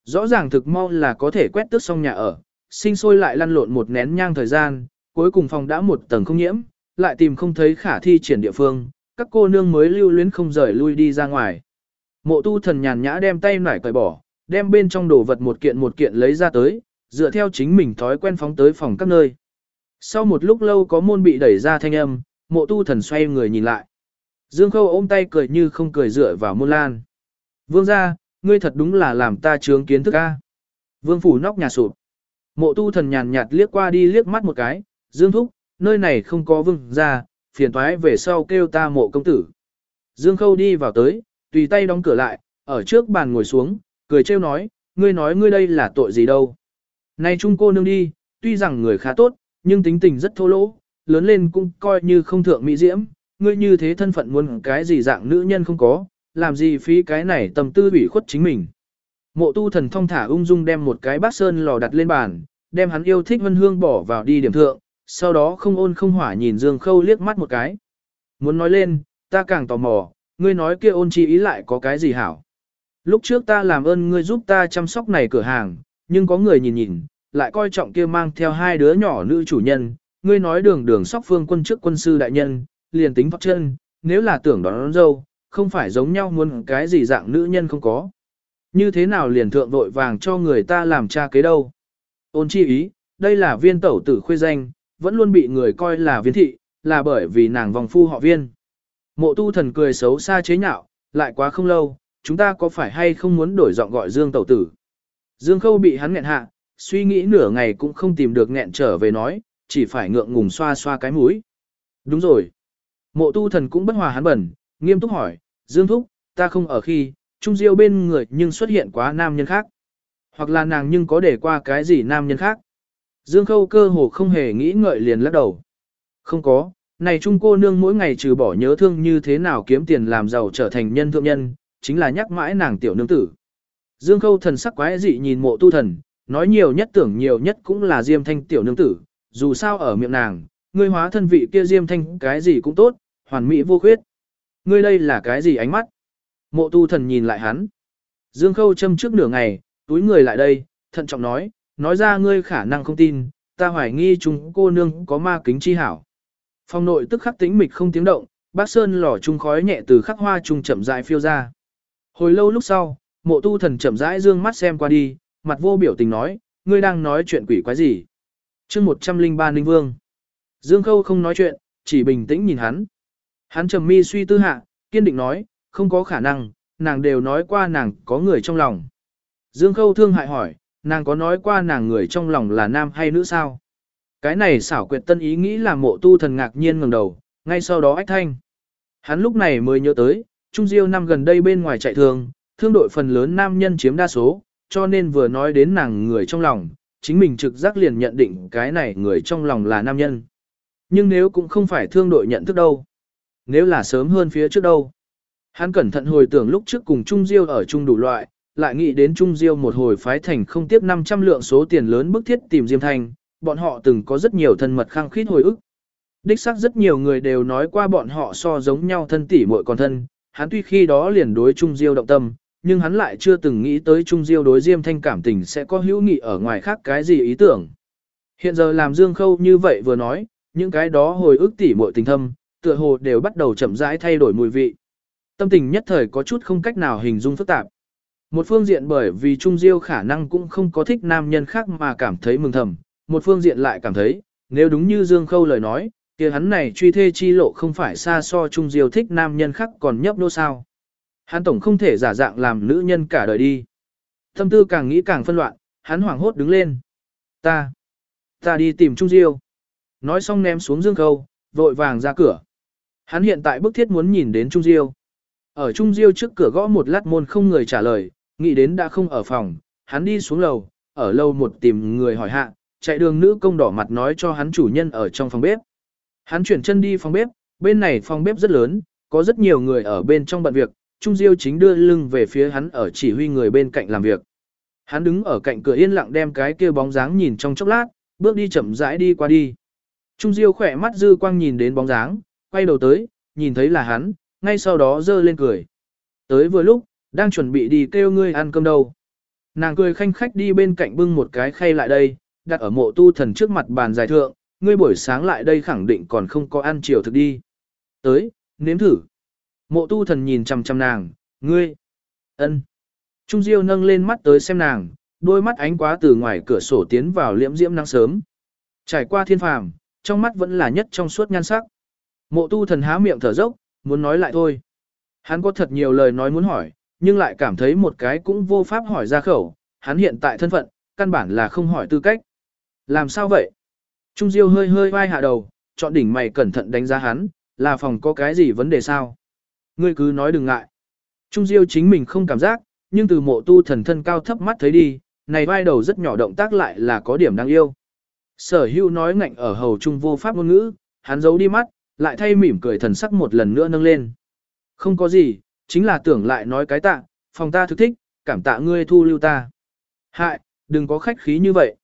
Rõ ràng thực mau là có thể quét tước xong nhà ở, sinh sôi lại lăn lộn một nén nhang thời gian, cuối cùng phòng đã một tầng không nhiễm, lại tìm không thấy khả thi triển địa phương, các cô nương mới lưu luyến không rời lui đi ra ngoài. Mộ tu thần nhàn nhã đem tay nải cởi bỏ, đem bên trong đồ vật một kiện một kiện lấy ra tới, dựa theo chính mình thói quen phóng tới phòng các nơi. Sau một lúc lâu có môn bị đẩy ra thanh âm, mộ tu thần xoay người nhìn lại. Dương Khâu ôm tay cười như không cười dựa vào môn lan. Vương ra, ngươi thật đúng là làm ta trướng kiến thức a. Vương phủ nóc nhà sụp. Mộ tu thần nhàn nhạt liếc qua đi liếc mắt một cái, Dương Thúc, nơi này không có vương ra, phiền toái về sau kêu ta mộ công tử. Dương Khâu đi vào tới, tùy tay đóng cửa lại, ở trước bàn ngồi xuống, cười trêu nói, ngươi nói ngươi đây là tội gì đâu. Này trung cô nương đi, tuy rằng người khá tốt, nhưng tính tình rất thô lỗ, lớn lên cũng coi như không thượng mỹ diễm, ngươi như thế thân phận muốn cái gì dạng nữ nhân không có, làm gì phí cái này tầm tư ủy khuất chính mình. Mộ tu thần thong thả ung dung đem một cái bát sơn lò đặt lên bàn, đem hắn yêu thích vân hương bỏ vào đi điểm thượng, sau đó không ôn không hỏa nhìn Dương Khâu liếc mắt một cái. Muốn nói lên, ta càng tò mò, ngươi nói kia ôn chi ý lại có cái gì hảo. Lúc trước ta làm ơn ngươi giúp ta chăm sóc này cửa hàng, nhưng có người nhìn nhìn, lại coi trọng kia mang theo hai đứa nhỏ nữ chủ nhân, ngươi nói đường đường sóc phương quân trước quân sư đại nhân, liền tính phát chân, nếu là tưởng đón, đón dâu, không phải giống nhau muốn cái gì dạng nữ nhân không có. Như thế nào liền thượng vội vàng cho người ta làm cha kế đâu. Ôn chi ý, đây là viên tẩu tử khuê danh, vẫn luôn bị người coi là viên thị, là bởi vì nàng vòng phu họ viên. Mộ tu thần cười xấu xa chế nhạo, lại quá không lâu, chúng ta có phải hay không muốn đổi giọng gọi Dương tẩu tử. Dương khâu bị hắn nghẹn hạ, suy nghĩ nửa ngày cũng không tìm được nghẹn trở về nói, chỉ phải ngượng ngùng xoa xoa cái mũi. Đúng rồi. Mộ tu thần cũng bất hòa hắn bẩn, nghiêm túc hỏi, Dương Thúc, ta không ở khi, Trung Diêu bên người nhưng xuất hiện quá nam nhân khác. Hoặc là nàng nhưng có để qua cái gì nam nhân khác. Dương Khâu cơ hồ không hề nghĩ ngợi liền lắc đầu. Không có, này Trung cô nương mỗi ngày trừ bỏ nhớ thương như thế nào kiếm tiền làm giàu trở thành nhân thượng nhân, chính là nhắc mãi nàng tiểu nương tử. Dương Khâu thần sắc quái dị nhìn mộ tu thần, nói nhiều nhất tưởng nhiều nhất cũng là Diêm Thanh tiểu nương tử, dù sao ở miệng nàng, ngươi hóa thân vị kia Diêm Thanh cái gì cũng tốt, hoàn mỹ vô khuyết. Ngươi đây là cái gì ánh mắt? Mộ tu thần nhìn lại hắn. Dương Khâu châm trước nửa ngày, túi người lại đây, thận trọng nói, nói ra ngươi khả năng không tin, ta hoài nghi chúng cô nương có ma kính chi hảo. Phong nội tức khắc tĩnh mịch không tiếng động, bác sơn lò trung khói nhẹ từ khắc hoa trung chậm rãi phiêu ra. Hồi lâu lúc sau, mộ tu thần chậm rãi dương mắt xem qua đi, mặt vô biểu tình nói, ngươi đang nói chuyện quỷ quái gì? chương 103 Ninh Vương. Dương Khâu không nói chuyện, chỉ bình tĩnh nhìn hắn. Hắn trầm mi suy tư hạ, kiên định nói, không có khả năng, nàng đều nói qua nàng có người trong lòng. Dương Khâu thương hại hỏi, nàng có nói qua nàng người trong lòng là nam hay nữ sao? Cái này xảo quyệt tân ý nghĩ là mộ tu thần ngạc nhiên ngẩng đầu, ngay sau đó ách thanh. Hắn lúc này mới nhớ tới, Trung Diêu năm gần đây bên ngoài chạy thường, thương đội phần lớn nam nhân chiếm đa số, cho nên vừa nói đến nàng người trong lòng, chính mình trực giác liền nhận định cái này người trong lòng là nam nhân. Nhưng nếu cũng không phải thương đội nhận thức đâu. Nếu là sớm hơn phía trước đâu. Hắn cẩn thận hồi tưởng lúc trước cùng Trung Diêu ở chung đủ loại, lại nghĩ đến Trung Diêu một hồi phái thành không tiếp 500 lượng số tiền lớn bức thiết tìm Diêm Thanh, bọn họ từng có rất nhiều thân mật khăng khít hồi ức. Đích xác rất nhiều người đều nói qua bọn họ so giống nhau thân tỷ muội còn thân, hắn tuy khi đó liền đối Trung Diêu động tâm, nhưng hắn lại chưa từng nghĩ tới Trung Diêu đối Diêm Thanh cảm tình sẽ có hữu nghị ở ngoài khác cái gì ý tưởng. Hiện giờ làm Dương Khâu như vậy vừa nói, những cái đó hồi ức tỉ muội tình thâm, tựa hồ đều bắt đầu chậm rãi thay đổi mùi vị. Tâm tình nhất thời có chút không cách nào hình dung phức tạp. Một phương diện bởi vì Trung Diêu khả năng cũng không có thích nam nhân khác mà cảm thấy mừng thầm, một phương diện lại cảm thấy, nếu đúng như Dương Khâu lời nói, kia hắn này truy thê chi lộ không phải xa so Trung Diêu thích nam nhân khác còn nhấp nô sao. Hắn tổng không thể giả dạng làm nữ nhân cả đời đi. Tâm tư càng nghĩ càng phân loạn, hắn hoảng hốt đứng lên. Ta, ta đi tìm Trung Diêu. Nói xong ném xuống Dương Khâu, vội vàng ra cửa. Hắn hiện tại bức thiết muốn nhìn đến Trung Diêu. Ở Trung Diêu trước cửa gõ một lát môn không người trả lời, nghĩ đến đã không ở phòng, hắn đi xuống lầu, ở lâu một tìm người hỏi hạ, chạy đường nữ công đỏ mặt nói cho hắn chủ nhân ở trong phòng bếp. Hắn chuyển chân đi phòng bếp, bên này phòng bếp rất lớn, có rất nhiều người ở bên trong bận việc, Trung Diêu chính đưa lưng về phía hắn ở chỉ huy người bên cạnh làm việc. Hắn đứng ở cạnh cửa yên lặng đem cái kia bóng dáng nhìn trong chốc lát, bước đi chậm rãi đi qua đi. Trung Diêu khỏe mắt dư quang nhìn đến bóng dáng, quay đầu tới, nhìn thấy là hắn, ngay sau đó dơ lên cười. Tới vừa lúc, đang chuẩn bị đi kêu ngươi ăn cơm đâu. Nàng cười khanh khách đi bên cạnh bưng một cái khay lại đây, đặt ở mộ tu thần trước mặt bàn dài thượng, ngươi buổi sáng lại đây khẳng định còn không có ăn chiều thực đi. Tới, nếm thử. Mộ tu thần nhìn chằm chằm nàng, ngươi, ân. Trung Diêu nâng lên mắt tới xem nàng, đôi mắt ánh quá từ ngoài cửa sổ tiến vào liễm diễm nắng sớm. Trải qua thiên phàm, trong mắt vẫn là nhất trong suốt nhan sắc. Mộ tu thần há miệng thở dốc, muốn nói lại thôi. Hắn có thật nhiều lời nói muốn hỏi, nhưng lại cảm thấy một cái cũng vô pháp hỏi ra khẩu, hắn hiện tại thân phận, căn bản là không hỏi tư cách. Làm sao vậy? Trung Diêu hơi hơi vai hạ đầu, chọn đỉnh mày cẩn thận đánh giá hắn, là phòng có cái gì vấn đề sao? Ngươi cứ nói đừng ngại. Trung Diêu chính mình không cảm giác, nhưng từ mộ tu thần thân cao thấp mắt thấy đi, này vai đầu rất nhỏ động tác lại là có điểm đáng yêu. Sở hưu nói ngạnh ở hầu trung vô pháp ngôn ngữ, hắn giấu đi mắt, lại thay mỉm cười thần sắc một lần nữa nâng lên. Không có gì, chính là tưởng lại nói cái tạ, phòng ta thực thích, cảm tạ ngươi thu lưu ta. Hại, đừng có khách khí như vậy.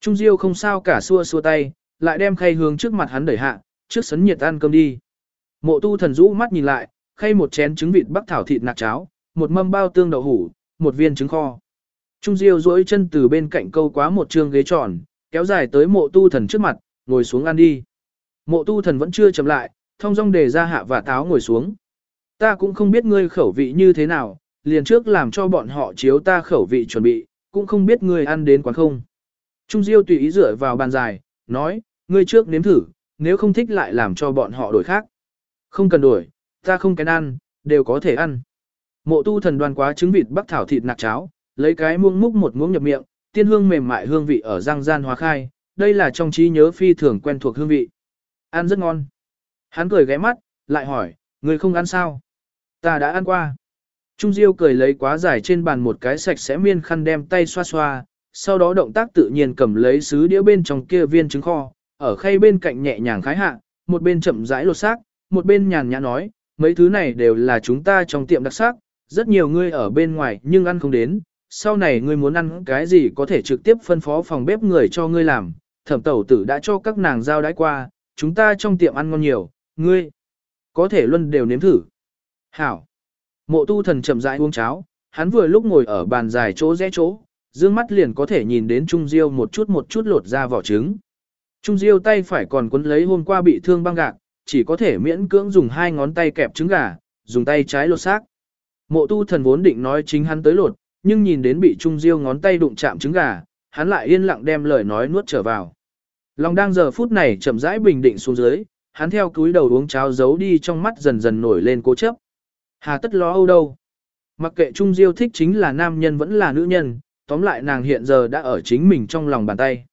Trung Diêu không sao cả xua xua tay, lại đem khay hướng trước mặt hắn đẩy hạ, trước sấn nhiệt ăn cơm đi. Mộ tu thần rũ mắt nhìn lại, khay một chén trứng vịt bắc thảo thịt nạc cháo, một mâm bao tương đậu hủ, một viên trứng kho. Trung Diêu duỗi chân từ bên cạnh câu quá một trường ghế tròn, kéo dài tới mộ tu thần trước mặt, ngồi xuống ăn đi. Mộ tu thần vẫn chưa chậm lại, thông dong đề ra hạ và táo ngồi xuống. Ta cũng không biết ngươi khẩu vị như thế nào, liền trước làm cho bọn họ chiếu ta khẩu vị chuẩn bị, cũng không biết ngươi ăn đến quán không. Trung Diêu tùy ý dựa vào bàn dài, nói, ngươi trước nếm thử, nếu không thích lại làm cho bọn họ đổi khác. Không cần đổi, ta không kén ăn, đều có thể ăn. Mộ tu thần Đoàn quá trứng vịt bắc thảo thịt nạc cháo, lấy cái muông múc một muỗng nhập miệng, tiên hương mềm mại hương vị ở răng gian hóa khai, đây là trong trí nhớ phi thường quen thuộc hương vị. Ăn rất ngon. Hắn cười ghé mắt, lại hỏi, người không ăn sao? Ta đã ăn qua. Trung Diêu cười lấy quá dài trên bàn một cái sạch sẽ miên khăn đem tay xoa xoa, sau đó động tác tự nhiên cầm lấy sứ đĩa bên trong kia viên trứng kho, ở khay bên cạnh nhẹ nhàng khái hạ, một bên chậm rãi lột xác, một bên nhàn nhã nói, mấy thứ này đều là chúng ta trong tiệm đặc sắc, rất nhiều người ở bên ngoài nhưng ăn không đến, sau này ngươi muốn ăn cái gì có thể trực tiếp phân phó phòng bếp người cho ngươi làm, thẩm tẩu tử đã cho các nàng giao đãi qua, chúng ta trong tiệm ăn ngon nhiều, ngươi có thể luân đều nếm thử. Hảo. Mộ tu thần chậm rãi uống cháo, hắn vừa lúc ngồi ở bàn dài chỗ rẽ chỗ, dương mắt liền có thể nhìn đến Trung Diêu một chút một chút lột ra vỏ trứng. Trung Diêu tay phải còn quấn lấy hôm qua bị thương băng gạc, chỉ có thể miễn cưỡng dùng hai ngón tay kẹp trứng gà, dùng tay trái lột xác. Mộ tu thần vốn định nói chính hắn tới lột, nhưng nhìn đến bị Trung Diêu ngón tay đụng chạm trứng gà, hắn lại yên lặng đem lời nói nuốt trở vào. Lòng đang giờ phút này chậm rãi bình định xuống dưới, hắn theo túi đầu uống cháo giấu đi trong mắt dần dần nổi lên cố chấp. Hà tất lo âu đâu. Mặc kệ Trung Diêu thích chính là nam nhân vẫn là nữ nhân, tóm lại nàng hiện giờ đã ở chính mình trong lòng bàn tay.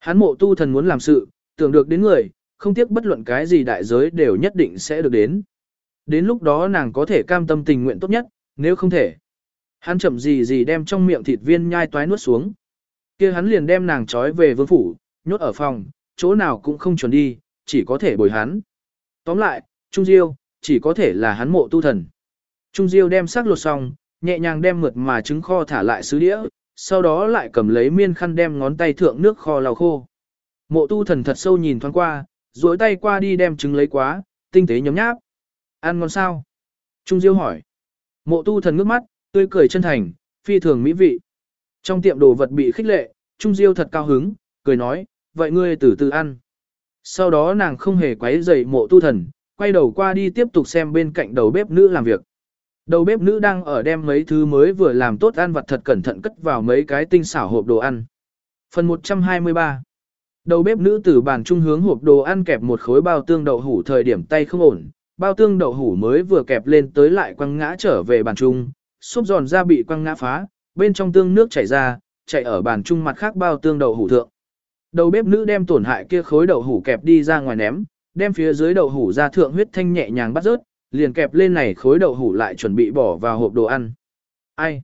Hán mộ tu thần muốn làm sự, tưởng được đến người, không tiếc bất luận cái gì đại giới đều nhất định sẽ được đến. Đến lúc đó nàng có thể cam tâm tình nguyện tốt nhất, nếu không thể. Hắn chậm gì gì đem trong miệng thịt viên nhai toái nuốt xuống. kia hắn liền đem nàng trói về vương phủ, nhốt ở phòng, chỗ nào cũng không chuẩn đi, chỉ có thể bồi hắn. Tóm lại, Trung Diêu, chỉ có thể là hắn mộ tu thần. Trung Diêu đem xác lột xong, nhẹ nhàng đem mượt mà trứng kho thả lại sứ đĩa, sau đó lại cầm lấy miên khăn đem ngón tay thượng nước kho lau khô. Mộ tu thần thật sâu nhìn thoáng qua, duỗi tay qua đi đem trứng lấy quá, tinh tế nhấm nháp. Ăn ngon sao? Trung Diêu hỏi. Mộ tu thần ngước mắt, tươi cười chân thành, phi thường mỹ vị. Trong tiệm đồ vật bị khích lệ, Trung Diêu thật cao hứng, cười nói, vậy ngươi từ từ ăn. Sau đó nàng không hề quấy rầy mộ tu thần, quay đầu qua đi tiếp tục xem bên cạnh đầu bếp nữ làm việc. Đầu bếp nữ đang ở đem mấy thứ mới vừa làm tốt ăn vặt thật cẩn thận cất vào mấy cái tinh xảo hộp đồ ăn. Phần 123 Đầu bếp nữ từ bàn trung hướng hộp đồ ăn kẹp một khối bao tương đậu hủ thời điểm tay không ổn, bao tương đậu hủ mới vừa kẹp lên tới lại quăng ngã trở về bàn trung, xốp giòn ra bị quăng ngã phá, bên trong tương nước chảy ra, chạy ở bàn trung mặt khác bao tương đậu hủ thượng. Đầu bếp nữ đem tổn hại kia khối đậu hủ kẹp đi ra ngoài ném, đem phía dưới đậu hủ ra thượng huyết thanh nhẹ nhàng bắt rớt, liền kẹp lên này khối đậu hủ lại chuẩn bị bỏ vào hộp đồ ăn. Ai?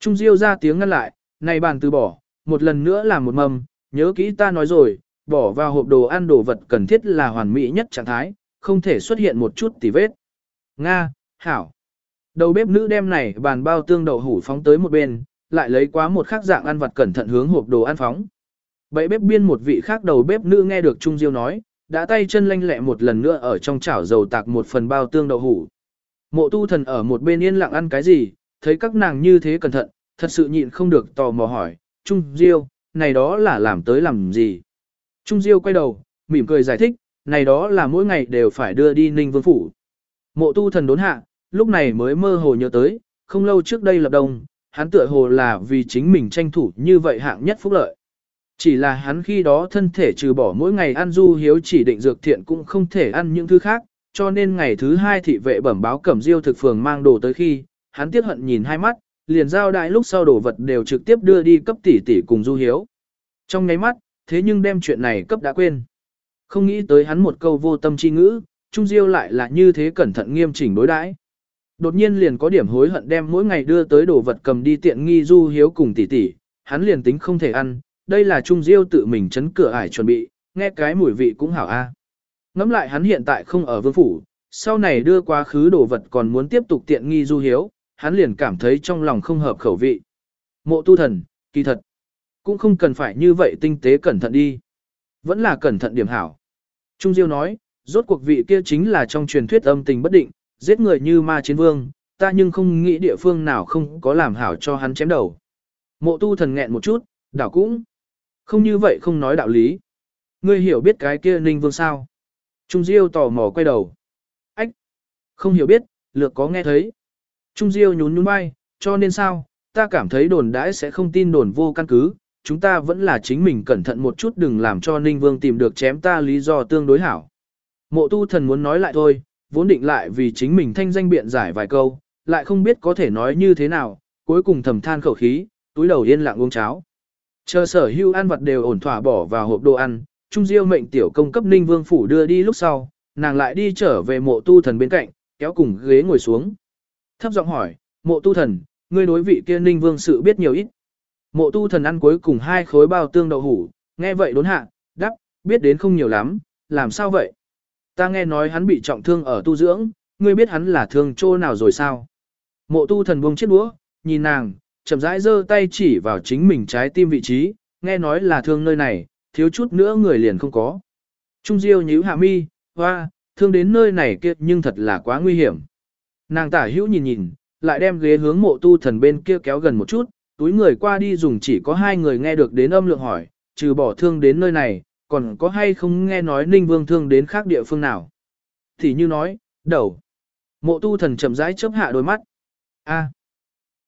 Trung Diêu ra tiếng ngăn lại, này bàn từ bỏ, một lần nữa làm một mâm, nhớ kỹ ta nói rồi, bỏ vào hộp đồ ăn đồ vật cần thiết là hoàn mỹ nhất trạng thái, không thể xuất hiện một chút tì vết. Nga, Hảo. Đầu bếp nữ đem này bàn bao tương đậu hủ phóng tới một bên, lại lấy quá một khác dạng ăn vật cẩn thận hướng hộp đồ ăn phóng. Bậy bếp biên một vị khác đầu bếp nữ nghe được Trung Diêu nói, đã tay chân lanh lẹ một lần nữa ở trong chảo dầu tạc một phần bao tương đậu hủ. Mộ tu thần ở một bên yên lặng ăn cái gì, thấy các nàng như thế cẩn thận, thật sự nhịn không được tò mò hỏi, Trung Diêu, này đó là làm tới làm gì? Trung Diêu quay đầu, mỉm cười giải thích, này đó là mỗi ngày đều phải đưa đi Ninh Vương Phủ. Mộ tu thần đốn hạ, lúc này mới mơ hồ nhớ tới, không lâu trước đây lập đông, hắn tựa hồ là vì chính mình tranh thủ như vậy hạng nhất phúc lợi. Chỉ là hắn khi đó thân thể trừ bỏ mỗi ngày ăn du hiếu chỉ định dược thiện cũng không thể ăn những thứ khác, cho nên ngày thứ hai thị vệ bẩm báo cẩm diêu thực phường mang đồ tới khi, hắn tiếc hận nhìn hai mắt, liền giao đại lúc sau đồ vật đều trực tiếp đưa đi cấp tỷ tỷ cùng du hiếu. Trong nháy mắt, thế nhưng đem chuyện này cấp đã quên. Không nghĩ tới hắn một câu vô tâm chi ngữ, Trung Diêu lại là như thế cẩn thận nghiêm chỉnh đối đãi. Đột nhiên liền có điểm hối hận đem mỗi ngày đưa tới đồ vật cầm đi tiện nghi du hiếu cùng tỷ tỷ, hắn liền tính không thể ăn, đây là Trung Diêu tự mình chấn cửa ải chuẩn bị, nghe cái mùi vị cũng hảo a. À. Ngắm lại hắn hiện tại không ở vương phủ, sau này đưa quá khứ đồ vật còn muốn tiếp tục tiện nghi du hiếu, hắn liền cảm thấy trong lòng không hợp khẩu vị. Mộ tu thần, kỳ thật, cũng không cần phải như vậy tinh tế cẩn thận đi. Vẫn là cẩn thận điểm hảo. Trung Diêu nói, rốt cuộc vị kia chính là trong truyền thuyết âm tình bất định, giết người như ma chiến vương, ta nhưng không nghĩ địa phương nào không có làm hảo cho hắn chém đầu. Mộ tu thần nghẹn một chút, đảo cũng. Không như vậy không nói đạo lý. Ngươi hiểu biết cái kia ninh vương sao? Trung Diêu tò mò quay đầu. Ách! Không hiểu biết, lược có nghe thấy. Trung Diêu nhún nhún bay, cho nên sao, ta cảm thấy đồn đãi sẽ không tin đồn vô căn cứ, chúng ta vẫn là chính mình cẩn thận một chút đừng làm cho Ninh Vương tìm được chém ta lý do tương đối hảo. Mộ tu thần muốn nói lại thôi, vốn định lại vì chính mình thanh danh biện giải vài câu, lại không biết có thể nói như thế nào, cuối cùng thầm than khẩu khí, túi đầu yên lặng uống cháo. Chờ sở hưu ăn vật đều ổn thỏa bỏ vào hộp đồ ăn, Trung Diêu mệnh tiểu công cấp Ninh Vương Phủ đưa đi lúc sau, nàng lại đi trở về mộ tu thần bên cạnh, kéo cùng ghế ngồi xuống. Thấp giọng hỏi, mộ tu thần, ngươi đối vị kia Ninh Vương sự biết nhiều ít. Mộ tu thần ăn cuối cùng hai khối bao tương đậu hủ, nghe vậy đốn hạ, đắp, biết đến không nhiều lắm, làm sao vậy? Ta nghe nói hắn bị trọng thương ở tu dưỡng, ngươi biết hắn là thương chỗ nào rồi sao? Mộ tu thần buông chiếc đũa, nhìn nàng, chậm rãi giơ tay chỉ vào chính mình trái tim vị trí, nghe nói là thương nơi này, thiếu chút nữa người liền không có. Trung Diêu nhíu hạ mi, hoa, thương đến nơi này kia nhưng thật là quá nguy hiểm. Nàng tả hữu nhìn nhìn, lại đem ghế hướng mộ tu thần bên kia kéo gần một chút, túi người qua đi dùng chỉ có hai người nghe được đến âm lượng hỏi, trừ bỏ thương đến nơi này, còn có hay không nghe nói ninh vương thương đến khác địa phương nào. Thì như nói, đầu. Mộ tu thần chậm rãi chớp hạ đôi mắt. a